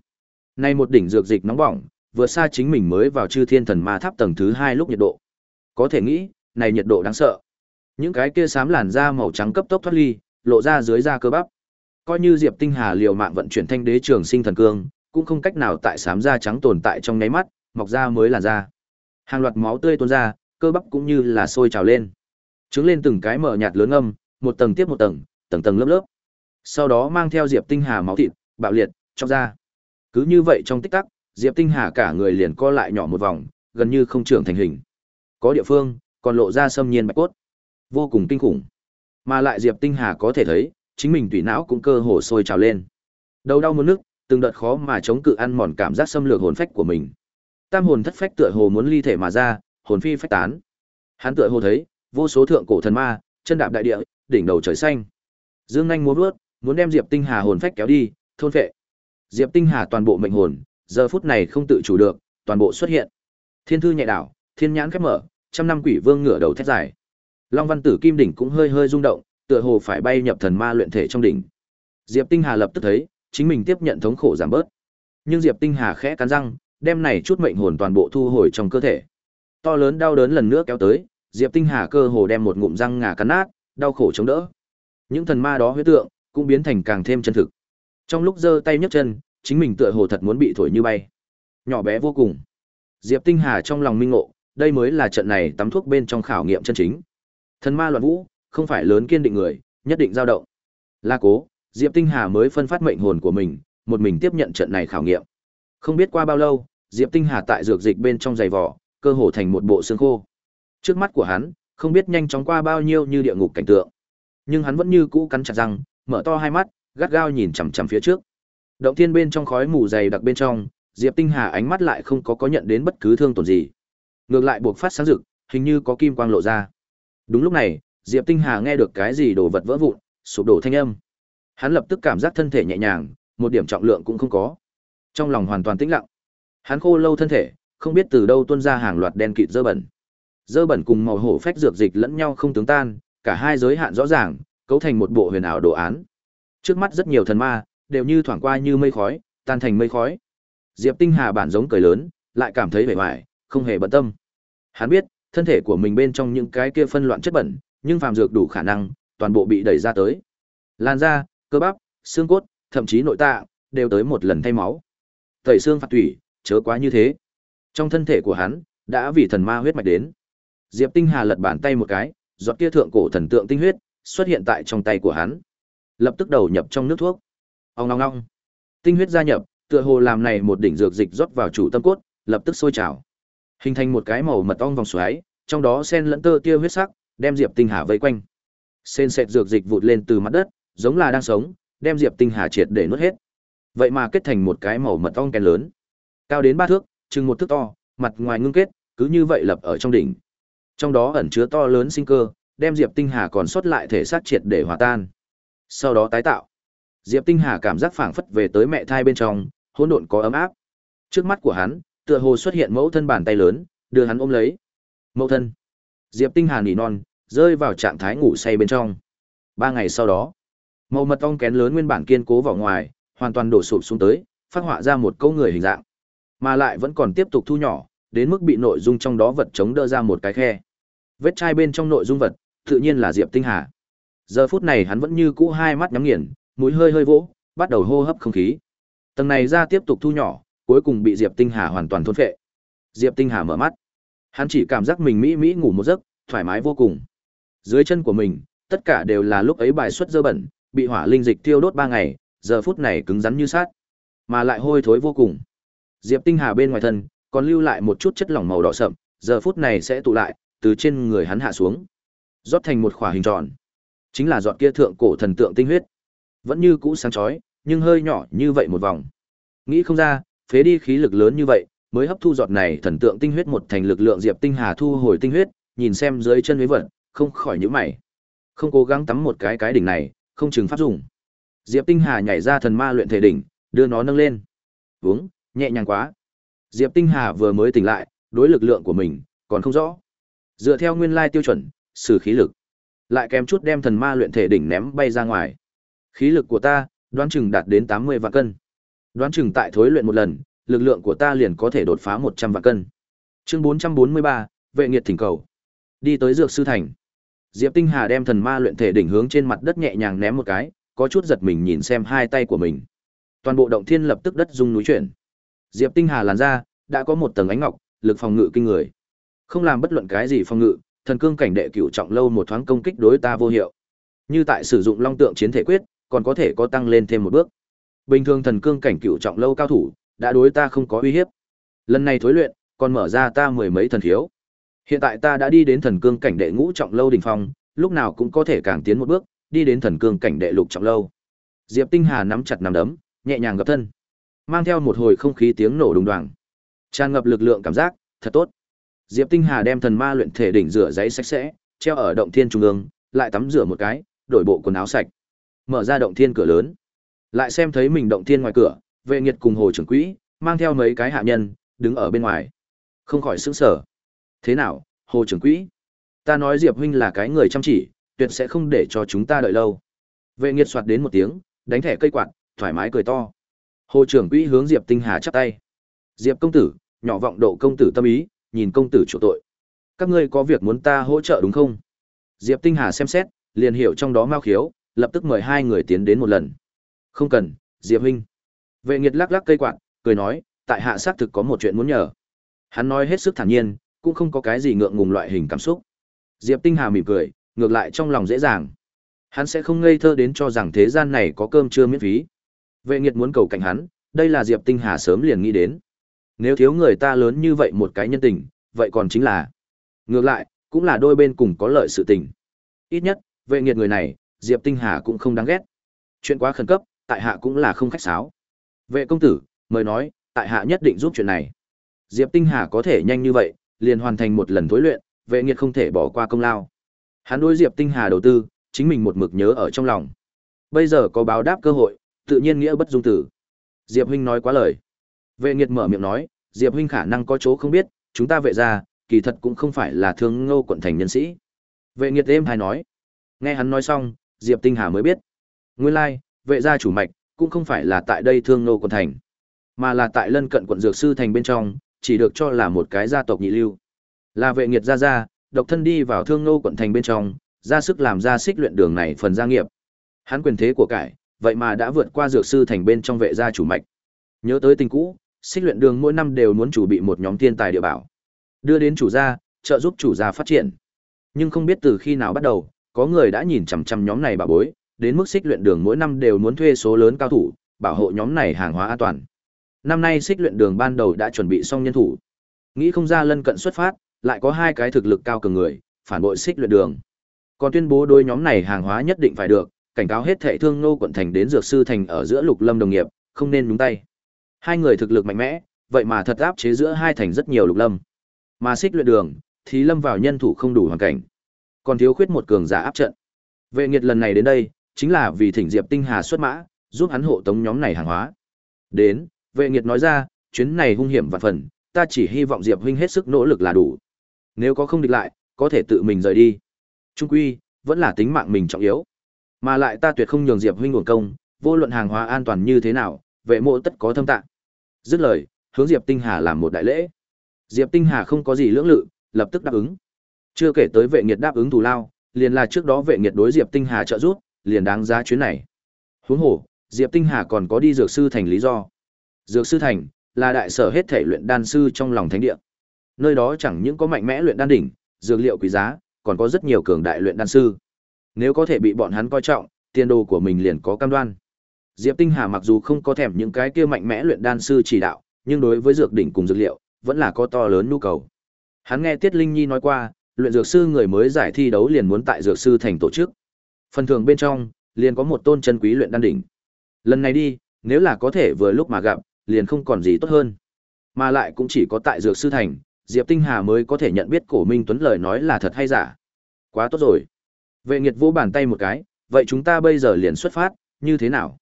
Nay một đỉnh dược dịch nóng bỏng, vừa xa chính mình mới vào Chư Thiên Thần Ma Tháp tầng thứ hai lúc nhiệt độ. Có thể nghĩ, này nhiệt độ đáng sợ. Những cái kia xám làn da màu trắng cấp tốc thoát ly, lộ ra dưới da cơ bắp. Coi như Diệp Tinh Hà liều mạng vận chuyển thanh đế trường sinh thần cương, cũng không cách nào tại xám da trắng tồn tại trong nháy mắt, mọc ra mới là da. Hàng loạt máu tươi tuôn ra, cơ bắp cũng như là sôi trào lên. Trứng lên từng cái mở nhạt lớn âm, một tầng tiếp một tầng, tầng tầng lớp lớp. Sau đó mang theo Diệp Tinh Hà máu thịt, bạo liệt, trong da. Cứ như vậy trong tích tắc, Diệp Tinh Hà cả người liền co lại nhỏ một vòng, gần như không trưởng thành hình. Có địa phương, còn lộ ra sâm nhiên bạch cốt. Vô cùng kinh khủng. Mà lại Diệp Tinh Hà có thể thấy, chính mình tùy não cũng cơ hồ sôi trào lên. Đầu đau muốn nước, từng đợt khó mà chống cự ăn mòn cảm giác xâm lược hồn phách của mình. Tam hồn thất phách tựa hồ muốn ly thể mà ra, hồn phi phách tán. Hắn tựa hồ thấy, vô số thượng cổ thần ma, chân đạp đại địa, đỉnh đầu trời xanh. Dương anh muốn vớt, muốn đem Diệp Tinh Hà hồn phách kéo đi, thôn phệ. Diệp Tinh Hà toàn bộ mệnh hồn, giờ phút này không tự chủ được, toàn bộ xuất hiện. Thiên thư nhẹ đảo, thiên nhãn khép mở, trăm năm quỷ vương ngửa đầu thét dài. Long văn tử kim đỉnh cũng hơi hơi rung động, tựa hồ phải bay nhập thần ma luyện thể trong đỉnh. Diệp Tinh Hà lập tức thấy, chính mình tiếp nhận thống khổ giảm bớt. Nhưng Diệp Tinh Hà khẽ cắn răng, đem này chút mệnh hồn toàn bộ thu hồi trong cơ thể. To lớn đau đớn lần nữa kéo tới, Diệp Tinh Hà cơ hồ đem một ngụm răng ngà cắn nát, đau khổ chống đỡ. Những thần ma đó huyết tượng cũng biến thành càng thêm chân thực. Trong lúc giơ tay nhấc chân, chính mình tựa hồ thật muốn bị thổi như bay. Nhỏ bé vô cùng. Diệp Tinh Hà trong lòng minh ngộ, đây mới là trận này tắm thuốc bên trong khảo nghiệm chân chính. Thần ma loạn vũ, không phải lớn kiên định người, nhất định dao động. La cố, Diệp Tinh Hà mới phân phát mệnh hồn của mình, một mình tiếp nhận trận này khảo nghiệm. Không biết qua bao lâu, Diệp Tinh Hà tại dược dịch bên trong giày vỏ, cơ hồ thành một bộ xương khô. Trước mắt của hắn, không biết nhanh chóng qua bao nhiêu như địa ngục cảnh tượng. Nhưng hắn vẫn như cũ cắn chặt răng, mở to hai mắt, gắt gao nhìn chằm chằm phía trước. Động thiên bên trong khói mù dày đặc bên trong, Diệp Tinh Hà ánh mắt lại không có có nhận đến bất cứ thương tổn gì. Ngược lại buộc phát sáng rực, hình như có kim quang lộ ra. Đúng lúc này, Diệp Tinh Hà nghe được cái gì đồ vật vỡ vụn, sụp đổ thanh âm. Hắn lập tức cảm giác thân thể nhẹ nhàng, một điểm trọng lượng cũng không có. Trong lòng hoàn toàn tĩnh lặng. Hắn khô lâu thân thể, không biết từ đâu tuôn ra hàng loạt đen kịt dơ bẩn. Dơ bẩn cùng màu hổ phách dược dịch lẫn nhau không tướng tan, cả hai giới hạn rõ ràng, cấu thành một bộ huyền ảo đồ án. Trước mắt rất nhiều thần ma, đều như thoảng qua như mây khói, tan thành mây khói. Diệp Tinh Hà bản giống cười lớn, lại cảm thấy vẻ vải, không hề bận tâm. Hắn biết, thân thể của mình bên trong những cái kia phân loạn chất bẩn, nhưng phàm dược đủ khả năng, toàn bộ bị đẩy ra tới. Lan da, cơ bắp, xương cốt, thậm chí nội tạng, đều tới một lần thay máu. Tẩy xương phạt tủy, chớ quá như thế. Trong thân thể của hắn, đã vì thần ma huyết mạch đến. Diệp Tinh Hà lật bàn tay một cái, giọt kia thượng cổ thần tượng tinh huyết xuất hiện tại trong tay của hắn. Lập tức đầu nhập trong nước thuốc. Ong ong ong. Tinh huyết gia nhập, tựa hồ làm này một đỉnh dược dịch rót vào chủ tâm cốt, lập tức sôi trào. Hình thành một cái màu mật ong vòng xoáy, trong đó xen lẫn tơ tia huyết sắc, đem Diệp Tinh Hà vây quanh. Xên xẹt dược dịch vụt lên từ mặt đất, giống là đang sống, đem Diệp Tinh Hà triệt để nuốt hết. vậy mà kết thành một cái màu mật ong kén lớn. Cao đến ba thước, chừng một thước to, mặt ngoài ngưng kết, cứ như vậy lập ở trong đỉnh. Trong đó ẩn chứa to lớn sinh cơ, đem Diệp Tinh Hà còn sót lại thể xác triệt để hòa tan. Sau đó tái tạo. Diệp Tinh Hà cảm giác phảng phất về tới mẹ thai bên trong, hỗn độn có ấm áp. Trước mắt của hắn, tựa hồ xuất hiện mẫu thân bàn tay lớn, đưa hắn ôm lấy. Mẫu thân. Diệp Tinh Hà nỉ non, rơi vào trạng thái ngủ say bên trong. Ba ngày sau đó, màu mật ong kén lớn nguyên bản kiên cố vào ngoài, hoàn toàn đổ sụp xuống tới, phát họa ra một câu người hình dạng, mà lại vẫn còn tiếp tục thu nhỏ, đến mức bị nội dung trong đó vật chống đỡ ra một cái khe. Vết chai bên trong nội dung vật, tự nhiên là Diệp Tinh Hà. Giờ phút này hắn vẫn như cũ hai mắt nhắm nghiền, mũi hơi hơi vỗ, bắt đầu hô hấp không khí. Tầng này ra tiếp tục thu nhỏ, cuối cùng bị Diệp Tinh Hà hoàn toàn thôn phệ. Diệp Tinh Hà mở mắt. Hắn chỉ cảm giác mình mỹ mỹ ngủ một giấc, thoải mái vô cùng. Dưới chân của mình, tất cả đều là lúc ấy bài xuất dơ bẩn, bị hỏa linh dịch tiêu đốt ba ngày, giờ phút này cứng rắn như sát, mà lại hôi thối vô cùng. Diệp Tinh Hà bên ngoài thân còn lưu lại một chút chất lỏng màu đỏ sậm, giờ phút này sẽ tụ lại, từ trên người hắn hạ xuống, rót thành một khỏa hình tròn. Chính là giọt kia thượng cổ thần tượng tinh huyết. Vẫn như cũ sáng chói, nhưng hơi nhỏ như vậy một vòng. Nghĩ không ra, phế đi khí lực lớn như vậy, mới hấp thu giọt này thần tượng tinh huyết một thành lực lượng Diệp Tinh Hà thu hồi tinh huyết, nhìn xem dưới chân mấy vật, không khỏi nhíu mày. Không cố gắng tắm một cái cái đỉnh này, không chừng pháp dùng. Diệp Tinh Hà nhảy ra thần ma luyện thể đỉnh, đưa nó nâng lên. Uống, nhẹ nhàng quá. Diệp Tinh Hà vừa mới tỉnh lại, đối lực lượng của mình còn không rõ. Dựa theo nguyên lai tiêu chuẩn, sử khí lực, lại kém chút đem thần ma luyện thể đỉnh ném bay ra ngoài. Khí lực của ta, đoán chừng đạt đến 80 vạn cân. Đoán chừng tại thối luyện một lần, lực lượng của ta liền có thể đột phá 100 vạn cân. Chương 443, vệ nghiệt thỉnh cầu. Đi tới dược sư thành. Diệp Tinh Hà đem thần ma luyện thể đỉnh hướng trên mặt đất nhẹ nhàng ném một cái, có chút giật mình nhìn xem hai tay của mình. Toàn bộ động thiên lập tức đất rung núi chuyển. Diệp Tinh Hà làn ra, đã có một tầng ánh ngọc, lực phòng ngự kinh người. Không làm bất luận cái gì phòng ngự, thần cương cảnh đệ cửu trọng lâu một thoáng công kích đối ta vô hiệu. Như tại sử dụng long tượng chiến thể quyết, còn có thể có tăng lên thêm một bước. Bình thường thần cương cảnh cửu trọng lâu cao thủ, đã đối ta không có uy hiếp. Lần này thối luyện, còn mở ra ta mười mấy thần thiếu. Hiện tại ta đã đi đến thần cương cảnh đệ ngũ trọng lâu đỉnh phong, lúc nào cũng có thể càng tiến một bước, đi đến thần cương cảnh đệ lục trọng lâu. Diệp Tinh Hà nắm chặt nắm đấm, nhẹ nhàng gập thân, mang theo một hồi không khí tiếng nổ đùng đoàng, tràn ngập lực lượng cảm giác, thật tốt. Diệp Tinh Hà đem thần ma luyện thể đỉnh rửa giấy sạch sẽ, treo ở động thiên trung ương, lại tắm rửa một cái, đổi bộ quần áo sạch, mở ra động thiên cửa lớn, lại xem thấy mình động thiên ngoài cửa, vệ nghiệt cùng hồ trưởng quỹ, mang theo mấy cái hạ nhân, đứng ở bên ngoài, không khỏi sững sờ. Thế nào, hồ trưởng quỹ? Ta nói Diệp huynh là cái người chăm chỉ, tuyệt sẽ không để cho chúng ta đợi lâu. Vệ nghiệt soạt đến một tiếng, đánh thẻ cây quạt, thoải mái cười to. Hồ trưởng quỹ hướng Diệp Tinh Hà chắp tay. Diệp công tử, nhỏ vọng độ công tử tâm ý, nhìn công tử chủ tội. Các ngươi có việc muốn ta hỗ trợ đúng không? Diệp Tinh Hà xem xét, liền hiểu trong đó mao khiếu, lập tức mời hai người tiến đến một lần. Không cần, Diệp huynh. Vệ Nghiệt lắc lắc cây quạt, cười nói, tại hạ xác thực có một chuyện muốn nhờ. Hắn nói hết sức thản nhiên, cũng không có cái gì ngượng ngùng loại hình cảm xúc. Diệp Tinh Hà mỉm cười, ngược lại trong lòng dễ dàng. Hắn sẽ không ngây thơ đến cho rằng thế gian này có cơm trưa miễn phí. Vệ Nghiệt muốn cầu cảnh hắn, đây là Diệp Tinh Hà sớm liền nghĩ đến. Nếu thiếu người ta lớn như vậy một cái nhân tình, vậy còn chính là ngược lại, cũng là đôi bên cùng có lợi sự tình. Ít nhất, vệ nghiệt người này, Diệp Tinh Hà cũng không đáng ghét. Chuyện quá khẩn cấp, tại hạ cũng là không khách sáo. Vệ công tử, mời nói, tại hạ nhất định giúp chuyện này. Diệp Tinh Hà có thể nhanh như vậy, liền hoàn thành một lần thối luyện, vệ nghiệt không thể bỏ qua công lao. Hắn đối Diệp Tinh Hà đầu tư, chính mình một mực nhớ ở trong lòng. Bây giờ có báo đáp cơ hội, tự nhiên nghĩa bất dung tử. Diệp huynh nói quá lời. Vệ nghiệt mở miệng nói, Diệp huynh khả năng có chỗ không biết, chúng ta vệ ra, kỳ thật cũng không phải là thương ngô quận thành nhân sĩ. Vệ nghiệt êm hay nói. Nghe hắn nói xong, Diệp Tinh Hà mới biết. Nguyên lai, vệ gia chủ mạch, cũng không phải là tại đây thương ngô quận thành, mà là tại lân cận quận dược sư thành bên trong, chỉ được cho là một cái gia tộc nhị lưu. Là vệ nghiệt gia gia, độc thân đi vào thương nô quận thành bên trong, ra sức làm ra xích luyện đường này phần gia nghiệp. Hắn quyền thế của cải, vậy mà đã vượt qua dược sư thành bên trong vệ gia chủ mạch. Nhớ tới tình cũ, xích luyện đường mỗi năm đều muốn chủ bị một nhóm thiên tài địa bảo, đưa đến chủ gia, trợ giúp chủ gia phát triển. Nhưng không biết từ khi nào bắt đầu, có người đã nhìn chằm chằm nhóm này bà bối, đến mức xích luyện đường mỗi năm đều muốn thuê số lớn cao thủ, bảo hộ nhóm này hàng hóa an toàn. Năm nay xích luyện đường ban đầu đã chuẩn bị xong nhân thủ. Nghĩ không ra lân cận xuất phát, lại có hai cái thực lực cao cường người, phản bội xích luyện đường. Còn tuyên bố đôi nhóm này hàng hóa nhất định phải được, cảnh cáo hết thệ thương nô quận thành đến dược sư thành ở giữa lục lâm đồng nghiệp, không nên nhúng tay. Hai người thực lực mạnh mẽ, vậy mà thật áp chế giữa hai thành rất nhiều lục lâm. Mà xích luyện đường, thì lâm vào nhân thủ không đủ hoàn cảnh. Còn thiếu khuyết một cường giả áp trận. Vệ nghiệt lần này đến đây, chính là vì thỉnh Diệp Tinh Hà xuất mã, giúp hắn hộ tống nhóm này hàng hóa. Đến, vệ nghiệt nói ra, chuyến này hung hiểm và phần, ta chỉ hy vọng Diệp huynh hết sức nỗ lực là đủ. Nếu có không địch lại, có thể tự mình rời đi. Trung quy, vẫn là tính mạng mình trọng yếu. Mà lại ta tuyệt không nhường Diệp huynh uổng công, vô luận hàng hóa an toàn như thế nào, vệ mộ tất có thâm tạng. Dứt lời, hướng Diệp Tinh Hà làm một đại lễ. Diệp Tinh Hà không có gì lưỡng lự, lập tức đáp ứng. Chưa kể tới vệ nghiệt đáp ứng thù lao, liền là trước đó vệ nghiệt đối Diệp Tinh Hà trợ giúp, liền đáng giá chuyến này. Huống hồ, Diệp Tinh Hà còn có đi dược sư thành lý do. Dược sư thành là đại sở hết thể luyện đan sư trong lòng thánh địa. Nơi đó chẳng những có mạnh mẽ luyện đan đỉnh, dược liệu quý giá, còn có rất nhiều cường đại luyện đan sư. Nếu có thể bị bọn hắn coi trọng, tiền đồ của mình liền có cam đoan. Diệp Tinh Hà mặc dù không có thèm những cái kia mạnh mẽ luyện đan sư chỉ đạo, nhưng đối với dược đỉnh cùng dược liệu, vẫn là có to lớn nhu cầu. Hắn nghe Tiết Linh Nhi nói qua, luyện dược sư người mới giải thi đấu liền muốn tại dược sư thành tổ chức. Phần thưởng bên trong, liền có một tôn chân quý luyện đan đỉnh. Lần này đi, nếu là có thể vừa lúc mà gặp, liền không còn gì tốt hơn. Mà lại cũng chỉ có tại dược sư thành, Diệp Tinh Hà mới có thể nhận biết Cổ Minh Tuấn lời nói là thật hay giả. Quá tốt rồi. Vệ Nghiệt vô bàn tay một cái, vậy chúng ta bây giờ liền xuất phát, như thế nào?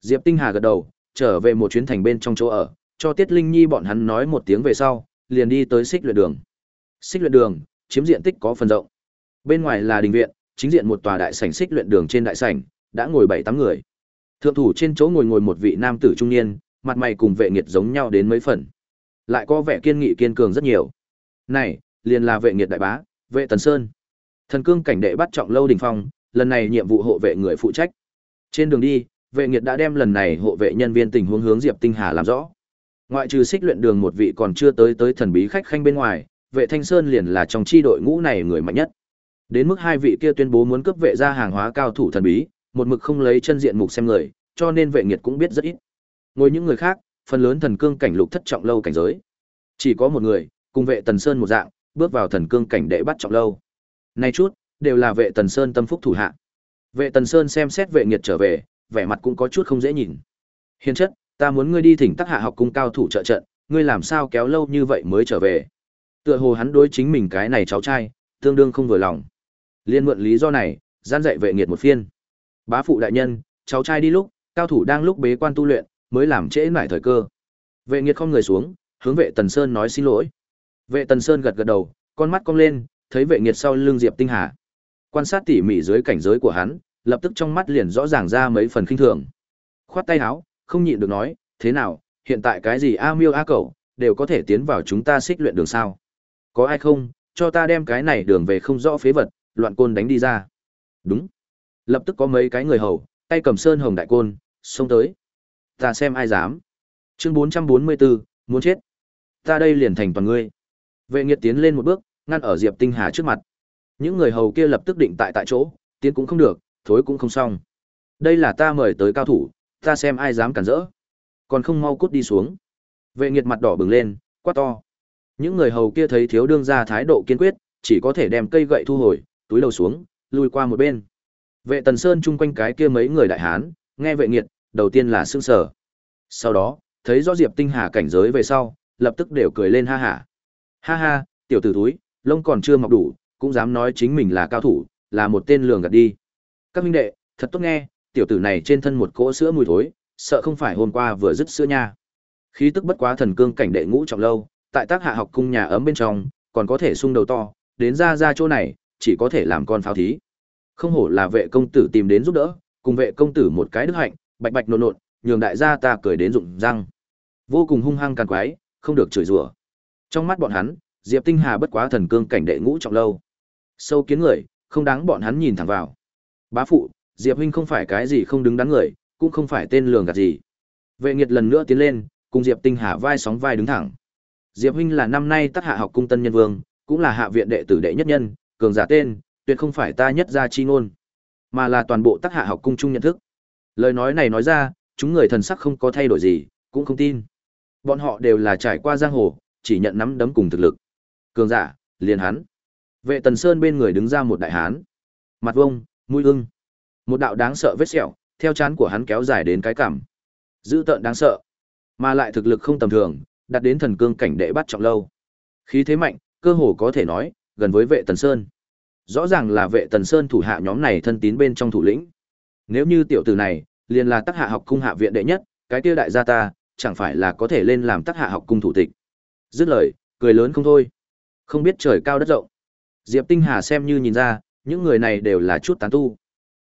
Diệp Tinh Hà gật đầu, trở về một chuyến thành bên trong chỗ ở, cho Tiết Linh Nhi bọn hắn nói một tiếng về sau, liền đi tới xích luyện đường. Xích luyện đường, chiếm diện tích có phần rộng. Bên ngoài là đình viện, chính diện một tòa đại sảnh xích luyện đường trên đại sảnh, đã ngồi bảy tám người. Thượng thủ trên chỗ ngồi ngồi một vị nam tử trung niên, mặt mày cùng vệ nghiệt giống nhau đến mấy phần. Lại có vẻ kiên nghị kiên cường rất nhiều. Này, liền là vệ nghiệt đại bá, vệ Tần Sơn. Thần cương cảnh đệ bắt trọng lâu đỉnh phong, lần này nhiệm vụ hộ vệ người phụ trách. Trên đường đi, vệ nghiệt đã đem lần này hộ vệ nhân viên tình huống hướng Diệp Tinh Hà làm rõ. Ngoại trừ xích luyện đường một vị còn chưa tới tới thần bí khách khanh bên ngoài, vệ Thanh Sơn liền là trong chi đội ngũ này người mạnh nhất. Đến mức hai vị kia tuyên bố muốn cướp vệ ra hàng hóa cao thủ thần bí, một mực không lấy chân diện mục xem người, cho nên vệ nghiệt cũng biết rất ít. Ngồi những người khác, phần lớn thần cương cảnh lục thất trọng lâu cảnh giới. Chỉ có một người, cùng vệ Tần Sơn một dạng, bước vào thần cương cảnh đệ bắt trọng lâu. Nay chút, đều là vệ Tần Sơn tâm phúc thủ hạ. Vệ Tần Sơn xem xét vệ nghiệt trở về, vẻ mặt cũng có chút không dễ nhìn. Hiền chất, ta muốn ngươi đi thỉnh tác hạ học cung cao thủ trợ trận, ngươi làm sao kéo lâu như vậy mới trở về? Tựa hồ hắn đối chính mình cái này cháu trai, tương đương không vừa lòng. Liên mượn lý do này, gian dạy vệ nghiệt một phiên. Bá phụ đại nhân, cháu trai đi lúc, cao thủ đang lúc bế quan tu luyện, mới làm trễ nải thời cơ. Vệ nghiệt không người xuống, hướng vệ Tần Sơn nói xin lỗi. Vệ Tần Sơn gật gật đầu, con mắt cong lên, thấy vệ nghiệt sau lưng Diệp Tinh Hà. Quan sát tỉ mỉ dưới cảnh giới của hắn, lập tức trong mắt liền rõ ràng ra mấy phần khinh thường. Khoát tay áo, không nhịn được nói, thế nào, hiện tại cái gì A Miêu A Cẩu, đều có thể tiến vào chúng ta xích luyện đường sao. Có ai không, cho ta đem cái này đường về không rõ phế vật, loạn côn đánh đi ra. Đúng. Lập tức có mấy cái người hầu, tay cầm sơn hồng đại côn, xông tới. Ta xem ai dám. Chương 444, muốn chết. Ta đây liền thành toàn ngươi. Vệ Nghiệt tiến lên một bước, ngăn ở Diệp Tinh Hà trước mặt. Những người hầu kia lập tức định tại tại chỗ, tiến cũng không được, thối cũng không xong. Đây là ta mời tới cao thủ, ta xem ai dám cản rỡ. Còn không mau cút đi xuống. Vệ Nghiệt mặt đỏ bừng lên, quát to. Những người hầu kia thấy thiếu đương gia thái độ kiên quyết, chỉ có thể đem cây gậy thu hồi, túi đầu xuống, lùi qua một bên. Vệ Tần Sơn chung quanh cái kia mấy người đại hán, nghe vệ nghiệt, đầu tiên là sững sờ. Sau đó, thấy rõ Diệp Tinh Hà cảnh giới về sau, lập tức đều cười lên ha ha. Ha ha, tiểu tử túi, lông còn chưa mọc đủ, cũng dám nói chính mình là cao thủ, là một tên lường gạt đi. Các minh đệ, thật tốt nghe, tiểu tử này trên thân một cỗ sữa mùi thối, sợ không phải hôm qua vừa dứt sữa nha. Khí tức bất quá thần cương cảnh đệ ngũ trọng lâu, tại tác hạ học cung nhà ấm bên trong, còn có thể sung đầu to, đến ra ra chỗ này, chỉ có thể làm con pháo thí. Không hổ là vệ công tử tìm đến giúp đỡ, cùng vệ công tử một cái đức hạnh, bạch bạch nộn nộn, nhường đại gia ta cười đến rụng răng. Vô cùng hung hăng càn quái, không được chửi rủa. Trong mắt bọn hắn, Diệp Tinh Hà bất quá thần cương cảnh đệ ngũ trọng lâu. Sâu kiến người, không đáng bọn hắn nhìn thẳng vào. Bá phụ, Diệp huynh không phải cái gì không đứng đắn người, cũng không phải tên lường gạt gì. Vệ Nghiệt lần nữa tiến lên, cùng Diệp Tinh Hà vai sóng vai đứng thẳng. Diệp huynh là năm nay tác hạ học cung tân nhân vương, cũng là hạ viện đệ tử đệ nhất nhân, cường giả tên, tuyệt không phải ta nhất gia chi ngôn, mà là toàn bộ tác hạ học cung chung nhận thức. Lời nói này nói ra, chúng người thần sắc không có thay đổi gì, cũng không tin. Bọn họ đều là trải qua giang hồ, chỉ nhận nắm đấm cùng thực lực. Cường giả, liền hắn. Vệ Tần Sơn bên người đứng ra một đại hán. Mặt vông, mũi ưng. Một đạo đáng sợ vết sẹo, theo chán của hắn kéo dài đến cái cằm. Dữ tợn đáng sợ, mà lại thực lực không tầm thường, đạt đến thần cương cảnh đệ bắt trọng lâu. Khí thế mạnh, cơ hồ có thể nói, gần với vệ tần sơn. Rõ ràng là vệ tần sơn thủ hạ nhóm này thân tín bên trong thủ lĩnh. Nếu như tiểu tử này, liền là tác hạ học cung hạ viện đệ nhất, cái kia đại gia ta, chẳng phải là có thể lên làm tác hạ học cung thủ tịch. Dứt lời, cười lớn không thôi. Không biết trời cao đất rộng. Diệp Tinh Hà xem như nhìn ra, những người này đều là chút tán tu.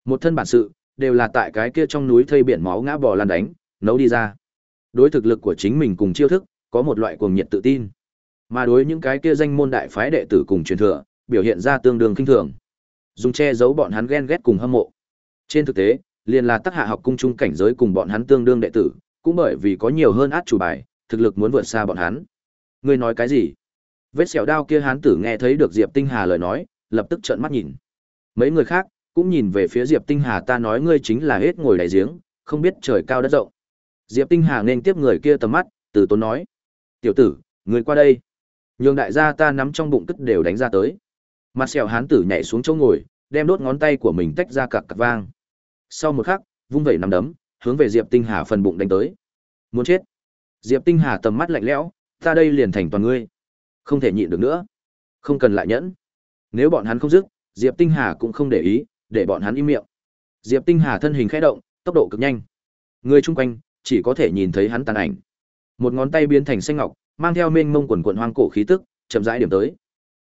Một thân bản sự, đều là tại cái kia trong núi thây biển máu ngã bò lan đánh, nấu đi ra. Đối thực lực của chính mình cùng chiêu thức, có một loại cuồng nhiệt tự tin. Mà đối những cái kia danh môn đại phái đệ tử cùng truyền thừa, biểu hiện ra tương đương kinh thường. Dùng che giấu bọn hắn ghen ghét cùng hâm mộ. Trên thực tế, liền là tác hạ học cung trung cảnh giới cùng bọn hắn tương đương đệ tử, cũng bởi vì có nhiều hơn át chủ bài, thực lực muốn vượt xa bọn hắn. Ngươi nói cái gì? Vết sẹo đao kia hán tử nghe thấy được Diệp Tinh Hà lời nói, lập tức trợn mắt nhìn. Mấy người khác cũng nhìn về phía Diệp Tinh Hà ta nói ngươi chính là hết ngồi đại giếng, không biết trời cao đất rộng. Diệp Tinh Hà nên tiếp người kia tầm mắt, từ tốn nói: "Tiểu tử, người qua đây." Nhường đại gia ta nắm trong bụng cất đều đánh ra tới. Mặt sẹo hán tử nhảy xuống chỗ ngồi, đem đốt ngón tay của mình tách ra cặc cặc vang. Sau một khắc, vung vẩy nằm đấm, hướng về Diệp Tinh Hà phần bụng đánh tới. Muốn chết. Diệp Tinh Hà tầm mắt lạnh lẽo, ta đây liền thành toàn ngươi. Không thể nhịn được nữa. Không cần lại nhẫn. Nếu bọn hắn không dứt, Diệp Tinh Hà cũng không để ý, để bọn hắn im miệng. Diệp Tinh Hà thân hình khẽ động, tốc độ cực nhanh. Người chung quanh chỉ có thể nhìn thấy hắn tàn ảnh. Một ngón tay biến thành xanh ngọc, mang theo mênh mông quần quần hoang cổ khí tức, chậm rãi điểm tới.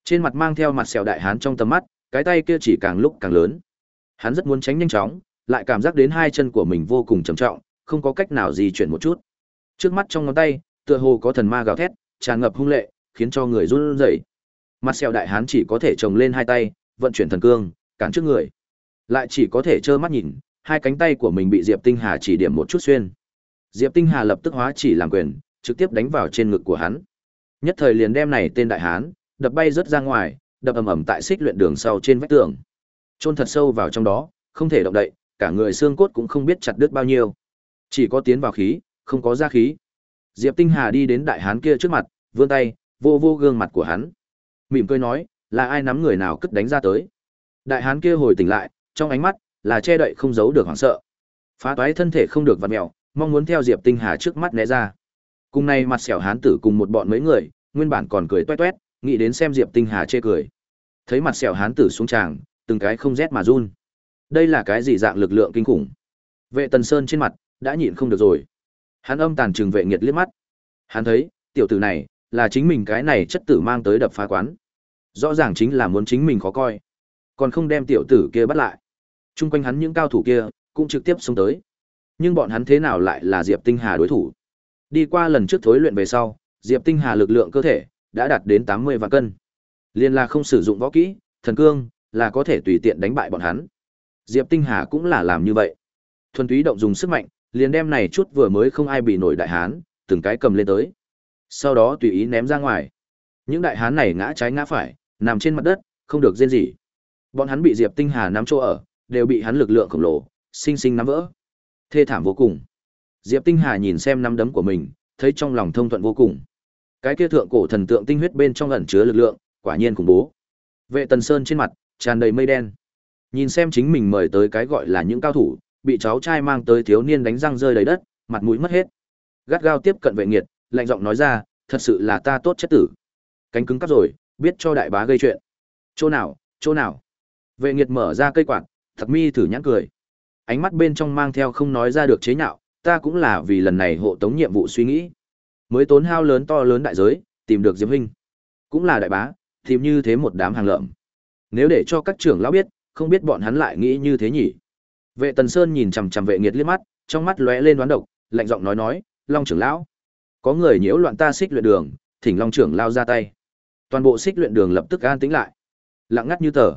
Trên mặt mang theo mặt sẹo đại hán trong tầm mắt, cái tay kia chỉ càng lúc càng lớn. Hắn rất muốn tránh nhanh chóng, lại cảm giác đến hai chân của mình vô cùng trầm trọng, không có cách nào di chuyển một chút. Trước mắt trong ngón tay, tựa hồ có thần ma gào thét, tràn ngập hung lệ, khiến cho người run rẩy. Mặt sẹo đại hán chỉ có thể trồng lên hai tay, vận chuyển thần cương, cản trước người. Lại chỉ có thể trơ mắt nhìn, hai cánh tay của mình bị Diệp Tinh Hà chỉ điểm một chút xuyên. Diệp Tinh Hà lập tức hóa chỉ làm quyền, trực tiếp đánh vào trên ngực của hắn. Nhất thời liền đem này tên đại hán, đập bay rất ra ngoài, đập ầm ầm tại xích luyện đường sau trên vách tường. Chôn thật sâu vào trong đó, không thể động đậy, cả người xương cốt cũng không biết chặt đứt bao nhiêu. Chỉ có tiến vào khí, không có ra khí. Diệp Tinh Hà đi đến đại hán kia trước mặt, vươn tay, vô vô gương mặt của hắn. Mỉm cười nói, là ai nắm người nào cất đánh ra tới. Đại hán kia hồi tỉnh lại, trong ánh mắt là che đậy không giấu được hoảng sợ. Phá toái thân thể không được vặn mèo, mong muốn theo Diệp Tinh Hà trước mắt né ra. Cùng này mặt xẻo hán tử cùng một bọn mấy người, nguyên bản còn cười toét toét, nghĩ đến xem Diệp Tinh Hà chê cười. Thấy mặt xẻo hán tử xuống tràng, từng cái không rét mà run. Đây là cái gì dạng lực lượng kinh khủng? Vệ Tần Sơn trên mặt đã nhịn không được rồi. Hắn âm tàn trừng vệ nghiệt liếc mắt. Hắn thấy, tiểu tử này là chính mình cái này chất tử mang tới đập phá quán. Rõ ràng chính là muốn chính mình khó coi, còn không đem tiểu tử kia bắt lại. Trung quanh hắn những cao thủ kia cũng trực tiếp xông tới. Nhưng bọn hắn thế nào lại là Diệp Tinh Hà đối thủ? Đi qua lần trước thối luyện về sau, Diệp Tinh Hà lực lượng cơ thể đã đạt đến 80 vạn cân. Liên là không sử dụng võ kỹ, thần cương là có thể tùy tiện đánh bại bọn hắn. Diệp Tinh Hà cũng là làm như vậy. Thuần túy động dùng sức mạnh, liền đem này chút vừa mới không ai bị nổi đại hán, từng cái cầm lên tới. Sau đó tùy ý ném ra ngoài. Những đại hán này ngã trái ngã phải, nằm trên mặt đất, không được rên gì. Bọn hắn bị Diệp Tinh Hà nắm chỗ ở, đều bị hắn lực lượng khổng lồ, sinh sinh nắm vỡ. Thê thảm vô cùng. Diệp Tinh Hà nhìn xem nắm đấm của mình, thấy trong lòng thông thuận vô cùng. Cái kia thượng cổ thần tượng tinh huyết bên trong ẩn chứa lực lượng, quả nhiên khủng bố. Vệ Tần Sơn trên mặt tràn đầy mây đen. Nhìn xem chính mình mời tới cái gọi là những cao thủ, bị cháu trai mang tới thiếu niên đánh răng rơi đầy đất, mặt mũi mất hết. Gắt gao tiếp cận vệ nghiệt, lạnh giọng nói ra, thật sự là ta tốt chất tử. Cánh cứng cắp rồi, biết cho đại bá gây chuyện. Chỗ nào, chỗ nào? Vệ nghiệt mở ra cây quạt, thật mi thử nhãn cười. Ánh mắt bên trong mang theo không nói ra được chế nhạo, ta cũng là vì lần này hộ tống nhiệm vụ suy nghĩ. Mới tốn hao lớn to lớn đại giới, tìm được Diệp Hinh, Cũng là đại bá, tìm như thế một đám hàng lợm. Nếu để cho các trưởng lão biết, không biết bọn hắn lại nghĩ như thế nhỉ. Vệ Tần Sơn nhìn chằm chằm vệ nghiệt liếc mắt, trong mắt lóe lên đoán độc, lạnh giọng nói nói, Long trưởng lão, có người nhiễu loạn ta xích luyện đường, thỉnh Long trưởng lao ra tay. Toàn bộ xích luyện đường lập tức an tĩnh lại, lặng ngắt như tờ.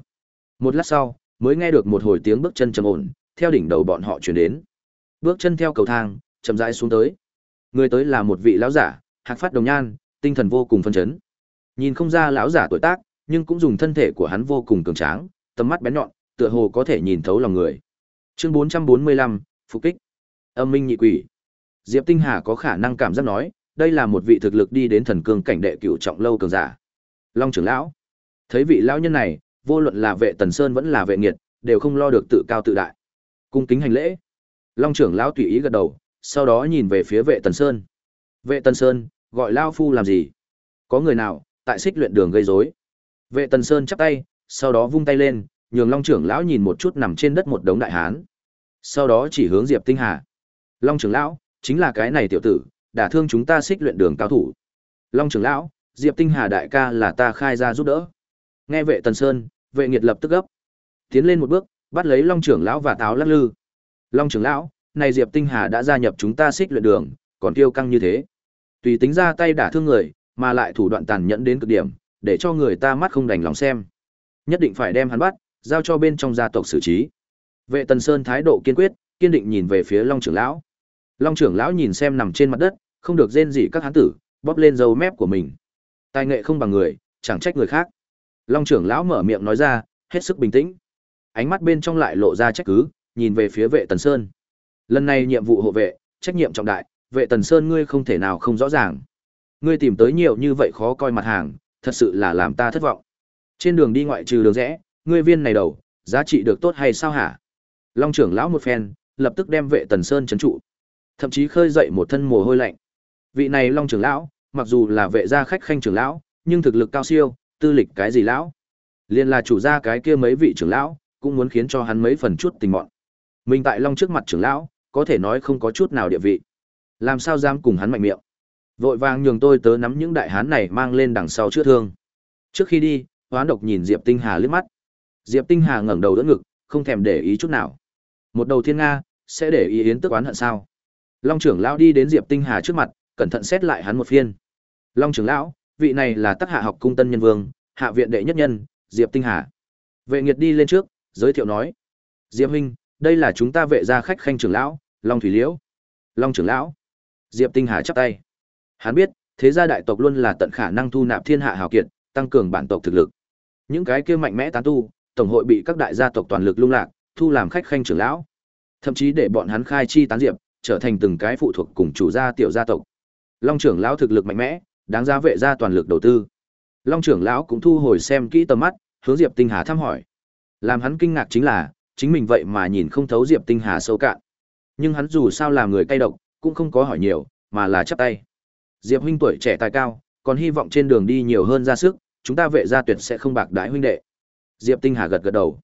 Một lát sau, mới nghe được một hồi tiếng bước chân trầm ổn, theo đỉnh đầu bọn họ chuyển đến. Bước chân theo cầu thang, chậm rãi xuống tới. Người tới là một vị lão giả, hạc phát đồng nhan, tinh thần vô cùng phân chấn. Nhìn không ra lão giả tuổi tác, nhưng cũng dùng thân thể của hắn vô cùng cường tráng, tầm mắt bén nhọn, tựa hồ có thể nhìn thấu lòng người. Chương 445, phục kích. Âm minh nhị quỷ. Diệp Tinh Hà có khả năng cảm giác nói, đây là một vị thực lực đi đến thần cương cảnh đệ cửu trọng lâu cường giả. Long trưởng lão. Thấy vị lão nhân này, vô luận là vệ Tần Sơn vẫn là vệ nghiệt, đều không lo được tự cao tự đại. Cung kính hành lễ. Long trưởng lão tùy ý gật đầu, sau đó nhìn về phía vệ tần sơn. Vệ tần sơn, gọi Lao Phu làm gì? Có người nào, tại xích luyện đường gây rối? Vệ tần sơn chắp tay, sau đó vung tay lên, nhường Long trưởng lão nhìn một chút nằm trên đất một đống đại hán. Sau đó chỉ hướng Diệp Tinh Hà. Long trưởng lão, chính là cái này tiểu tử, đả thương chúng ta xích luyện đường cao thủ. Long trưởng lão, Diệp Tinh Hà đại ca là ta khai ra giúp đỡ. Nghe vệ Tần Sơn, vệ nghiệt lập tức gấp. Tiến lên một bước, bắt lấy Long trưởng lão và táo lắc lư. Long trưởng lão, này Diệp Tinh Hà đã gia nhập chúng ta xích luyện đường, còn tiêu căng như thế. Tùy tính ra tay đả thương người, mà lại thủ đoạn tàn nhẫn đến cực điểm, để cho người ta mắt không đành lòng xem. Nhất định phải đem hắn bắt, giao cho bên trong gia tộc xử trí. Vệ Tần Sơn thái độ kiên quyết, kiên định nhìn về phía Long trưởng lão. Long trưởng lão nhìn xem nằm trên mặt đất, không được rên gì các hán tử, bóp lên dâu mép của mình. Tài nghệ không bằng người, chẳng trách người khác. Long trưởng lão mở miệng nói ra, hết sức bình tĩnh. Ánh mắt bên trong lại lộ ra trách cứ, nhìn về phía vệ Tần Sơn. Lần này nhiệm vụ hộ vệ, trách nhiệm trọng đại, vệ Tần Sơn ngươi không thể nào không rõ ràng. Ngươi tìm tới nhiều như vậy khó coi mặt hàng, thật sự là làm ta thất vọng. Trên đường đi ngoại trừ đường rẽ, ngươi viên này đầu, giá trị được tốt hay sao hả? Long trưởng lão một phen, lập tức đem vệ Tần Sơn trấn trụ. Thậm chí khơi dậy một thân mồ hôi lạnh. Vị này Long trưởng lão, mặc dù là vệ gia khách khanh trưởng lão, nhưng thực lực cao siêu, tư lịch cái gì lão? Liên là chủ gia cái kia mấy vị trưởng lão, cũng muốn khiến cho hắn mấy phần chút tình mọn. Mình tại Long trước mặt trưởng lão, có thể nói không có chút nào địa vị. Làm sao dám cùng hắn mạnh miệng? Vội vàng nhường tôi tớ nắm những đại hán này mang lên đằng sau chữa thương. Trước khi đi, Hoán Độc nhìn Diệp Tinh Hà liếc mắt. Diệp Tinh Hà ngẩng đầu đỡ ngực, không thèm để ý chút nào. Một đầu thiên nga, sẽ để ý yến tức oán hận sao? Long trưởng lão đi đến Diệp Tinh Hà trước mặt, cẩn thận xét lại hắn một phiên. Long trưởng lão, vị này là tác Hạ học cung tân nhân vương, hạ viện đệ nhất nhân, Diệp Tinh Hà. Vệ Nghiệt đi lên trước, giới thiệu nói: "Diệp huynh, đây là chúng ta vệ gia khách khanh trưởng lão, Long Thủy Liễu." Long trưởng lão. Diệp Tinh Hà chắp tay. Hắn biết, thế gia đại tộc luôn là tận khả năng thu nạp thiên hạ hào kiệt, tăng cường bản tộc thực lực. Những cái kia mạnh mẽ tán tu, tổng hội bị các đại gia tộc toàn lực lung lạc, thu làm khách khanh trưởng lão. Thậm chí để bọn hắn khai chi tán diệp, trở thành từng cái phụ thuộc cùng chủ gia tiểu gia tộc. Long trưởng lão thực lực mạnh mẽ, đáng giá vệ gia toàn lực đầu tư. Long trưởng lão cũng thu hồi xem kỹ tầm mắt, hướng Diệp Tinh Hà thăm hỏi. Làm hắn kinh ngạc chính là, chính mình vậy mà nhìn không thấu Diệp Tinh Hà sâu cạn. Nhưng hắn dù sao là người cay độc, cũng không có hỏi nhiều, mà là chắp tay. Diệp huynh tuổi trẻ tài cao, còn hy vọng trên đường đi nhiều hơn ra sức, chúng ta vệ gia tuyệt sẽ không bạc đái huynh đệ. Diệp Tinh Hà gật gật đầu.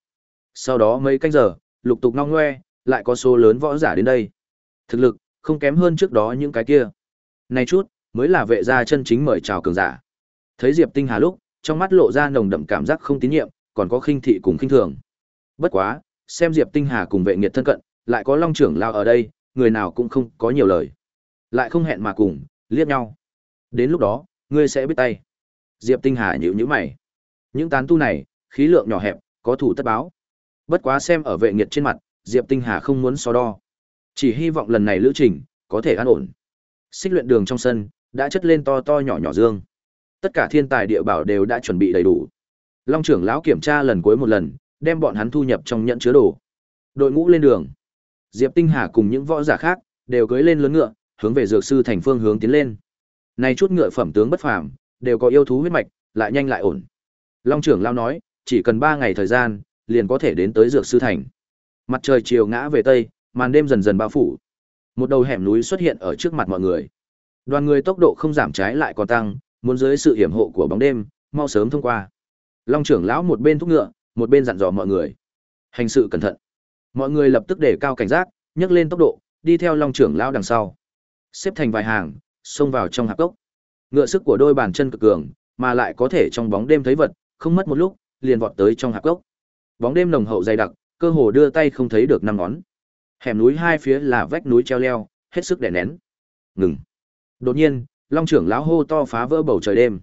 Sau đó mấy canh giờ, lục tục ngong ngoe, lại có số lớn võ giả đến đây. Thực lực, không kém hơn trước đó những cái kia. Này chút, mới là vệ gia chân chính mời chào cường giả. Thấy Diệp Tinh Hà lúc, trong mắt lộ ra nồng đậm cảm giác không tín nhiệm, còn có khinh thị cùng khinh thường. Bất quá, xem Diệp Tinh Hà cùng vệ nghiệt thân cận, lại có Long trưởng lao ở đây, người nào cũng không có nhiều lời. Lại không hẹn mà cùng, liếc nhau. Đến lúc đó, ngươi sẽ biết tay. Diệp Tinh Hà nhíu nhíu mày. Những tán tu này, khí lượng nhỏ hẹp, có thủ tất báo. Bất quá xem ở vệ nghiệt trên mặt, Diệp Tinh Hà không muốn so đo. Chỉ hy vọng lần này lữ trình có thể an ổn. Xích luyện đường trong sân đã chất lên to to nhỏ nhỏ dương. Tất cả thiên tài địa bảo đều đã chuẩn bị đầy đủ. Long trưởng lão kiểm tra lần cuối một lần, đem bọn hắn thu nhập trong nhận chứa đồ. Đội ngũ lên đường. Diệp Tinh Hà cùng những võ giả khác đều cưỡi lên lớn ngựa, hướng về dược sư thành phương hướng tiến lên. Này chút ngựa phẩm tướng bất phàm, đều có yêu thú huyết mạch, lại nhanh lại ổn. Long trưởng lão nói, chỉ cần 3 ngày thời gian, liền có thể đến tới dược sư thành. Mặt trời chiều ngã về tây, màn đêm dần dần bao phủ. Một đầu hẻm núi xuất hiện ở trước mặt mọi người. Đoàn người tốc độ không giảm trái lại còn tăng, muốn dưới sự hiểm hộ của bóng đêm, mau sớm thông qua. Long trưởng lão một bên thúc ngựa, một bên dặn dò mọi người. Hành sự cẩn thận. Mọi người lập tức để cao cảnh giác, nhấc lên tốc độ, đi theo Long trưởng lão đằng sau. Xếp thành vài hàng, xông vào trong hạp cốc. Ngựa sức của đôi bàn chân cực cường, mà lại có thể trong bóng đêm thấy vật, không mất một lúc, liền vọt tới trong hạp cốc. Bóng đêm nồng hậu dày đặc, cơ hồ đưa tay không thấy được năm ngón. Hẻm núi hai phía là vách núi treo leo, hết sức đè nén. Ngừng. Đột nhiên, Long trưởng lão hô to phá vỡ bầu trời đêm.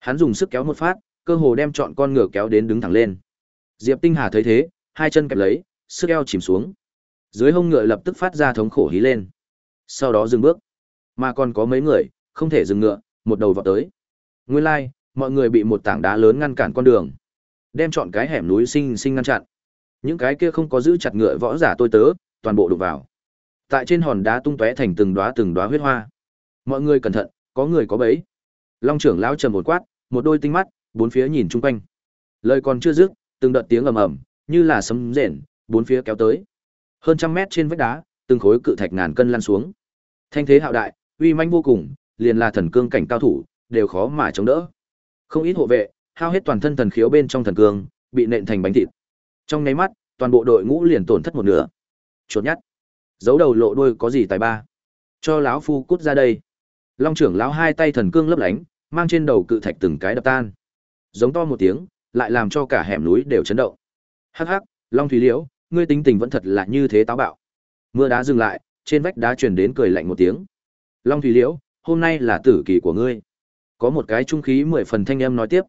Hắn dùng sức kéo một phát, cơ hồ đem trọn con ngựa kéo đến đứng thẳng lên. Diệp Tinh Hà thấy thế, hai chân kẹp lấy, sức eo chìm xuống. Dưới hông ngựa lập tức phát ra thống khổ hí lên. Sau đó dừng bước. Mà còn có mấy người, không thể dừng ngựa, một đầu vọt tới. Nguyên lai, like, mọi người bị một tảng đá lớn ngăn cản con đường. Đem chọn cái hẻm núi sinh sinh ngăn chặn. Những cái kia không có giữ chặt ngựa võ giả tôi tớ, toàn bộ đụng vào. Tại trên hòn đá tung tóe thành từng đóa từng đóa huyết hoa. Mọi người cẩn thận, có người có bẫy. Long trưởng lão trầm một quát, một đôi tinh mắt, bốn phía nhìn chung quanh. Lời còn chưa dứt, từng đợt tiếng ầm ầm, như là sấm rền, bốn phía kéo tới. Hơn trăm mét trên vách đá, từng khối cự thạch ngàn cân lăn xuống. Thanh thế hạo đại, uy manh vô cùng, liền là thần cương cảnh cao thủ, đều khó mà chống đỡ. Không ít hộ vệ, hao hết toàn thân thần khiếu bên trong thần cương, bị nện thành bánh thịt. Trong nháy mắt, toàn bộ đội ngũ liền tổn thất một nửa. Chuột nhắt, giấu đầu lộ đuôi có gì tài ba? Cho lão phu cút ra đây. Long trưởng lão hai tay thần cương lấp lánh, mang trên đầu cự thạch từng cái đập tan. Giống to một tiếng, lại làm cho cả hẻm núi đều chấn động. Hắc hắc, Long Thủy Liễu, ngươi tính tình vẫn thật là như thế táo bạo. Mưa đá dừng lại, trên vách đá truyền đến cười lạnh một tiếng. Long Thủy Liễu, hôm nay là tử kỳ của ngươi. Có một cái trung khí mười phần thanh âm nói tiếp.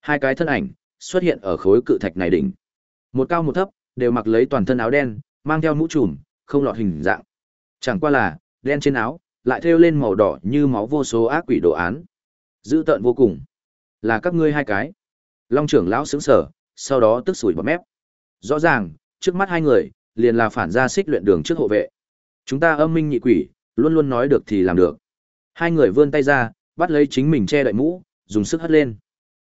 Hai cái thân ảnh xuất hiện ở khối cự thạch này đỉnh. Một cao một thấp, đều mặc lấy toàn thân áo đen, mang theo mũ trùm, không lọt hình dạng. Chẳng qua là, đen trên áo, lại thêu lên màu đỏ như máu vô số ác quỷ đồ án. Dữ tợn vô cùng. Là các ngươi hai cái. Long trưởng lão sững sờ, sau đó tức sủi bọt mép. Rõ ràng, trước mắt hai người, liền là phản gia xích luyện đường trước hộ vệ. Chúng ta âm minh nhị quỷ, luôn luôn nói được thì làm được. Hai người vươn tay ra, bắt lấy chính mình che đậy mũ, dùng sức hất lên.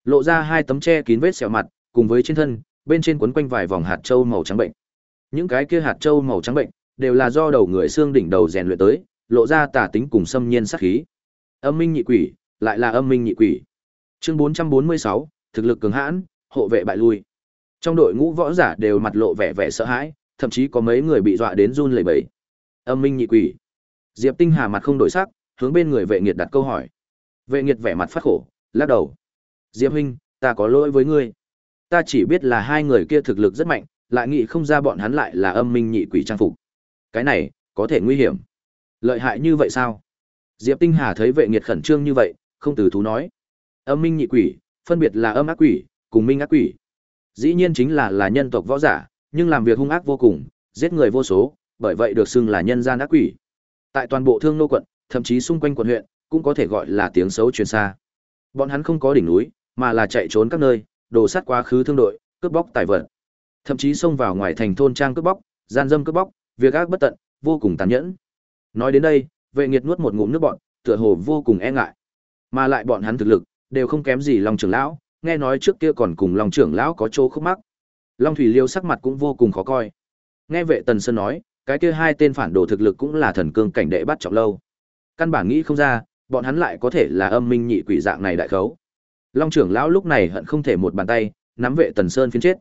Lộ ra hai tấm che kín vết sẹo mặt, cùng với trên thân, bên trên quấn quanh vài vòng hạt châu màu trắng bệnh. Những cái kia hạt châu màu trắng bệnh, đều là do đầu người xương đỉnh đầu rèn luyện tới, lộ ra tà tính cùng xâm nhiên sát khí. Âm minh nhị quỷ, lại là âm minh nhị quỷ. Chương 446, thực lực cường hãn, hộ vệ bại lui. Trong đội ngũ võ giả đều mặt lộ vẻ vẻ sợ hãi, thậm chí có mấy người bị dọa đến run lẩy bẩy. Âm minh nhị quỷ. Diệp Tinh Hà mặt không đổi sắc, hướng bên người vệ nghiệt đặt câu hỏi. Vệ nghiệt vẻ mặt phát khổ, lắc đầu. Diệp huynh, ta có lỗi với ngươi. Ta chỉ biết là hai người kia thực lực rất mạnh, lại nghĩ không ra bọn hắn lại là âm minh nhị quỷ trang phục. Cái này, có thể nguy hiểm. Lợi hại như vậy sao? Diệp Tinh Hà thấy vệ nghiệt khẩn trương như vậy, không từ thú nói. Âm minh nhị quỷ, phân biệt là âm ác quỷ, cùng minh ác quỷ. Dĩ nhiên chính là là nhân tộc võ giả, nhưng làm việc hung ác vô cùng, giết người vô số, bởi vậy được xưng là nhân gian ác quỷ. Tại toàn bộ Thương Nô quận, thậm chí xung quanh quận huyện, cũng có thể gọi là tiếng xấu truyền xa. Bọn hắn không có đỉnh núi, mà là chạy trốn các nơi, đồ sát quá khứ thương đội, cướp bóc tài vật. Thậm chí xông vào ngoài thành thôn trang cướp bóc, gian dâm cướp bóc, việc ác bất tận, vô cùng tàn nhẫn. Nói đến đây, Vệ Nghiệt nuốt một ngụm nước bọt, tựa hồ vô cùng e ngại. Mà lại bọn hắn thực lực đều không kém gì Long trưởng lão, nghe nói trước kia còn cùng Long trưởng lão có chỗ khúc mắc. Long Thủy Liêu sắc mặt cũng vô cùng khó coi. Nghe Vệ Tần Sơn nói, cái kia hai tên phản đồ thực lực cũng là thần cương cảnh đệ bắt trọng lâu. Căn bản nghĩ không ra, bọn hắn lại có thể là âm minh nhị quỷ dạng này đại khấu. Long trưởng lão lúc này hận không thể một bàn tay nắm vệ Tần Sơn phiến chết.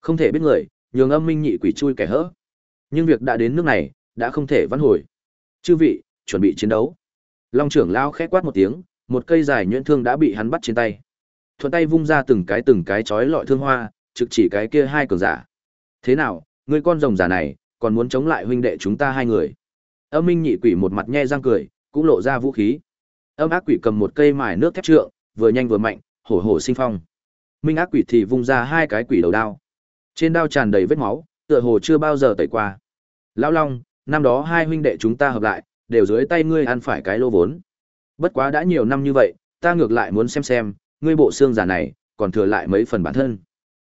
Không thể biết người, nhường âm minh nhị quỷ chui kẻ hỡ. Nhưng việc đã đến nước này, đã không thể vãn hồi. Chư vị, chuẩn bị chiến đấu. Long trưởng lão khẽ quát một tiếng, một cây dài nhuyễn thương đã bị hắn bắt trên tay. Thuận tay vung ra từng cái từng cái chói lọi thương hoa, trực chỉ cái kia hai cường giả. Thế nào, ngươi con rồng giả này, còn muốn chống lại huynh đệ chúng ta hai người? Âm Minh nhị quỷ một mặt nhe răng cười, cũng lộ ra vũ khí. Âm ác quỷ cầm một cây mài nước thép trượng, vừa nhanh vừa mạnh, hổ hổ sinh phong. Minh ác quỷ thì vung ra hai cái quỷ đầu đao. Trên đao tràn đầy vết máu, tựa hồ chưa bao giờ tẩy qua. Lão Long, năm đó hai huynh đệ chúng ta hợp lại, đều dưới tay ngươi ăn phải cái lô vốn. Bất quá đã nhiều năm như vậy, ta ngược lại muốn xem xem, ngươi bộ xương giả này, còn thừa lại mấy phần bản thân.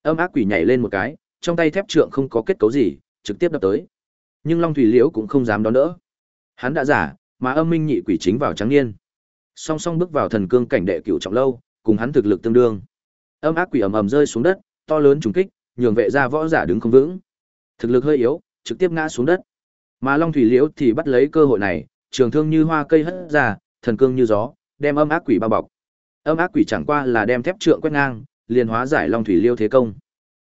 Âm ác quỷ nhảy lên một cái, trong tay thép trượng không có kết cấu gì, trực tiếp đập tới. Nhưng Long Thủy Liễu cũng không dám đón đỡ. Hắn đã giả, mà âm minh nhị quỷ chính vào trắng niên. Song song bước vào thần cương cảnh đệ cựu trọng lâu, cùng hắn thực lực tương đương. Âm ác quỷ ầm ầm rơi xuống đất, to lớn trùng kích, nhường vệ gia võ giả đứng không vững. Thực lực hơi yếu, trực tiếp ngã xuống đất. Mà Long Thủy Liễu thì bắt lấy cơ hội này, trường thương như hoa cây hất ra, thần cương như gió, đem âm ác quỷ bao bọc. Âm ác quỷ chẳng qua là đem thép trượng quét ngang, liền hóa giải Long Thủy Liễu thế công.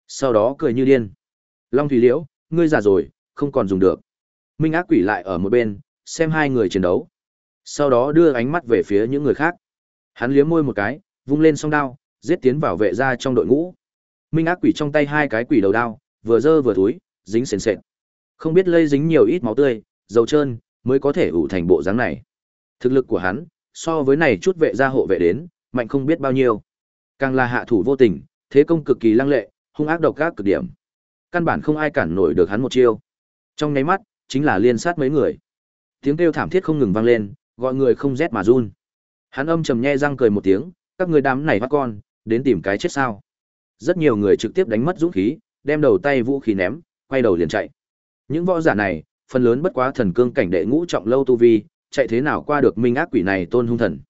Sau đó cười như điên. Long Thủy Liễu, ngươi già rồi, không còn dùng được. Minh ác quỷ lại ở một bên, xem hai người chiến đấu. Sau đó đưa ánh mắt về phía những người khác. Hắn liếm môi một cái, vung lên song đao, giết tiến vào vệ ra trong đội ngũ. Minh ác quỷ trong tay hai cái quỷ đầu đao, vừa dơ vừa túi, dính sền sệt. Không biết lây dính nhiều ít máu tươi, dầu trơn, mới có thể ủ thành bộ dáng này. Thực lực của hắn, so với này chút vệ gia hộ vệ đến, mạnh không biết bao nhiêu. Càng là hạ thủ vô tình, thế công cực kỳ lăng lệ, hung ác độc ác cực điểm. Căn bản không ai cản nổi được hắn một chiêu. Trong nháy mắt, chính là liên sát mấy người. Tiếng kêu thảm thiết không ngừng vang lên, gọi người không rét mà run. Hắn âm trầm nhe răng cười một tiếng, các người đám này bắt con, đến tìm cái chết sao? Rất nhiều người trực tiếp đánh mất dũng khí, đem đầu tay vũ khí ném, quay đầu liền chạy. Những võ giả này, phần lớn bất quá thần cương cảnh đệ ngũ trọng lâu tu vi, chạy thế nào qua được minh ác quỷ này tôn hung thần.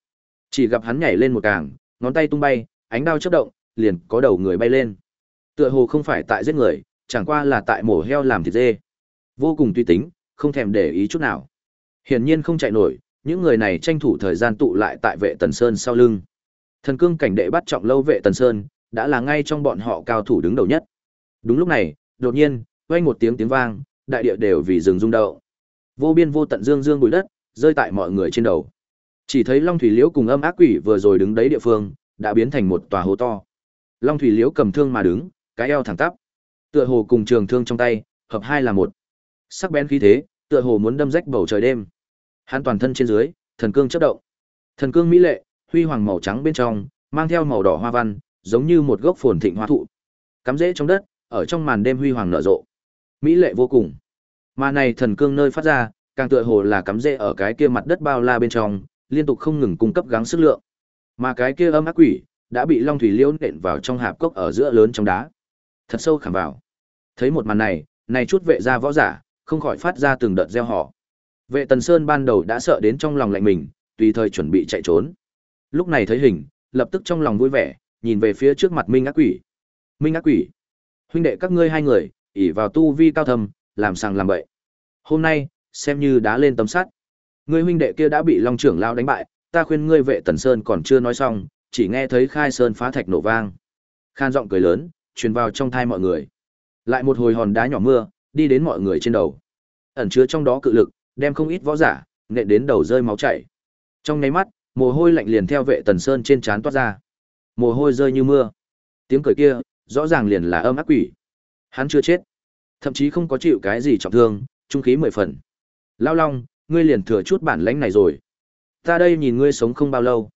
Chỉ gặp hắn nhảy lên một càng, ngón tay tung bay, ánh đao chớp động, liền có đầu người bay lên. Tựa hồ không phải tại giết người, chẳng qua là tại mổ heo làm thịt dê. Vô cùng tùy tính, không thèm để ý chút nào. Hiển nhiên không chạy nổi, những người này tranh thủ thời gian tụ lại tại vệ Tần Sơn sau lưng. Thần cương cảnh đệ bắt trọng lâu vệ Tần Sơn, đã là ngay trong bọn họ cao thủ đứng đầu nhất. Đúng lúc này, đột nhiên, vang một tiếng tiếng vang, đại địa đều vì rừng rung động. Vô biên vô tận dương dương bụi đất, rơi tại mọi người trên đầu. Chỉ thấy Long Thủy Liễu cùng âm ác quỷ vừa rồi đứng đấy địa phương, đã biến thành một tòa hồ to. Long Thủy Liễu cầm thương mà đứng, cái eo thẳng tắp. Tựa hồ cùng trường thương trong tay, hợp hai là một. Sắc bén khí thế, tựa hồ muốn đâm rách bầu trời đêm. Hắn toàn thân trên dưới, thần cương chớp động. Thần cương mỹ lệ, huy hoàng màu trắng bên trong, mang theo màu đỏ hoa văn, giống như một gốc phồn thịnh hoa thụ. Cắm rễ trong đất, ở trong màn đêm huy hoàng nở rộ. Mỹ lệ vô cùng. Mà này thần cương nơi phát ra, càng tựa hồ là cắm rễ ở cái kia mặt đất bao la bên trong, liên tục không ngừng cung cấp gắng sức lượng. Mà cái kia âm ác quỷ đã bị Long Thủy Liễu nện vào trong hạp cốc ở giữa lớn trong đá. Thật sâu khảm vào. Thấy một màn này, này chút vệ gia võ giả, không khỏi phát ra từng đợt reo hò. Vệ Tần Sơn ban đầu đã sợ đến trong lòng lạnh mình, tùy thời chuẩn bị chạy trốn. Lúc này thấy hình, lập tức trong lòng vui vẻ, nhìn về phía trước mặt Minh Ác Quỷ. Minh Ác Quỷ, huynh đệ các ngươi hai người, ỷ vào tu vi cao thâm, làm sàng làm bậy. Hôm nay, xem như đã lên tấm sắt. Ngươi huynh đệ kia đã bị Long trưởng lao đánh bại, ta khuyên ngươi vệ Tần Sơn còn chưa nói xong, chỉ nghe thấy khai sơn phá thạch nổ vang. Khan giọng cười lớn, truyền vào trong thai mọi người. Lại một hồi hòn đá nhỏ mưa, đi đến mọi người trên đầu. Ẩn chứa trong đó cự lực, đem không ít võ giả, nện đến đầu rơi máu chảy. Trong nháy mắt, mồ hôi lạnh liền theo vệ Tần Sơn trên trán toát ra. Mồ hôi rơi như mưa. Tiếng cười kia, rõ ràng liền là âm ác quỷ. Hắn chưa chết, thậm chí không có chịu cái gì trọng thương, trung khí mười phần. Lao Long, ngươi liền thừa chút bản lãnh này rồi. Ta đây nhìn ngươi sống không bao lâu.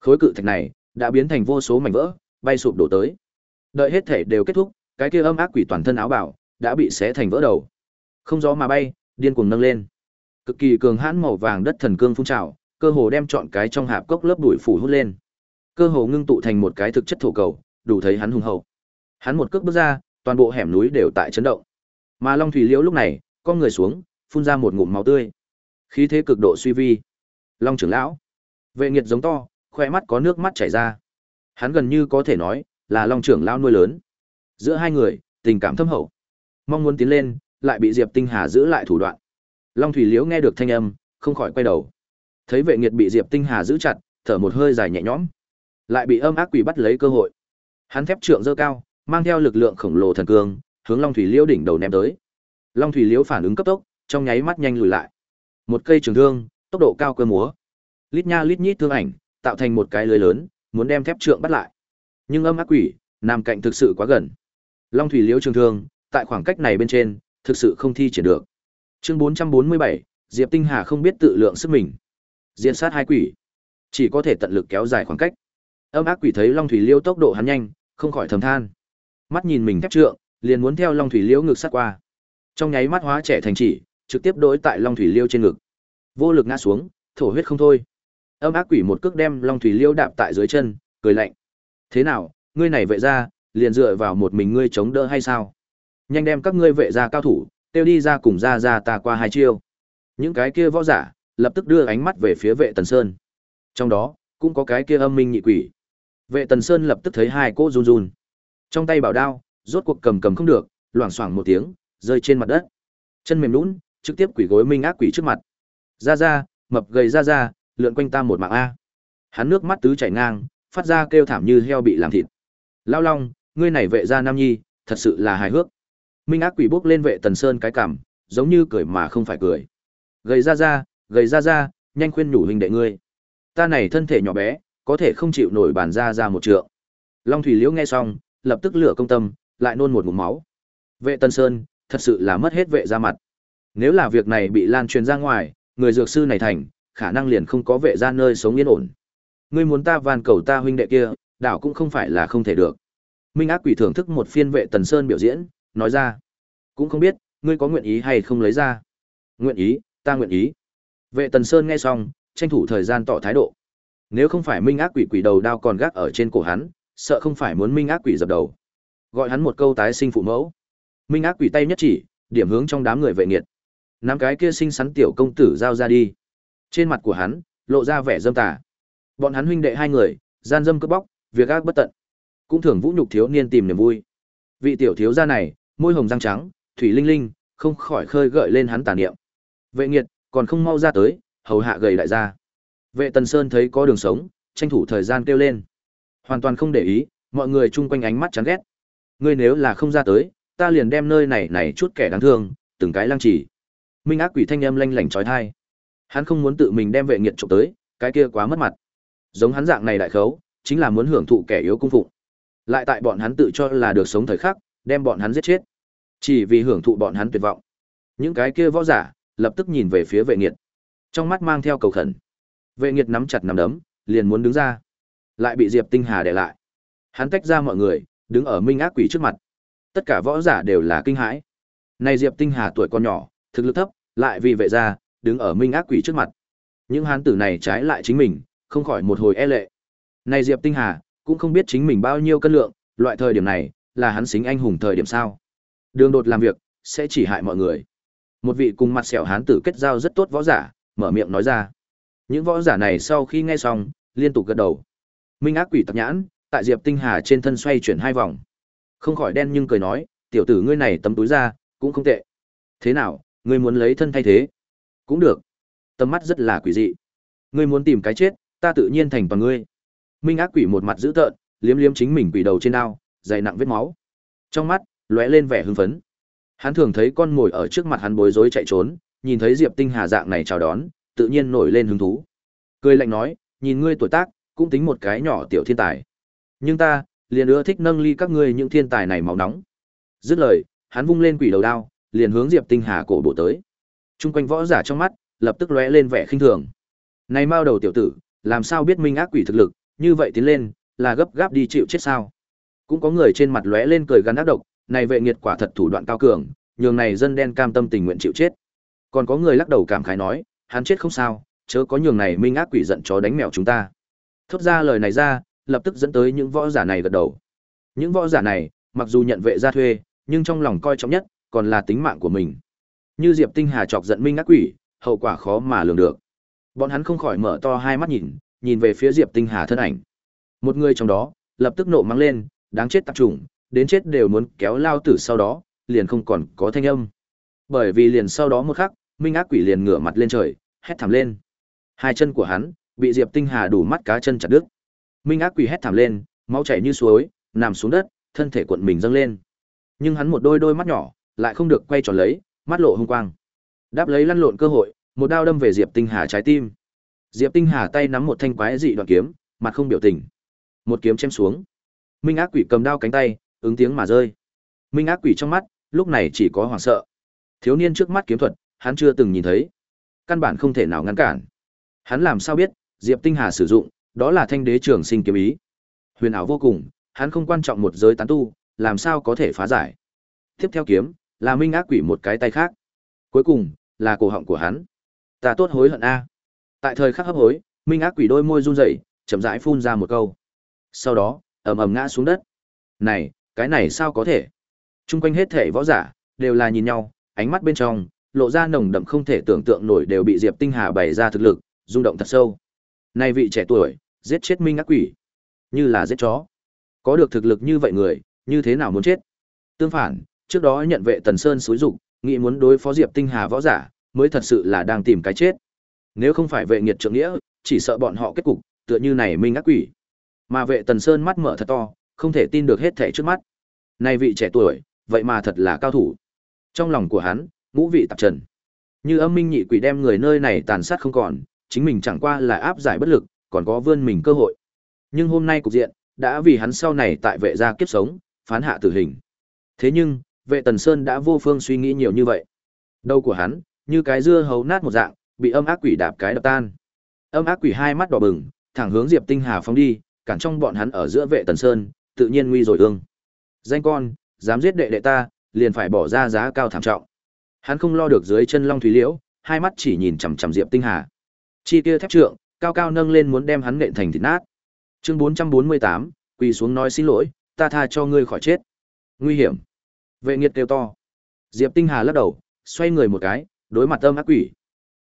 Khối cự thạch này đã biến thành vô số mảnh vỡ, bay sụp đổ tới. Đợi hết thể đều kết thúc, cái kia âm ác quỷ toàn thân áo bảo đã bị xé thành vỡ đầu. Không gió mà bay, điên cuồng nâng lên. Cực kỳ cường hãn màu vàng đất thần cương phun trào, cơ hồ đem chọn cái trong hạp cốc lớp bụi phủ hút lên. Cơ hồ ngưng tụ thành một cái thực chất thổ cầu, đủ thấy hắn hùng hậu. Hắn một cước bước ra, toàn bộ hẻm núi đều tại chấn động. Mà Long Thủy Liễu lúc này, con người xuống, phun ra một ngụm máu tươi. Khí thế cực độ suy vi. Long trưởng lão, vệ nghiệt giống to, khoe mắt có nước mắt chảy ra. Hắn gần như có thể nói là Long trưởng lão nuôi lớn. Giữa hai người, tình cảm thâm hậu. Mong muốn tiến lên, lại bị Diệp Tinh Hà giữ lại thủ đoạn. Long Thủy Liễu nghe được thanh âm, không khỏi quay đầu. Thấy vệ nghiệt bị Diệp Tinh Hà giữ chặt, thở một hơi dài nhẹ nhõm. Lại bị âm ác quỷ bắt lấy cơ hội. Hắn thép trượng dơ cao, mang theo lực lượng khổng lồ thần cương, hướng Long Thủy Liễu đỉnh đầu ném tới. Long Thủy Liễu phản ứng cấp tốc, trong nháy mắt nhanh lùi lại. Một cây trường thương, tốc độ cao cơ múa. Lít nha lít nhít thương ảnh, tạo thành một cái lưới lớn, muốn đem thép trượng bắt lại. Nhưng âm ác quỷ, nằm cạnh thực sự quá gần. Long Thủy Liễu trường thương, tại khoảng cách này bên trên, thực sự không thi triển được. Chương 447, Diệp Tinh Hà không biết tự lượng sức mình. Diễn sát hai quỷ, chỉ có thể tận lực kéo dài khoảng cách. Âm ác quỷ thấy Long Thủy Liêu tốc độ hắn nhanh, không khỏi thầm than. Mắt nhìn mình thép trượng, liền muốn theo Long Thủy Liêu ngực sát qua. Trong nháy mắt hóa trẻ thành chỉ, trực tiếp đối tại Long Thủy Liêu trên ngực. Vô lực ngã xuống, thổ huyết không thôi. Âm ác quỷ một cước đem Long Thủy Liêu đạp tại dưới chân, cười lạnh. Thế nào, ngươi này vậy ra, liền dựa vào một mình ngươi chống đỡ hay sao? Nhanh đem các ngươi vệ gia cao thủ, tiêu đi ra cùng ra ra ta qua hai chiêu. Những cái kia võ giả, lập tức đưa ánh mắt về phía vệ Tần Sơn. Trong đó, cũng có cái kia âm minh nhị quỷ. Vệ Tần Sơn lập tức thấy hai cỗ run run. Trong tay bảo đao, rốt cuộc cầm cầm không được, loảng xoảng một tiếng, rơi trên mặt đất. Chân mềm lún trực tiếp quỷ gối minh ác quỷ trước mặt. Ra ra, mập gầy ra ra, lượn quanh ta một mạng a. Hắn nước mắt tứ chảy ngang, phát ra kêu thảm như heo bị làm thịt. Lao Long, ngươi này vệ gia nam nhi, thật sự là hài hước. Minh ác quỷ bốc lên vệ Tần Sơn cái cảm, giống như cười mà không phải cười. Gầy ra ra, gầy ra ra, nhanh khuyên nhủ huynh đệ ngươi. Ta này thân thể nhỏ bé, có thể không chịu nổi bàn ra ra một trượng. Long Thủy Liễu nghe xong, lập tức lửa công tâm, lại nôn một ngụm máu. Vệ Tần Sơn, thật sự là mất hết vệ ra mặt. Nếu là việc này bị lan truyền ra ngoài, người dược sư này thành, khả năng liền không có vệ ra nơi sống yên ổn. Ngươi muốn ta van cầu ta huynh đệ kia, đảo cũng không phải là không thể được. Minh Ác Quỷ thưởng thức một phiên vệ Tần Sơn biểu diễn, nói ra. Cũng không biết, ngươi có nguyện ý hay không lấy ra. Nguyện ý, ta nguyện ý. Vệ Tần Sơn nghe xong, tranh thủ thời gian tỏ thái độ. Nếu không phải Minh Ác Quỷ quỷ đầu đao còn gác ở trên cổ hắn, sợ không phải muốn Minh Ác Quỷ dập đầu. Gọi hắn một câu tái sinh phụ mẫu. Minh Ác Quỷ tay nhất chỉ, điểm hướng trong đám người vệ nghiệt. nắm cái kia sinh sắn tiểu công tử giao ra đi. Trên mặt của hắn, lộ ra vẻ dâm tả Bọn hắn huynh đệ hai người, gian dâm cướp bóc, việc ác bất tận. Cũng thường vũ nhục thiếu niên tìm niềm vui. Vị tiểu thiếu gia này, môi hồng răng trắng, thủy linh linh, không khỏi khơi gợi lên hắn tà niệm. Vệ nghiệt, còn không mau ra tới, hầu hạ gầy đại gia. Vệ Tần Sơn thấy có đường sống, tranh thủ thời gian kêu lên. Hoàn toàn không để ý, mọi người chung quanh ánh mắt chán ghét. Ngươi nếu là không ra tới, ta liền đem nơi này này chút kẻ đáng thương, từng cái lăng trì. Minh ác quỷ thanh âm lanh lảnh chói tai. Hắn không muốn tự mình đem vệ nghiệt trộm tới, cái kia quá mất mặt. Giống hắn dạng này đại khấu, chính là muốn hưởng thụ kẻ yếu cung phụng. Lại tại bọn hắn tự cho là được sống thời khắc, đem bọn hắn giết chết. Chỉ vì hưởng thụ bọn hắn tuyệt vọng. Những cái kia võ giả, lập tức nhìn về phía vệ nghiệt. Trong mắt mang theo cầu khẩn. Vệ nghiệt nắm chặt nắm đấm, liền muốn đứng ra. Lại bị Diệp Tinh Hà để lại. Hắn tách ra mọi người, đứng ở Minh Ác Quỷ trước mặt. Tất cả võ giả đều là kinh hãi. Này Diệp Tinh Hà tuổi còn nhỏ, thực lực thấp, lại vì vệ gia, đứng ở Minh Ác Quỷ trước mặt. Những hán tử này trái lại chính mình, không khỏi một hồi e lệ. Này Diệp Tinh Hà, cũng không biết chính mình bao nhiêu cân lượng, loại thời điểm này, là hắn xính anh hùng thời điểm sao. Đường đột làm việc, sẽ chỉ hại mọi người. Một vị cùng mặt sẹo hán tử kết giao rất tốt võ giả, mở miệng nói ra. Những võ giả này sau khi nghe xong, liên tục gật đầu. Minh ác quỷ tặc nhãn, tại Diệp Tinh Hà trên thân xoay chuyển hai vòng. Không khỏi đen nhưng cười nói, tiểu tử ngươi này tấm túi ra, cũng không tệ. Thế nào, ngươi muốn lấy thân thay thế? Cũng được. Tầm mắt rất là quỷ dị. Ngươi muốn tìm cái chết, ta tự nhiên thành toàn ngươi. Minh ác quỷ một mặt dữ tợn, liếm liếm chính mình quỷ đầu trên đao, dày nặng vết máu. Trong mắt lóe lên vẻ hưng phấn. Hắn thường thấy con mồi ở trước mặt hắn bối rối chạy trốn, nhìn thấy Diệp Tinh Hà dạng này chào đón, tự nhiên nổi lên hứng thú. Cười lạnh nói, nhìn ngươi tuổi tác, cũng tính một cái nhỏ tiểu thiên tài. Nhưng ta, liền ưa thích nâng ly các ngươi những thiên tài này máu nóng. Dứt lời, hắn vung lên quỷ đầu đao, liền hướng Diệp Tinh Hà cổ bộ tới. Trung quanh võ giả trong mắt, lập tức lóe lên vẻ khinh thường. Này mao đầu tiểu tử, làm sao biết minh ác quỷ thực lực, như vậy tiến lên, là gấp gáp đi chịu chết sao? Cũng có người trên mặt lóe lên cười gắn ác độc, này vệ nghiệt quả thật thủ đoạn cao cường, nhường này dân đen cam tâm tình nguyện chịu chết. Còn có người lắc đầu cảm khái nói, hắn chết không sao, chớ có nhường này minh ác quỷ giận chó đánh mèo chúng ta. Thốt ra lời này ra, lập tức dẫn tới những võ giả này gật đầu. Những võ giả này, mặc dù nhận vệ gia thuê, nhưng trong lòng coi trọng nhất, còn là tính mạng của mình. Như Diệp Tinh Hà chọc giận minh ác quỷ, hậu quả khó mà lường được. Bọn hắn không khỏi mở to hai mắt nhìn, nhìn về phía Diệp Tinh Hà thân ảnh. Một người trong đó, lập tức nộ mắng lên, đáng chết tạp trùng, đến chết đều muốn kéo lao tử sau đó, liền không còn có thanh âm. Bởi vì liền sau đó một khắc, Minh Ác Quỷ liền ngửa mặt lên trời, hét thảm lên. Hai chân của hắn bị Diệp Tinh Hà đủ mắt cá chân chặt đứt. Minh Ác Quỷ hét thảm lên, máu chảy như suối, nằm xuống đất, thân thể cuộn mình dâng lên. Nhưng hắn một đôi đôi mắt nhỏ, lại không được quay tròn lấy, mắt lộ hung quang. Đáp lấy lăn lộn cơ hội, một đao đâm về Diệp Tinh Hà trái tim. Diệp Tinh Hà tay nắm một thanh quái dị đoạn kiếm, mặt không biểu tình. Một kiếm chém xuống. Minh Ác Quỷ cầm đao cánh tay, ứng tiếng mà rơi. Minh Ác Quỷ trong mắt, lúc này chỉ có hoảng sợ. Thiếu niên trước mắt kiếm thuật, hắn chưa từng nhìn thấy, căn bản không thể nào ngăn cản. Hắn làm sao biết, Diệp Tinh Hà sử dụng, đó là thanh đế trường sinh kiếm ý. Huyền ảo vô cùng, hắn không quan trọng một giới tán tu, làm sao có thể phá giải. Tiếp theo kiếm, là Minh Ác Quỷ một cái tay khác. Cuối cùng, là cổ họng của hắn. Ta tốt hối hận a. Tại thời khắc hấp hối, Minh Ác Quỷ đôi môi run rẩy, chậm rãi phun ra một câu. Sau đó, ầm ầm ngã xuống đất. Này, cái này sao có thể? Trung quanh hết thể võ giả đều là nhìn nhau, ánh mắt bên trong lộ ra nồng đậm không thể tưởng tượng nổi đều bị Diệp Tinh Hà bày ra thực lực, rung động thật sâu. Này vị trẻ tuổi, giết chết Minh Ác Quỷ, như là giết chó. Có được thực lực như vậy người, như thế nào muốn chết? Tương phản, trước đó nhận vệ Tần Sơn xúi dục, nghĩ muốn đối phó Diệp Tinh Hà võ giả, mới thật sự là đang tìm cái chết. Nếu không phải vệ nghiệt trượng nghĩa, chỉ sợ bọn họ kết cục tựa như này Minh Ác Quỷ. Mà vệ Tần Sơn mắt mở thật to, không thể tin được hết thảy trước mắt. Này vị trẻ tuổi, vậy mà thật là cao thủ. Trong lòng của hắn, ngũ vị tạp trần. Như âm minh nhị quỷ đem người nơi này tàn sát không còn, chính mình chẳng qua là áp giải bất lực, còn có vươn mình cơ hội. Nhưng hôm nay cục diện, đã vì hắn sau này tại vệ gia kiếp sống, phán hạ tử hình. Thế nhưng, vệ tần sơn đã vô phương suy nghĩ nhiều như vậy. Đầu của hắn, như cái dưa hấu nát một dạng, bị âm ác quỷ đạp cái đập tan. Âm ác quỷ hai mắt đỏ bừng, thẳng hướng Diệp Tinh Hà phóng đi, cản trong bọn hắn ở giữa vệ tần sơn, tự nhiên nguy rồi ương. Danh con, dám giết đệ đệ ta, liền phải bỏ ra giá cao thảm trọng. Hắn không lo được dưới chân Long Thúy Liễu, hai mắt chỉ nhìn chằm chằm Diệp Tinh Hà. Chi kia thép trượng, cao cao nâng lên muốn đem hắn nện thành thịt nát. Chương 448, quỳ xuống nói xin lỗi, ta tha cho ngươi khỏi chết. Nguy hiểm. Vệ nghiệt kêu to. Diệp Tinh Hà lắc đầu, xoay người một cái, đối mặt âm ác quỷ.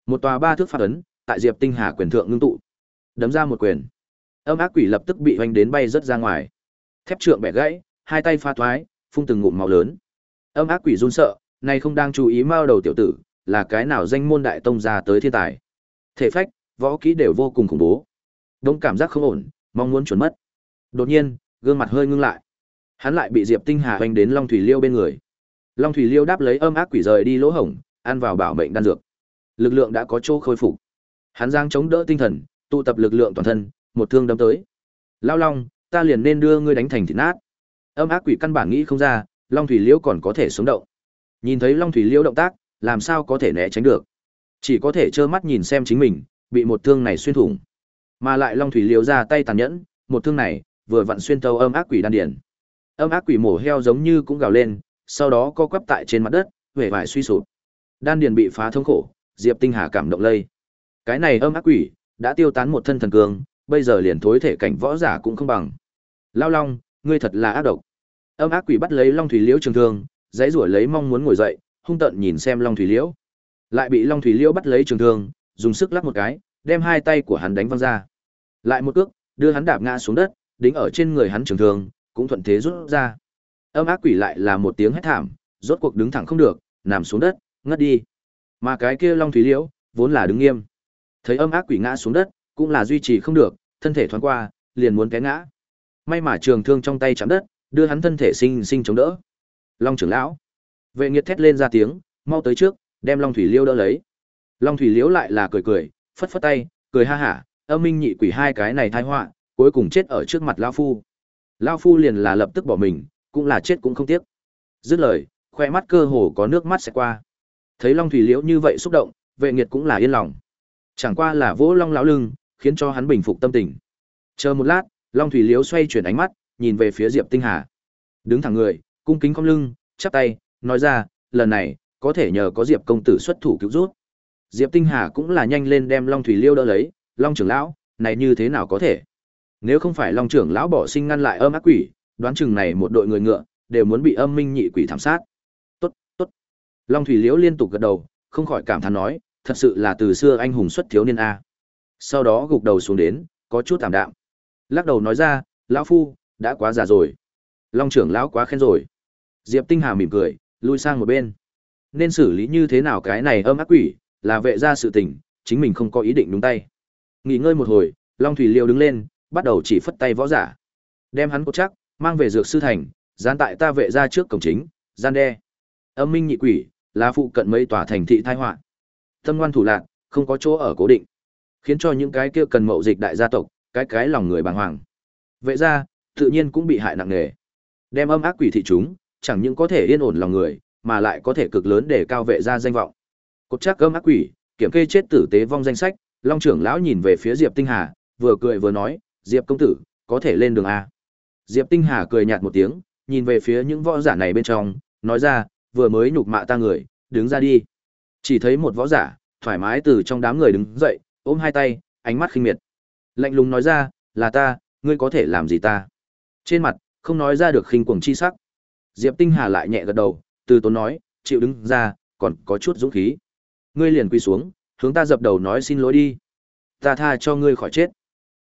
Một tòa ba thước phát ấn, tại Diệp Tinh Hà quyền thượng ngưng tụ. Đấm ra một quyền. Âm ác quỷ lập tức bị hoành đến bay rất ra ngoài. Thép trượng bẻ gãy, hai tay pha thoái, phun từng ngụm máu lớn. Âm ác quỷ run sợ, này không đang chú ý mao đầu tiểu tử, là cái nào danh môn đại tông ra tới thiên tài. Thể phách, võ kỹ đều vô cùng khủng bố. Đông cảm giác không ổn, mong muốn chuẩn mất. Đột nhiên, gương mặt hơi ngưng lại. Hắn lại bị Diệp Tinh Hà hoành đến Long Thủy Liêu bên người. Long Thủy Liêu đáp lấy âm ác quỷ rời đi lỗ hổng, ăn vào bảo mệnh đan dược. Lực lượng đã có chỗ khôi phục. Hắn giang chống đỡ tinh thần, tụ tập lực lượng toàn thân, một thương đâm tới. Lao Long, ta liền nên đưa ngươi đánh thành thịt nát. Âm ác quỷ căn bản nghĩ không ra, Long Thủy liễu còn có thể sống động. Nhìn thấy Long Thủy liễu động tác, làm sao có thể né tránh được? Chỉ có thể trơ mắt nhìn xem chính mình bị một thương này xuyên thủng. Mà lại Long Thủy liễu ra tay tàn nhẫn, một thương này vừa vặn xuyên tấu âm ác quỷ đan điền. Âm ác quỷ mổ heo giống như cũng gào lên, sau đó co quắp tại trên mặt đất, vẻ vải suy sụp. Đan điền bị phá thống khổ, Diệp Tinh Hà cảm động lây. Cái này âm ác quỷ đã tiêu tán một thân thần cường, bây giờ liền thối thể cảnh võ giả cũng không bằng. Lao Long, ngươi thật là ác độc. Âm ác quỷ bắt lấy Long Thủy Liễu trường thương, dãy rủa lấy mong muốn ngồi dậy, hung tợn nhìn xem Long Thủy Liễu. Lại bị Long Thủy Liễu bắt lấy trường thương, dùng sức lắc một cái, đem hai tay của hắn đánh văng ra. Lại một cước, đưa hắn đạp ngã xuống đất, đính ở trên người hắn trường thương, cũng thuận thế rút ra. Âm ác quỷ lại là một tiếng hét thảm, rốt cuộc đứng thẳng không được, nằm xuống đất, ngất đi. Mà cái kia Long Thủy Liễu, vốn là đứng nghiêm. Thấy âm ác quỷ ngã xuống đất, cũng là duy trì không được, thân thể thoáng qua, liền muốn té ngã. May mà trường thương trong tay chạm đất, đưa hắn thân thể sinh sinh chống đỡ. Long trưởng lão, vệ nghiệt thét lên ra tiếng, mau tới trước, đem Long Thủy Liễu đỡ lấy. Long Thủy Liễu lại là cười cười, phất phất tay, cười ha hả, âm minh nhị quỷ hai cái này tai họa, cuối cùng chết ở trước mặt lão phu. Lão phu liền là lập tức bỏ mình, cũng là chết cũng không tiếc. Dứt lời, khoe mắt cơ hồ có nước mắt sẽ qua. Thấy Long Thủy Liễu như vậy xúc động, vệ nghiệt cũng là yên lòng. Chẳng qua là vỗ Long lão lưng, khiến cho hắn bình phục tâm tình. Chờ một lát, Long Thủy Liễu xoay chuyển ánh mắt, nhìn về phía Diệp Tinh Hà. Đứng thẳng người, cung kính cong lưng, chắp tay, nói ra, lần này, có thể nhờ có Diệp công tử xuất thủ cứu rút. Diệp Tinh Hà cũng là nhanh lên đem Long Thủy Liêu đỡ lấy, Long trưởng lão, này như thế nào có thể? Nếu không phải Long trưởng lão bỏ sinh ngăn lại âm ác quỷ, đoán chừng này một đội người ngựa đều muốn bị âm minh nhị quỷ thảm sát. Tốt, tốt. Long Thủy Liễu liên tục gật đầu, không khỏi cảm thán nói, thật sự là từ xưa anh hùng xuất thiếu niên a. Sau đó gục đầu xuống đến, có chút tạm đạm. Lắc đầu nói ra, lão phu đã quá già rồi. Long trưởng lão quá khen rồi. Diệp Tinh Hà mỉm cười, lui sang một bên. Nên xử lý như thế nào cái này âm ác quỷ, là vệ ra sự tình, chính mình không có ý định đúng tay. Nghỉ ngơi một hồi, Long Thủy Liêu đứng lên, bắt đầu chỉ phất tay võ giả. Đem hắn cột chắc, mang về dược sư thành, gian tại ta vệ ra trước cổng chính, gian đe. Âm minh nhị quỷ, là phụ cận mấy tòa thành thị thai họa. Tâm ngoan thủ lạc, không có chỗ ở cố định, khiến cho những cái kia cần mậu dịch đại gia tộc, cái cái lòng người bàng hoàng. Vệ ra, tự nhiên cũng bị hại nặng nề. Đem âm ác quỷ thị chúng, chẳng những có thể yên ổn lòng người, mà lại có thể cực lớn để cao vệ ra danh vọng. Cột chắc âm ác quỷ, kiểm kê chết tử tế vong danh sách, Long trưởng lão nhìn về phía Diệp Tinh Hà, vừa cười vừa nói, "Diệp công tử, có thể lên đường a?" Diệp Tinh Hà cười nhạt một tiếng, nhìn về phía những võ giả này bên trong, nói ra, "Vừa mới nhục mạ ta người, đứng ra đi." Chỉ thấy một võ giả, thoải mái từ trong đám người đứng dậy, ôm hai tay, ánh mắt khinh miệt. Lạnh lùng nói ra, "Là ta, ngươi có thể làm gì ta?" Trên mặt không nói ra được khinh cuồng chi sắc. Diệp Tinh Hà lại nhẹ gật đầu, từ tốn nói, "Chịu đứng ra, còn có chút dũng khí." Ngươi liền quỳ xuống, hướng ta dập đầu nói xin lỗi đi. Ta tha cho ngươi khỏi chết.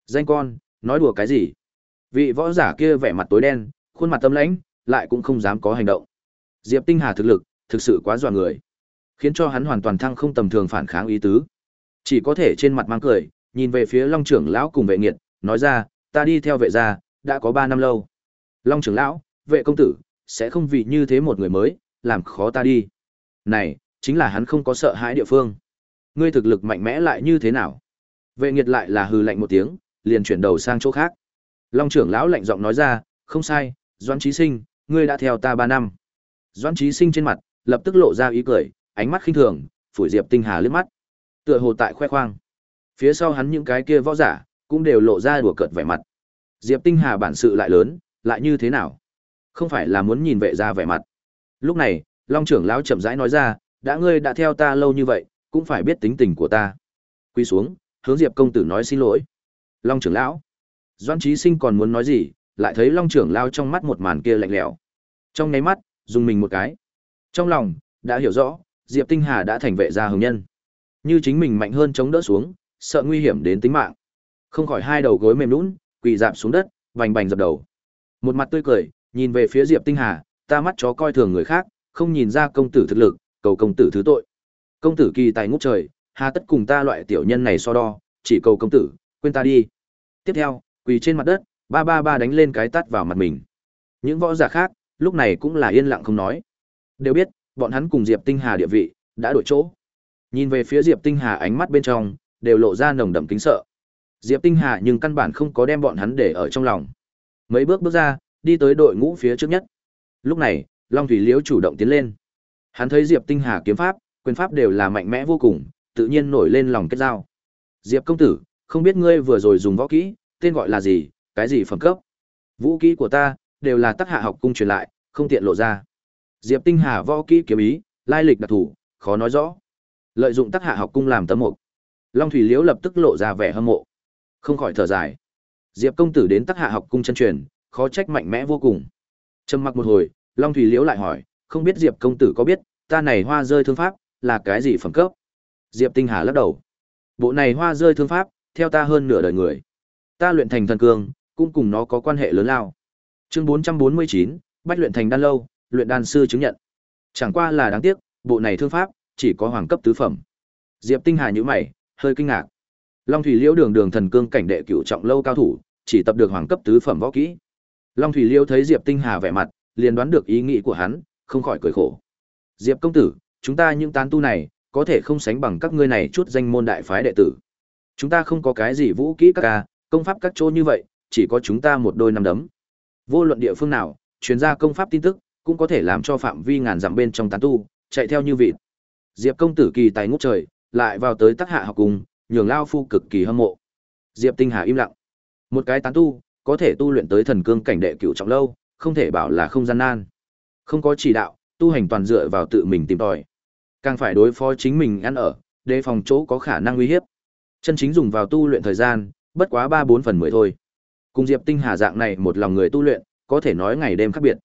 Danh con, nói đùa cái gì? Vị võ giả kia vẻ mặt tối đen, khuôn mặt tâm lãnh, lại cũng không dám có hành động. Diệp Tinh Hà thực lực, thực sự quá dọa người, khiến cho hắn hoàn toàn thăng không tầm thường phản kháng ý tứ. Chỉ có thể trên mặt mang cười, nhìn về phía Long trưởng lão cùng vệ nghiệt, nói ra, ta đi theo vệ gia, đã có 3 năm lâu. Long trưởng lão, vệ công tử, sẽ không vì như thế một người mới, làm khó ta đi. Này, chính là hắn không có sợ hãi địa phương. Ngươi thực lực mạnh mẽ lại như thế nào? Vệ nghiệt lại là hừ lạnh một tiếng, liền chuyển đầu sang chỗ khác. Long trưởng lão lạnh giọng nói ra, không sai, Doãn Chí Sinh, ngươi đã theo ta ba năm. Doãn Chí Sinh trên mặt lập tức lộ ra ý cười, ánh mắt khinh thường, phủi Diệp Tinh Hà liếc mắt. Tựa hồ tại khoe khoang. Phía sau hắn những cái kia võ giả cũng đều lộ ra đùa cợt vẻ mặt. Diệp Tinh Hà bản sự lại lớn, lại như thế nào? Không phải là muốn nhìn vệ ra vẻ mặt. Lúc này, Long trưởng lão chậm rãi nói ra, đã ngươi đã theo ta lâu như vậy, cũng phải biết tính tình của ta. Quy xuống, hướng Diệp công tử nói xin lỗi. Long trưởng lão. Doan Chí Sinh còn muốn nói gì, lại thấy Long trưởng lão trong mắt một màn kia lạnh lẽo. Trong nháy mắt, dùng mình một cái. Trong lòng đã hiểu rõ, Diệp Tinh Hà đã thành vệ gia hồng nhân. Như chính mình mạnh hơn chống đỡ xuống, sợ nguy hiểm đến tính mạng. Không khỏi hai đầu gối mềm nhũn, quỳ dạp xuống đất, vành bành dập đầu. Một mặt tươi cười, nhìn về phía Diệp Tinh Hà, ta mắt chó coi thường người khác, không nhìn ra công tử thực lực, cầu công tử thứ tội. Công tử kỳ tài ngút trời, hà tất cùng ta loại tiểu nhân này so đo, chỉ cầu công tử, quên ta đi. Tiếp theo, quỳ trên mặt đất, ba ba ba đánh lên cái tát vào mặt mình. Những võ giả khác, lúc này cũng là yên lặng không nói. Đều biết, bọn hắn cùng Diệp Tinh Hà địa vị đã đổi chỗ. Nhìn về phía Diệp Tinh Hà ánh mắt bên trong đều lộ ra nồng đậm kính sợ. Diệp Tinh Hà nhưng căn bản không có đem bọn hắn để ở trong lòng. Mấy bước bước ra, đi tới đội ngũ phía trước nhất. Lúc này, Long Thủy Liễu chủ động tiến lên. Hắn thấy Diệp Tinh Hà kiếm pháp, quyền pháp đều là mạnh mẽ vô cùng, tự nhiên nổi lên lòng kết giao. Diệp công tử, không biết ngươi vừa rồi dùng võ kỹ, tên gọi là gì, cái gì phẩm cấp? Vũ kỹ của ta đều là tác hạ học cung truyền lại, không tiện lộ ra. Diệp Tinh Hà võ kỹ kiếm ý, lai lịch đặc thủ, khó nói rõ. Lợi dụng tác hạ học cung làm tấm mục. Long Thủy Liễu lập tức lộ ra vẻ hâm mộ, không khỏi thở dài. Diệp công tử đến tác hạ học cung chân truyền, khó trách mạnh mẽ vô cùng. Trầm mặc một hồi, Long Thủy Liễu lại hỏi, không biết Diệp công tử có biết, ta này hoa rơi thương pháp, là cái gì phẩm cấp? Diệp Tinh Hà lắc đầu. Bộ này hoa rơi thương pháp, theo ta hơn nửa đời người. Ta luyện thành thần cương, cũng cùng nó có quan hệ lớn lao. Chương 449, Bách luyện thành đan lâu, luyện đan sư chứng nhận. Chẳng qua là đáng tiếc, bộ này thương pháp chỉ có hoàng cấp tứ phẩm. Diệp Tinh Hà nhíu mày, hơi kinh ngạc. Long Thủy Liễu đường đường thần cương cảnh đệ cửu trọng lâu cao thủ, chỉ tập được hoàng cấp tứ phẩm võ kỹ. Long Thủy Liễu thấy Diệp Tinh Hà vẻ mặt, liền đoán được ý nghĩ của hắn, không khỏi cười khổ. Diệp công tử, chúng ta những tán tu này, có thể không sánh bằng các ngươi này chút danh môn đại phái đệ tử. Chúng ta không có cái gì vũ kỹ các ca, công pháp các chỗ như vậy, chỉ có chúng ta một đôi năm đấm. Vô luận địa phương nào, chuyên gia công pháp tin tức, cũng có thể làm cho phạm vi ngàn dặm bên trong tán tu, chạy theo như vịt. Diệp công tử kỳ tài ngút trời, lại vào tới tác hạ học cùng, nhường lao phu cực kỳ hâm mộ. Diệp Tinh Hà im lặng. Một cái tán tu, có thể tu luyện tới thần cương cảnh đệ cửu trọng lâu, không thể bảo là không gian nan. Không có chỉ đạo, tu hành toàn dựa vào tự mình tìm tòi. Càng phải đối phó chính mình ăn ở, đề phòng chỗ có khả năng uy hiếp. Chân chính dùng vào tu luyện thời gian, bất quá 3 4 phần 10 thôi. Cùng Diệp Tinh Hà dạng này một lòng người tu luyện, có thể nói ngày đêm khác biệt.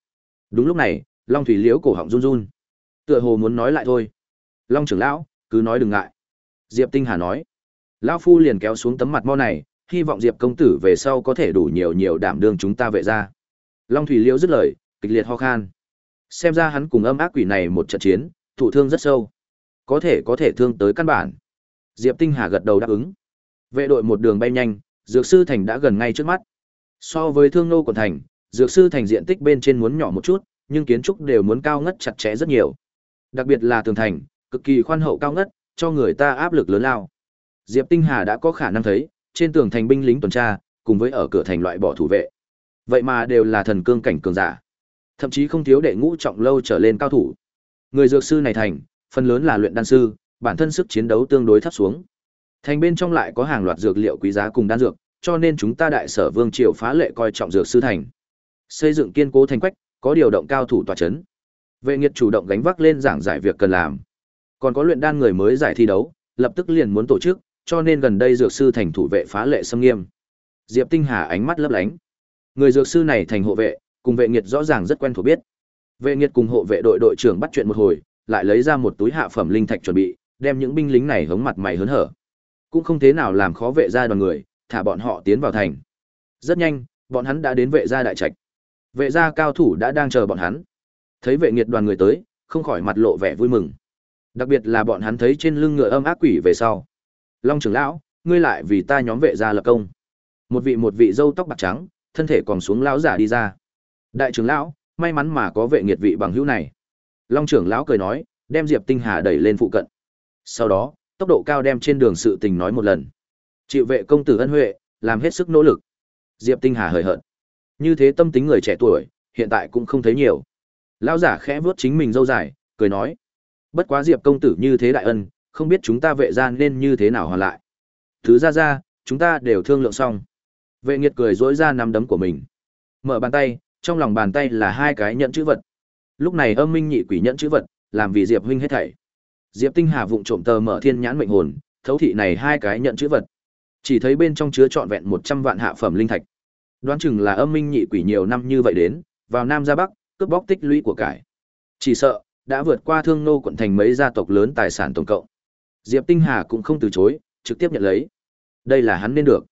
Đúng lúc này, Long Thủy Liễu cổ họng run run. Tựa hồ muốn nói lại thôi. Long trưởng lão, cứ nói đừng ngại. Diệp Tinh Hà nói. Lão phu liền kéo xuống tấm mặt mo này, hy vọng Diệp công tử về sau có thể đủ nhiều nhiều đảm đương chúng ta vệ ra. Long Thủy Liễu dứt lời, kịch liệt ho khan. Xem ra hắn cùng âm ác quỷ này một trận chiến, thụ thương rất sâu. Có thể có thể thương tới căn bản. Diệp Tinh Hà gật đầu đáp ứng. Vệ đội một đường bay nhanh, Dược sư thành đã gần ngay trước mắt. So với Thương nô quận thành, Dược sư thành diện tích bên trên muốn nhỏ một chút, nhưng kiến trúc đều muốn cao ngất chặt chẽ rất nhiều. Đặc biệt là tường thành, cực kỳ khoan hậu cao ngất, cho người ta áp lực lớn lao. Diệp Tinh Hà đã có khả năng thấy, trên tường thành binh lính tuần tra, cùng với ở cửa thành loại bỏ thủ vệ. Vậy mà đều là thần cương cảnh cường giả. Thậm chí không thiếu đệ ngũ trọng lâu trở lên cao thủ. Người dược sư này thành, phần lớn là luyện đan sư, bản thân sức chiến đấu tương đối thấp xuống. Thành bên trong lại có hàng loạt dược liệu quý giá cùng đan dược, cho nên chúng ta đại sở vương triều phá lệ coi trọng dược sư thành. Xây dựng kiên cố thành quách, có điều động cao thủ tòa chấn. Vệ Nghiệt chủ động gánh vác lên giảng giải việc cần làm. Còn có luyện đan người mới giải thi đấu, lập tức liền muốn tổ chức, cho nên gần đây dược sư thành thủ vệ phá lệ xâm nghiêm. Diệp Tinh Hà ánh mắt lấp lánh. Người dược sư này thành hộ vệ, cùng vệ nghiệt rõ ràng rất quen thuộc biết. Vệ nghiệt cùng hộ vệ đội đội trưởng bắt chuyện một hồi, lại lấy ra một túi hạ phẩm linh thạch chuẩn bị, đem những binh lính này hống mặt mày hớn hở. Cũng không thế nào làm khó vệ gia đoàn người, thả bọn họ tiến vào thành. Rất nhanh, bọn hắn đã đến vệ gia đại trạch. Vệ gia cao thủ đã đang chờ bọn hắn. Thấy vệ nghiệt đoàn người tới, không khỏi mặt lộ vẻ vui mừng. Đặc biệt là bọn hắn thấy trên lưng ngựa âm ác quỷ về sau. Long trưởng lão, ngươi lại vì ta nhóm vệ gia lập công. Một vị một vị râu tóc bạc trắng, thân thể còn xuống lão giả đi ra. Đại trưởng lão, may mắn mà có vệ nghiệt vị bằng hữu này. Long trưởng lão cười nói, đem Diệp Tinh Hà đẩy lên phụ cận. Sau đó, tốc độ cao đem trên đường sự tình nói một lần. Chịu vệ công tử ân huệ, làm hết sức nỗ lực. Diệp Tinh Hà hời hợt. Như thế tâm tính người trẻ tuổi, hiện tại cũng không thấy nhiều. Lão giả khẽ vuốt chính mình dâu dài, cười nói: "Bất quá Diệp công tử như thế đại ân, không biết chúng ta vệ ra nên như thế nào hoàn lại." Thứ ra ra, chúng ta đều thương lượng xong. Vệ Nghiệt cười rỗi ra nắm đấm của mình. Mở bàn tay, trong lòng bàn tay là hai cái nhận chữ vật. Lúc này âm minh nhị quỷ nhận chữ vật, làm vì Diệp huynh hết thảy. Diệp Tinh Hà vụng trộm tờ mở thiên nhãn mệnh hồn, thấu thị này hai cái nhận chữ vật. Chỉ thấy bên trong chứa trọn vẹn 100 vạn hạ phẩm linh thạch. Đoán chừng là âm minh nhị quỷ nhiều năm như vậy đến, vào Nam ra Bắc, cướp bóc tích lũy của cải. Chỉ sợ đã vượt qua Thương nô quận thành mấy gia tộc lớn tài sản tổng cộng. Diệp Tinh Hà cũng không từ chối, trực tiếp nhận lấy. Đây là hắn nên được.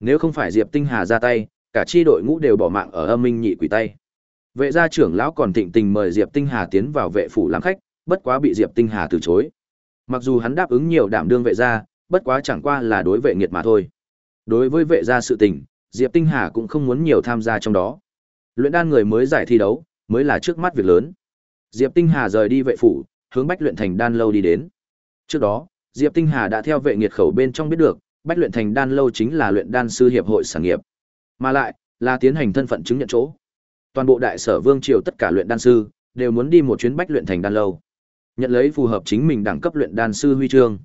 Nếu không phải Diệp Tinh Hà ra tay, cả chi đội ngũ đều bỏ mạng ở âm minh nhị quỷ tay. Vệ gia trưởng lão còn thịnh tình mời Diệp Tinh Hà tiến vào vệ phủ làm khách, bất quá bị Diệp Tinh Hà từ chối. Mặc dù hắn đáp ứng nhiều đảm đương vệ gia, bất quá chẳng qua là đối vệ nghiệt mà thôi. Đối với vệ gia sự tình, Diệp Tinh Hà cũng không muốn nhiều tham gia trong đó. Luyện đan người mới giải thi đấu, mới là trước mắt việc lớn. Diệp Tinh Hà rời đi vệ phủ, hướng Bách luyện thành đan lâu đi đến. Trước đó, Diệp Tinh Hà đã theo vệ nghiệt khẩu bên trong biết được, Bách luyện thành đan lâu chính là luyện đan sư hiệp hội sản nghiệp, mà lại là tiến hành thân phận chứng nhận chỗ. Toàn bộ đại sở vương triều tất cả luyện đan sư đều muốn đi một chuyến Bách luyện thành đan lâu, nhận lấy phù hợp chính mình đẳng cấp luyện đan sư huy chương.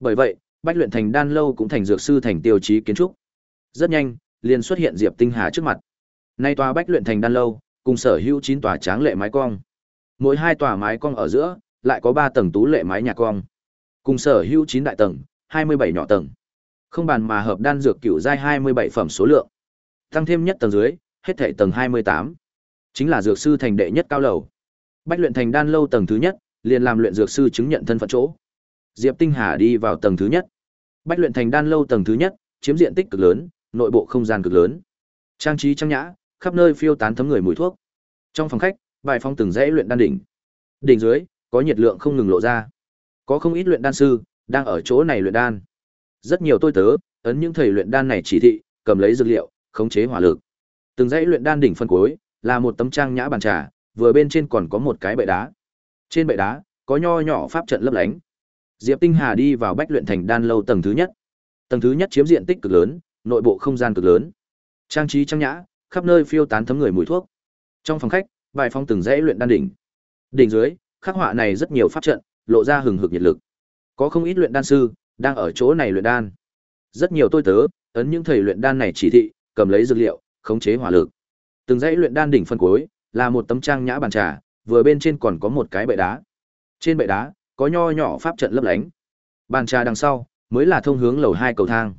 Bởi vậy, Bách luyện thành đan lâu cũng thành dược sư thành tiêu chí kiến trúc. Rất nhanh, liền xuất hiện Diệp Tinh Hà trước mặt. Nay tòa Bách luyện thành đan lâu, cùng sở hữu 9 tòa tráng lệ mái cong. Mỗi hai tòa mái cong ở giữa, lại có ba tầng tú lệ mái nhà cong. Cùng sở hữu chín đại tầng, 27 nhỏ tầng. Không bàn mà hợp đan dược cựu giai 27 phẩm số lượng. Tăng thêm nhất tầng dưới, hết thảy tầng 28. Chính là dược sư thành đệ nhất cao lầu. Bách luyện thành đan lâu tầng thứ nhất, liền làm luyện dược sư chứng nhận thân phận chỗ. Diệp Tinh Hà đi vào tầng thứ nhất. Bách luyện thành đan lâu tầng thứ nhất, chiếm diện tích cực lớn, nội bộ không gian cực lớn. Trang trí trang nhã, khắp nơi phiêu tán thấm người mùi thuốc. Trong phòng khách, Bài phong từng dãy luyện đan đỉnh. Đỉnh dưới, có nhiệt lượng không ngừng lộ ra. Có không ít luyện đan sư đang ở chỗ này luyện đan. Rất nhiều tôi tớ, ấn những thầy luyện đan này chỉ thị, cầm lấy dược liệu, khống chế hỏa lực. Từng dãy luyện đan đỉnh phân cuối, là một tấm trang nhã bàn trà, vừa bên trên còn có một cái bệ đá. Trên bệ đá, có nho nhỏ pháp trận lấp lánh. Diệp Tinh Hà đi vào Bách luyện thành đan lâu tầng thứ nhất. Tầng thứ nhất chiếm diện tích cực lớn, nội bộ không gian cực lớn. Trang trí trang nhã, khắp nơi phiêu tán thấm người mùi thuốc. Trong phòng khách, Bài phong từng dãy luyện đan đỉnh. Đỉnh dưới, khắc họa này rất nhiều pháp trận, lộ ra hừng hực nhiệt lực. Có không ít luyện đan sư đang ở chỗ này luyện đan. Rất nhiều tôi tớ, ấn những thầy luyện đan này chỉ thị, cầm lấy dược liệu, khống chế hỏa lực. Từng dãy luyện đan đỉnh phân cuối, là một tấm trang nhã bàn trà, vừa bên trên còn có một cái bệ đá. Trên bệ đá, có nho nhỏ pháp trận lấp lánh. Bàn trà đằng sau, mới là thông hướng lầu hai cầu thang.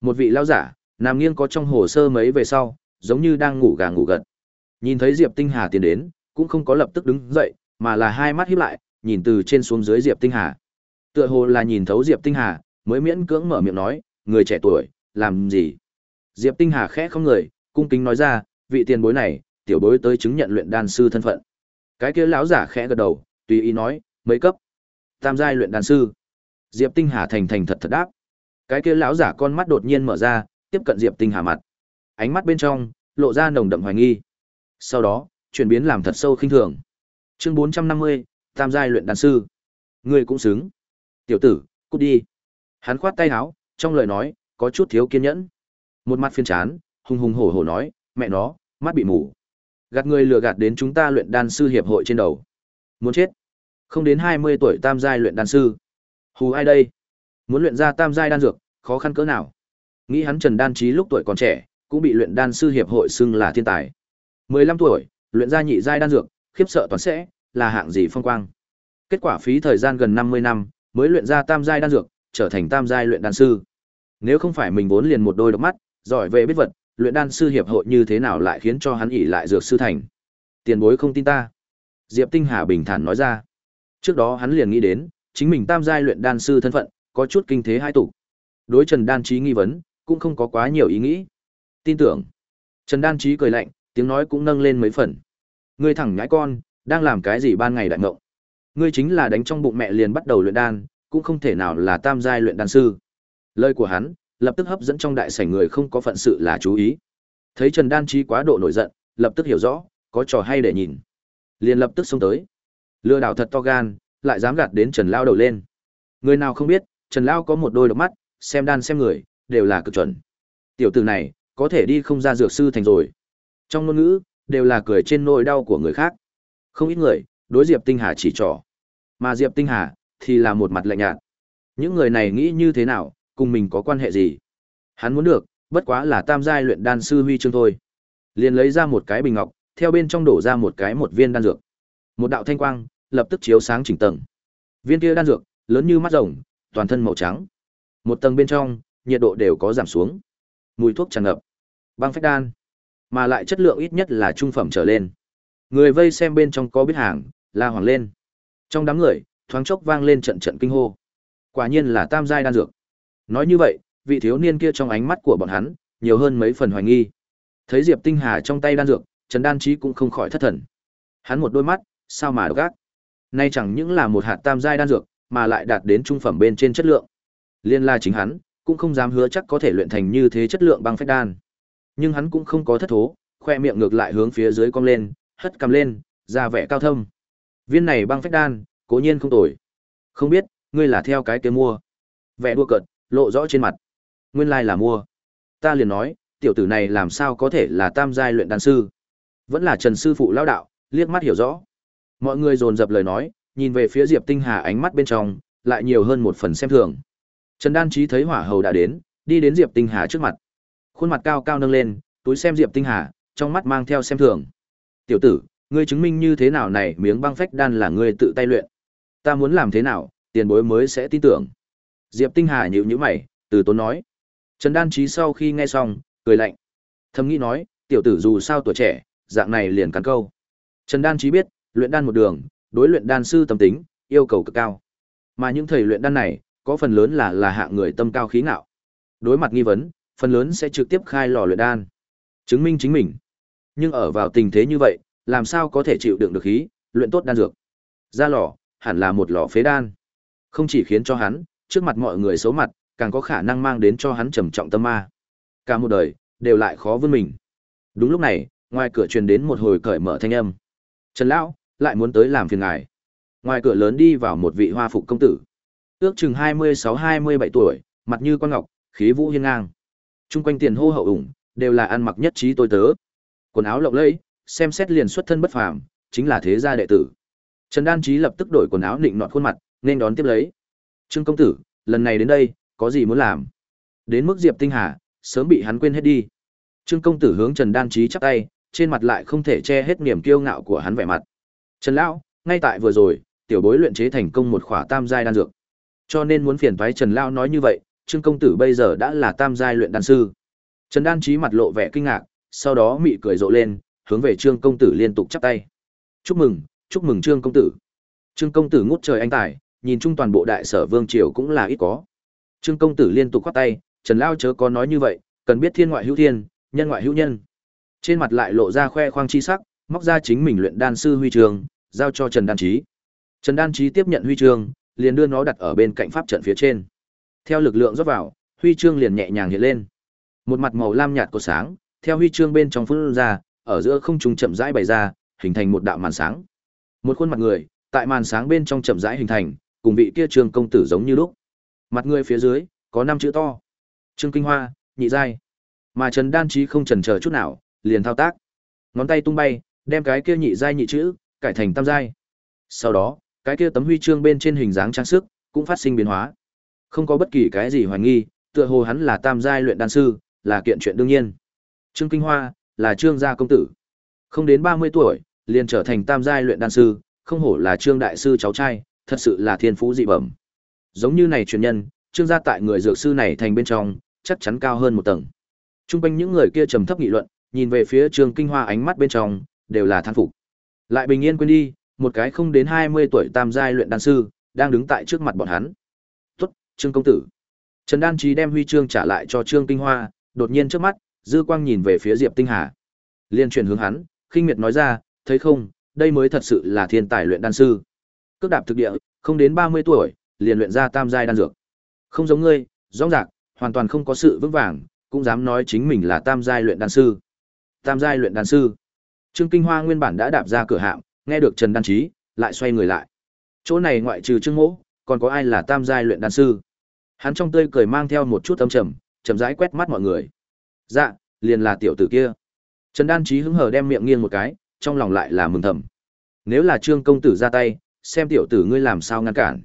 Một vị lão giả, nằm nghiêng có trong hồ sơ mấy về sau, giống như đang ngủ gà ngủ gật. Nhìn thấy Diệp Tinh Hà tiến đến, cũng không có lập tức đứng dậy, mà là hai mắt híp lại, nhìn từ trên xuống dưới Diệp Tinh Hà. Tựa hồ là nhìn thấu Diệp Tinh Hà, mới miễn cưỡng mở miệng nói, người trẻ tuổi, làm gì? Diệp Tinh Hà khẽ không người, cung kính nói ra, vị tiền bối này, tiểu bối tới chứng nhận luyện đan sư thân phận. Cái kia lão giả khẽ gật đầu, tùy ý nói, mấy cấp? Tam giai luyện đan sư. Diệp Tinh Hà thành thành thật thật đáp. Cái kia lão giả con mắt đột nhiên mở ra, tiếp cận Diệp Tinh Hà mặt. Ánh mắt bên trong lộ ra nồng đậm hoài nghi. Sau đó, chuyển biến làm thật sâu khinh thường. Chương 450, Tam giai luyện đan sư. Ngươi cũng xứng. Tiểu tử, cút đi. Hắn khoát tay áo, trong lời nói có chút thiếu kiên nhẫn. Một mặt phiền chán, hùng hùng hổ hổ nói, mẹ nó, mắt bị mù. Gạt người lừa gạt đến chúng ta luyện đan sư hiệp hội trên đầu. Muốn chết. Không đến 20 tuổi tam giai luyện đan sư. Hù ai đây? Muốn luyện ra tam giai đan dược, khó khăn cỡ nào? Nghĩ hắn Trần Đan trí lúc tuổi còn trẻ, cũng bị luyện đan sư hiệp hội xưng là thiên tài. 15 tuổi, luyện ra nhị giai đan dược, khiếp sợ toàn sẽ, là hạng gì phong quang. Kết quả phí thời gian gần 50 năm, mới luyện ra tam giai đan dược, trở thành tam giai luyện đan sư. Nếu không phải mình vốn liền một đôi độc mắt, giỏi về biết vật, luyện đan sư hiệp hội như thế nào lại khiến cho hắn ỷ lại dược sư thành. Tiền bối không tin ta. Diệp Tinh Hà bình thản nói ra. Trước đó hắn liền nghĩ đến, chính mình tam giai luyện đan sư thân phận, có chút kinh thế hai tụ. Đối Trần Đan Chí nghi vấn, cũng không có quá nhiều ý nghĩ. Tin tưởng. Trần Đan Chí cười lạnh, tiếng nói cũng nâng lên mấy phần. Ngươi thẳng nhãi con, đang làm cái gì ban ngày đại ngộng? Ngươi chính là đánh trong bụng mẹ liền bắt đầu luyện đan, cũng không thể nào là tam giai luyện đan sư. Lời của hắn, lập tức hấp dẫn trong đại sảnh người không có phận sự là chú ý. Thấy Trần Đan chi quá độ nổi giận, lập tức hiểu rõ, có trò hay để nhìn. Liền lập tức xông tới. Lừa đảo thật to gan, lại dám gạt đến Trần Lao đầu lên. Người nào không biết, Trần Lao có một đôi độc mắt, xem đan xem người, đều là cực chuẩn. Tiểu tử này, có thể đi không ra dược sư thành rồi. Trong ngôn ngữ, đều là cười trên nỗi đau của người khác. Không ít người, đối Diệp Tinh Hà chỉ trỏ. Mà Diệp Tinh Hà, thì là một mặt lạnh nhạt. Những người này nghĩ như thế nào, cùng mình có quan hệ gì? Hắn muốn được, bất quá là tam giai luyện đan sư huy chương thôi. Liền lấy ra một cái bình ngọc, theo bên trong đổ ra một cái một viên đan dược. Một đạo thanh quang, lập tức chiếu sáng chỉnh tầng. Viên kia đan dược, lớn như mắt rồng, toàn thân màu trắng. Một tầng bên trong, nhiệt độ đều có giảm xuống. Mùi thuốc tràn ngập. Băng phách đan, mà lại chất lượng ít nhất là trung phẩm trở lên. Người vây xem bên trong có biết hàng, la hoàng lên. Trong đám người, thoáng chốc vang lên trận trận kinh hô. Quả nhiên là tam giai đan dược. Nói như vậy, vị thiếu niên kia trong ánh mắt của bọn hắn, nhiều hơn mấy phần hoài nghi. Thấy Diệp Tinh Hà trong tay đan dược, Trần Đan Chí cũng không khỏi thất thần. Hắn một đôi mắt, sao mà độc ác. Nay chẳng những là một hạt tam giai đan dược, mà lại đạt đến trung phẩm bên trên chất lượng. Liên la chính hắn, cũng không dám hứa chắc có thể luyện thành như thế chất lượng băng phách đan. Nhưng hắn cũng không có thất thố, khoe miệng ngược lại hướng phía dưới cong lên, hất cầm lên, ra vẻ cao thâm. Viên này băng phách đan, cố nhiên không tồi. Không biết, ngươi là theo cái kia mua. Vẻ đua cợt, lộ rõ trên mặt. Nguyên lai là mua. Ta liền nói, tiểu tử này làm sao có thể là tam giai luyện đan sư. Vẫn là Trần sư phụ lão đạo, liếc mắt hiểu rõ. Mọi người dồn dập lời nói, nhìn về phía Diệp Tinh Hà ánh mắt bên trong, lại nhiều hơn một phần xem thường. Trần Đan Chí thấy hỏa hầu đã đến, đi đến Diệp Tinh Hà trước mặt. Khuôn mặt cao cao nâng lên, túi xem Diệp Tinh Hà, trong mắt mang theo xem thường. "Tiểu tử, ngươi chứng minh như thế nào này miếng băng phách đan là ngươi tự tay luyện? Ta muốn làm thế nào, tiền bối mới sẽ tin tưởng?" Diệp Tinh Hà nhíu nhíu mày, từ tốn nói. Trần Đan trí sau khi nghe xong, cười lạnh. Thầm nghĩ nói, tiểu tử dù sao tuổi trẻ, dạng này liền cắn câu. Trần Đan trí biết, luyện đan một đường, đối luyện đan sư tâm tính, yêu cầu cực cao. Mà những thầy luyện đan này, có phần lớn là là hạng người tâm cao khí ngạo. Đối mặt nghi vấn, phần lớn sẽ trực tiếp khai lò luyện đan, chứng minh chính mình. Nhưng ở vào tình thế như vậy, làm sao có thể chịu đựng được khí, luyện tốt đan dược. Ra lò, hẳn là một lò phế đan. Không chỉ khiến cho hắn, trước mặt mọi người xấu mặt, càng có khả năng mang đến cho hắn trầm trọng tâm ma. Cả một đời, đều lại khó vươn mình. Đúng lúc này, ngoài cửa truyền đến một hồi cởi mở thanh âm. Trần Lão, lại muốn tới làm phiền ngài. Ngoài cửa lớn đi vào một vị hoa phục công tử. Ước chừng 26-27 tuổi, mặt như quan ngọc, khí vũ hiên ngang. Trung quanh tiền hô hậu ủng, đều là ăn mặc nhất trí tôi tớ. Quần áo lộng lẫy, xem xét liền xuất thân bất phàm, chính là thế gia đệ tử. Trần Đan Chí lập tức đổi quần áo nịnh nọt khuôn mặt, nên đón tiếp lấy. Trương công tử, lần này đến đây, có gì muốn làm? Đến mức Diệp Tinh Hà, sớm bị hắn quên hết đi. Trương công tử hướng Trần Đan Chí chắp tay, trên mặt lại không thể che hết niềm kiêu ngạo của hắn vẻ mặt. Trần lão, ngay tại vừa rồi, tiểu bối luyện chế thành công một khỏa tam giai đan dược. Cho nên muốn phiền toái Trần lão nói như vậy, Trương công tử bây giờ đã là tam giai luyện đan sư. Trần Đan Chí mặt lộ vẻ kinh ngạc, sau đó mị cười rộ lên, hướng về Trương công tử liên tục chắp tay. "Chúc mừng, chúc mừng Trương công tử." Trương công tử ngút trời anh tài, nhìn chung toàn bộ đại sở vương triều cũng là ít có. Trương công tử liên tục khoát tay, Trần lão chớ có nói như vậy, cần biết thiên ngoại hữu thiên, nhân ngoại hữu nhân. Trên mặt lại lộ ra khoe khoang chi sắc, móc ra chính mình luyện đan sư huy trường, giao cho Trần Đan Chí. Trần Đan Chí tiếp nhận huy chương, liền đưa nó đặt ở bên cạnh pháp trận phía trên. Theo lực lượng rót vào, huy chương liền nhẹ nhàng hiện lên. Một mặt màu lam nhạt của sáng, theo huy chương bên trong phun ra, ở giữa không trung chậm rãi bày ra, hình thành một đạo màn sáng. Một khuôn mặt người, tại màn sáng bên trong chậm rãi hình thành, cùng vị kia Trương công tử giống như lúc. Mặt người phía dưới có năm chữ to. Trương Kinh Hoa, nhị giai. Mà Trần Đan Chí không chần chờ chút nào, liền thao tác. Ngón tay tung bay, đem cái kia nhị giai nhị chữ cải thành tam giai. Sau đó, cái kia tấm huy chương bên trên hình dáng trang sức cũng phát sinh biến hóa. Không có bất kỳ cái gì hoài nghi, tựa hồ hắn là tam giai luyện đan sư, là kiện chuyện đương nhiên. Trương Kinh Hoa là Trương gia công tử. Không đến 30 tuổi, liền trở thành tam giai luyện đan sư, không hổ là Trương đại sư cháu trai, thật sự là thiên phú dị bẩm. Giống như này truyền nhân, Trương gia tại người dược sư này thành bên trong, chắc chắn cao hơn một tầng. Trung quanh những người kia trầm thấp nghị luận, nhìn về phía Trương Kinh Hoa ánh mắt bên trong đều là thán phục. Lại bình yên quên đi, một cái không đến 20 tuổi tam giai luyện đan sư, đang đứng tại trước mặt bọn hắn. Trương công tử." Trần Đan trí đem huy chương trả lại cho Trương Kinh Hoa, đột nhiên trước mắt, dư quang nhìn về phía Diệp Tinh Hà. Liên truyền hướng hắn, khinh miệt nói ra, "Thấy không, đây mới thật sự là thiên tài luyện đan sư." Cước đạp thực địa, không đến 30 tuổi, liền luyện ra tam giai đan dược. Không giống ngươi, rõ ràng, hoàn toàn không có sự vững vàng, cũng dám nói chính mình là tam giai luyện đan sư. Tam giai luyện đan sư. Trương Kinh Hoa nguyên bản đã đạp ra cửa hạm, nghe được Trần Đan trí lại xoay người lại. Chỗ này ngoại trừ Trương Mỗ, còn có ai là tam giai luyện đan sư? Hắn trong tươi cười mang theo một chút âm trầm, chậm rãi quét mắt mọi người. Dạ, liền là tiểu tử kia. Trần Đan Chí hứng hờ đem miệng nghiêng một cái, trong lòng lại là mừng thầm. Nếu là Trương công tử ra tay, xem tiểu tử ngươi làm sao ngăn cản.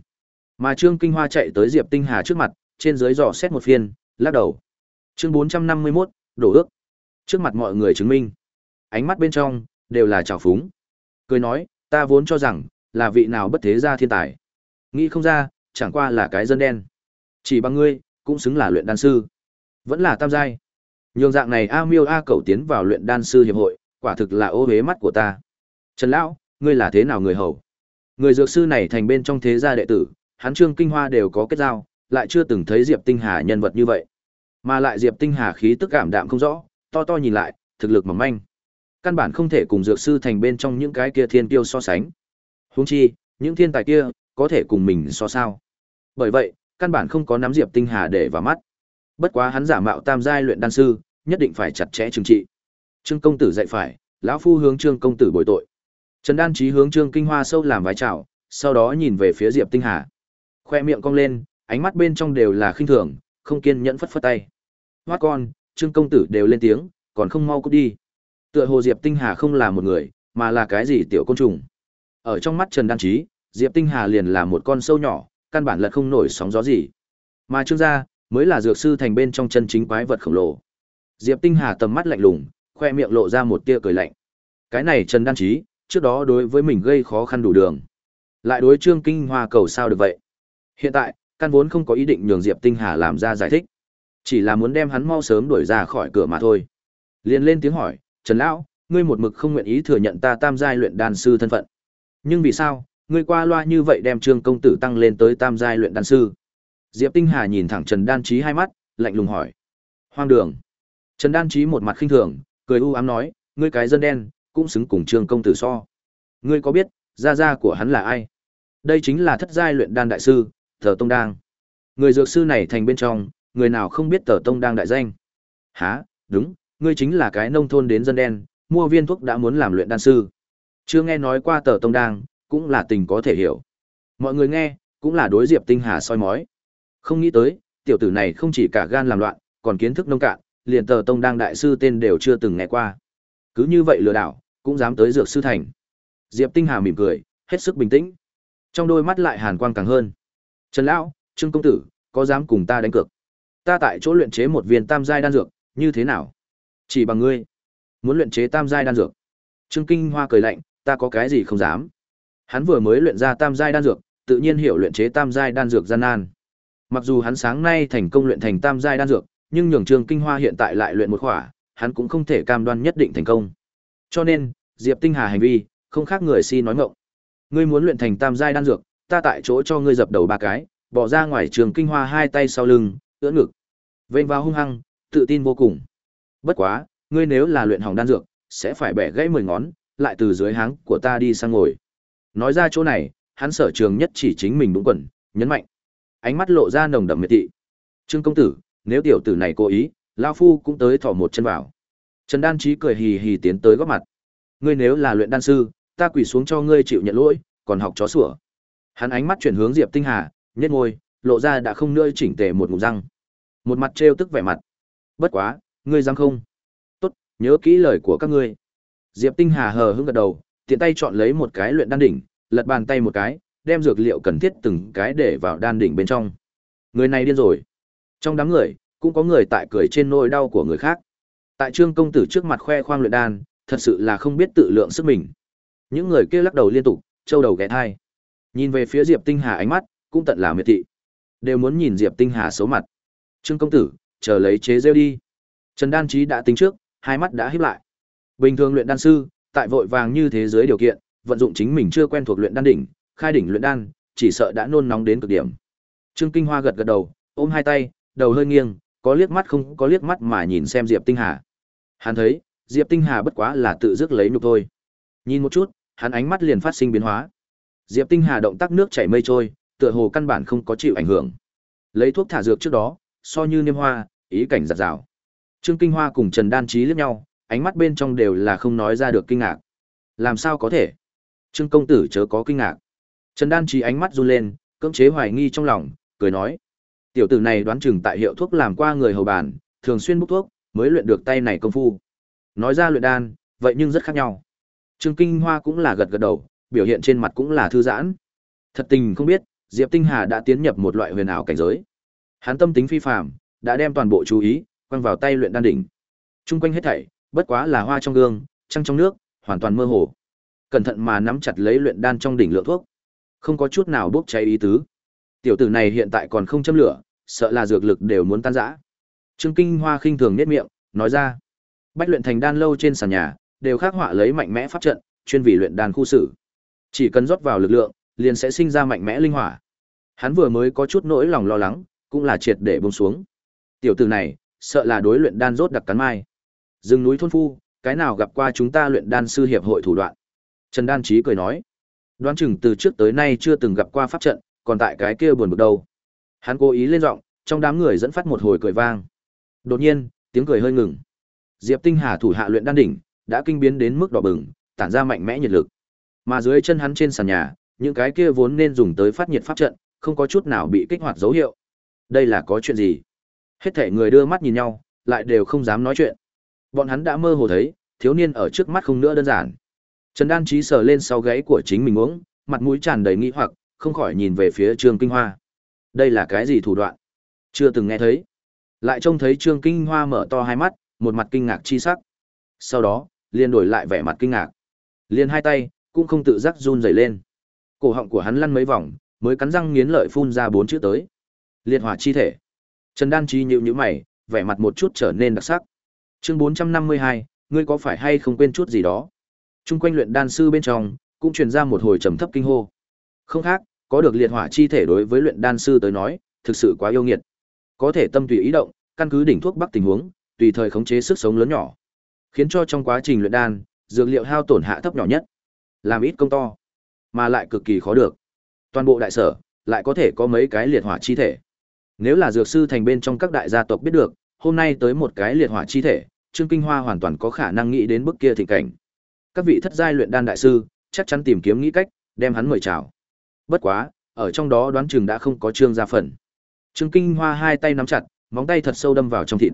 Mà Trương Kinh Hoa chạy tới Diệp Tinh Hà trước mặt, trên dưới dò xét một phiên, lắc đầu. Chương 451, đổ ước. Trước mặt mọi người chứng minh. Ánh mắt bên trong, đều là trào phúng. Cười nói, ta vốn cho rằng, là vị nào bất thế gia thiên tài. Nghĩ không ra, chẳng qua là cái dân đen. Chỉ bằng ngươi, cũng xứng là luyện đan sư. Vẫn là tam giai. Nhường dạng này A Miêu A Cẩu tiến vào luyện đan sư hiệp hội, quả thực là ô hế mắt của ta. Trần Lão, ngươi là thế nào người hầu? Người dược sư này thành bên trong thế gia đệ tử, hắn Trương Kinh Hoa đều có kết giao, lại chưa từng thấy Diệp Tinh Hà nhân vật như vậy. Mà lại Diệp Tinh Hà khí tức cảm đạm không rõ, to to nhìn lại, thực lực mỏng manh. Căn bản không thể cùng dược sư thành bên trong những cái kia thiên tiêu so sánh. Huống chi, những thiên tài kia có thể cùng mình so sao? Bởi vậy, căn bản không có nắm Diệp Tinh Hà để vào mắt. Bất quá hắn giả mạo tam giai luyện đan sư, nhất định phải chặt chẽ trừng trị. Trương công tử dạy phải, lão phu hướng Trương công tử bồi tội. Trần Đan Chí hướng Trương Kinh Hoa sâu làm vái chào, sau đó nhìn về phía Diệp Tinh Hà. Khoe miệng cong lên, ánh mắt bên trong đều là khinh thường, không kiên nhẫn phất phất tay. Hoát con, Trương công tử đều lên tiếng, còn không mau cút đi. Tựa hồ Diệp Tinh Hà không là một người, mà là cái gì tiểu côn trùng. Ở trong mắt Trần Đan Chí, Diệp Tinh Hà liền là một con sâu nhỏ, căn bản là không nổi sóng gió gì. Mà Trương gia mới là dược sư thành bên trong chân chính quái vật khổng lồ. Diệp Tinh Hà tầm mắt lạnh lùng, khoe miệng lộ ra một tia cười lạnh. Cái này Trần Đan Chí, trước đó đối với mình gây khó khăn đủ đường. Lại đối Trương Kinh Hoa cầu sao được vậy? Hiện tại, căn vốn không có ý định nhường Diệp Tinh Hà làm ra giải thích. Chỉ là muốn đem hắn mau sớm đuổi ra khỏi cửa mà thôi. Liền lên tiếng hỏi, Trần Lão, ngươi một mực không nguyện ý thừa nhận ta tam giai luyện đan sư thân phận. Nhưng vì sao, ngươi qua loa như vậy đem Trương công tử tăng lên tới tam giai luyện đan sư? Diệp Tinh Hà nhìn thẳng Trần Đan Chí hai mắt, lạnh lùng hỏi. Hoang đường. Trần Đan Chí một mặt khinh thường, cười u ám nói, ngươi cái dân đen, cũng xứng cùng Trương công tử so. Ngươi có biết, gia gia của hắn là ai? Đây chính là thất giai luyện đan đại sư, thờ Tông Đang. Người dược sư này thành bên trong, người nào không biết Tờ Tông Đang đại danh? Hả, đúng, ngươi chính là cái nông thôn đến dân đen, mua viên thuốc đã muốn làm luyện đan sư. Chưa nghe nói qua Tờ Tông Đang, cũng là tình có thể hiểu. Mọi người nghe, cũng là đối Diệp Tinh Hà soi mói. Không nghĩ tới, tiểu tử này không chỉ cả gan làm loạn, còn kiến thức nông cạn, liền Tờ Tông Đang đại sư tên đều chưa từng nghe qua. Cứ như vậy lừa đảo, cũng dám tới dược sư thành. Diệp Tinh Hà mỉm cười, hết sức bình tĩnh. Trong đôi mắt lại hàn quang càng hơn. Trần lão, Trương công tử, có dám cùng ta đánh cược? Ta tại chỗ luyện chế một viên tam giai đan dược, như thế nào? Chỉ bằng ngươi, muốn luyện chế tam giai đan dược. Trương Kinh Hoa cười lạnh, ta có cái gì không dám? Hắn vừa mới luyện ra tam giai đan dược, tự nhiên hiểu luyện chế tam giai đan dược gian nan. Mặc dù hắn sáng nay thành công luyện thành tam giai đan dược, nhưng nhường Trương Kinh Hoa hiện tại lại luyện một khỏa, hắn cũng không thể cam đoan nhất định thành công. Cho nên, Diệp Tinh Hà hành vi, không khác người si nói ngọng. Ngươi muốn luyện thành tam giai đan dược, ta tại chỗ cho ngươi dập đầu ba cái, bỏ ra ngoài trường kinh hoa hai tay sau lưng, ưỡn ngực. Vênh vào hung hăng, tự tin vô cùng. Bất quá, ngươi nếu là luyện hỏng đan dược, sẽ phải bẻ gãy mười ngón, lại từ dưới háng của ta đi sang ngồi. Nói ra chỗ này, hắn sở trường nhất chỉ chính mình đúng quần, nhấn mạnh. Ánh mắt lộ ra nồng đậm miệt thị. Trương công tử, nếu tiểu tử này cố ý, lão phu cũng tới thò một chân vào. Trần Đan Chí cười hì hì tiến tới góp mặt. Ngươi nếu là luyện đan sư, ta quỳ xuống cho ngươi chịu nhận lỗi, còn học chó sủa. Hắn ánh mắt chuyển hướng Diệp Tinh Hà, nhếch môi, lộ ra đã không nơi chỉnh tề một ngụm răng. Một mặt trêu tức vẻ mặt. Bất quá, ngươi dám không? Tốt, nhớ kỹ lời của các ngươi. Diệp Tinh Hà hờ hững gật đầu, tiện tay chọn lấy một cái luyện đan đỉnh, lật bàn tay một cái, đem dược liệu cần thiết từng cái để vào đan đỉnh bên trong. Người này điên rồi. Trong đám người, cũng có người tại cười trên nỗi đau của người khác. Tại Trương công tử trước mặt khoe khoang luyện đan, thật sự là không biết tự lượng sức mình. Những người kia lắc đầu liên tục, châu đầu ghé thai. Nhìn về phía Diệp Tinh Hà ánh mắt, cũng tận là miệt thị. Đều muốn nhìn Diệp Tinh Hà xấu mặt. Trương công tử, chờ lấy chế rêu đi. Trần Đan Chí đã tính trước, hai mắt đã híp lại. Bình thường luyện đan sư, tại vội vàng như thế giới điều kiện, vận dụng chính mình chưa quen thuộc luyện đan đỉnh, khai đỉnh luyện đan, chỉ sợ đã nôn nóng đến cực điểm. Trương Kinh Hoa gật gật đầu, ôm hai tay, đầu hơi nghiêng, có liếc mắt không có liếc mắt mà nhìn xem Diệp Tinh Hà. Hắn thấy, Diệp Tinh Hà bất quá là tự dứt lấy nhục thôi. Nhìn một chút, hắn ánh mắt liền phát sinh biến hóa. Diệp Tinh Hà động tác nước chảy mây trôi, tựa hồ căn bản không có chịu ảnh hưởng. Lấy thuốc thả dược trước đó, so như niêm hoa, ý cảnh giật rào. Trương Kinh Hoa cùng Trần Đan Chí liếc nhau, ánh mắt bên trong đều là không nói ra được kinh ngạc. Làm sao có thể? Trương công tử chớ có kinh ngạc. Trần Đan Trí ánh mắt run lên, cưỡng chế hoài nghi trong lòng, cười nói: "Tiểu tử này đoán chừng tại hiệu thuốc làm qua người hầu bàn, thường xuyên bốc thuốc, mới luyện được tay này công phu." Nói ra luyện đan, vậy nhưng rất khác nhau. Trương Kinh Hoa cũng là gật gật đầu, biểu hiện trên mặt cũng là thư giãn. Thật tình không biết, Diệp Tinh Hà đã tiến nhập một loại huyền ảo cảnh giới. Hắn tâm tính phi phàm, đã đem toàn bộ chú ý quăng vào tay luyện đan đỉnh. Trung quanh hết thảy, bất quá là hoa trong gương, trăng trong nước, hoàn toàn mơ hồ. Cẩn thận mà nắm chặt lấy luyện đan trong đỉnh lượng thuốc, không có chút nào bốc cháy ý tứ. Tiểu tử này hiện tại còn không châm lửa, sợ là dược lực đều muốn tan rã. Trương Kinh Hoa khinh thường nhếch miệng, nói ra: Bách luyện thành đan lâu trên sàn nhà, đều khắc họa lấy mạnh mẽ pháp trận, chuyên vì luyện đan khu xử. Chỉ cần rót vào lực lượng, liền sẽ sinh ra mạnh mẽ linh hỏa. Hắn vừa mới có chút nỗi lòng lo lắng, cũng là triệt để buông xuống. Tiểu tử này, sợ là đối luyện đan rốt đặc cắn mai. Rừng núi thôn phu, cái nào gặp qua chúng ta luyện đan sư hiệp hội thủ đoạn. Trần Đan Chí cười nói, đoán chừng từ trước tới nay chưa từng gặp qua pháp trận, còn tại cái kia buồn bực đâu. Hắn cố ý lên giọng, trong đám người dẫn phát một hồi cười vang. Đột nhiên, tiếng cười hơi ngừng. Diệp Tinh Hà thủ hạ luyện đan đỉnh, đã kinh biến đến mức đỏ bừng, tản ra mạnh mẽ nhiệt lực. Mà dưới chân hắn trên sàn nhà, những cái kia vốn nên dùng tới phát nhiệt pháp trận, không có chút nào bị kích hoạt dấu hiệu. Đây là có chuyện gì? Hết thể người đưa mắt nhìn nhau, lại đều không dám nói chuyện. Bọn hắn đã mơ hồ thấy, thiếu niên ở trước mắt không nữa đơn giản. Trần Đan trí sờ lên sau gáy của chính mình uống, mặt mũi tràn đầy nghi hoặc, không khỏi nhìn về phía Trương Kinh Hoa. Đây là cái gì thủ đoạn? Chưa từng nghe thấy. Lại trông thấy Trương Kinh Hoa mở to hai mắt, một mặt kinh ngạc chi sắc. Sau đó, liền đổi lại vẻ mặt kinh ngạc. Liền hai tay, cũng không tự giác run rẩy lên. Cổ họng của hắn lăn mấy vòng, mới cắn răng nghiến lợi phun ra bốn chữ tới. Liệt hỏa chi thể. Trần Đan Chi nhíu nhíu mày, vẻ mặt một chút trở nên đặc sắc. Chương 452, ngươi có phải hay không quên chút gì đó? Trung quanh luyện đan sư bên trong, cũng truyền ra một hồi trầm thấp kinh hô. Không khác, có được liệt hỏa chi thể đối với luyện đan sư tới nói, thực sự quá yêu nghiệt. Có thể tâm tùy ý động, căn cứ đỉnh thuốc bắc tình huống, tùy thời khống chế sức sống lớn nhỏ, khiến cho trong quá trình luyện đan, dược liệu hao tổn hạ thấp nhỏ nhất, làm ít công to, mà lại cực kỳ khó được. Toàn bộ đại sở lại có thể có mấy cái liệt hỏa chi thể. Nếu là dược sư thành bên trong các đại gia tộc biết được, hôm nay tới một cái liệt hỏa chi thể, Trương Kinh Hoa hoàn toàn có khả năng nghĩ đến bức kia thịnh cảnh. Các vị thất giai luyện đan đại sư, chắc chắn tìm kiếm nghĩ cách, đem hắn mời chào. Bất quá, ở trong đó đoán chừng đã không có Trương gia phần. Trương Kinh Hoa hai tay nắm chặt, móng tay thật sâu đâm vào trong thịt.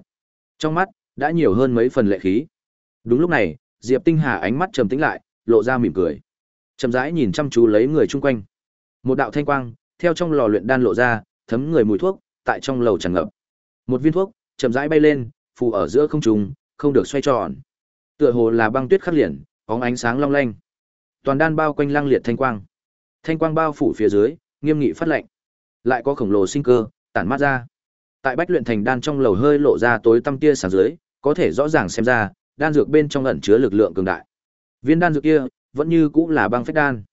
Trong mắt đã nhiều hơn mấy phần lệ khí. Đúng lúc này, Diệp Tinh Hà ánh mắt trầm tĩnh lại, lộ ra mỉm cười. Trầm rãi nhìn chăm chú lấy người chung quanh. Một đạo thanh quang theo trong lò luyện đan lộ ra, thấm người mùi thuốc tại trong lầu tràn ngập. Một viên thuốc chậm rãi bay lên, phù ở giữa không trung, không được xoay tròn. Tựa hồ là băng tuyết khắc liền, bóng ánh sáng long lanh. Toàn đan bao quanh lăng liệt thanh quang. Thanh quang bao phủ phía dưới, nghiêm nghị phát lạnh. Lại có khổng lồ sinh cơ tản mát ra. Tại Bách luyện thành đan trong lầu hơi lộ ra tối tăm tia sáng dưới, có thể rõ ràng xem ra, đan dược bên trong ẩn chứa lực lượng cường đại. Viên đan dược kia vẫn như cũng là băng phách đan.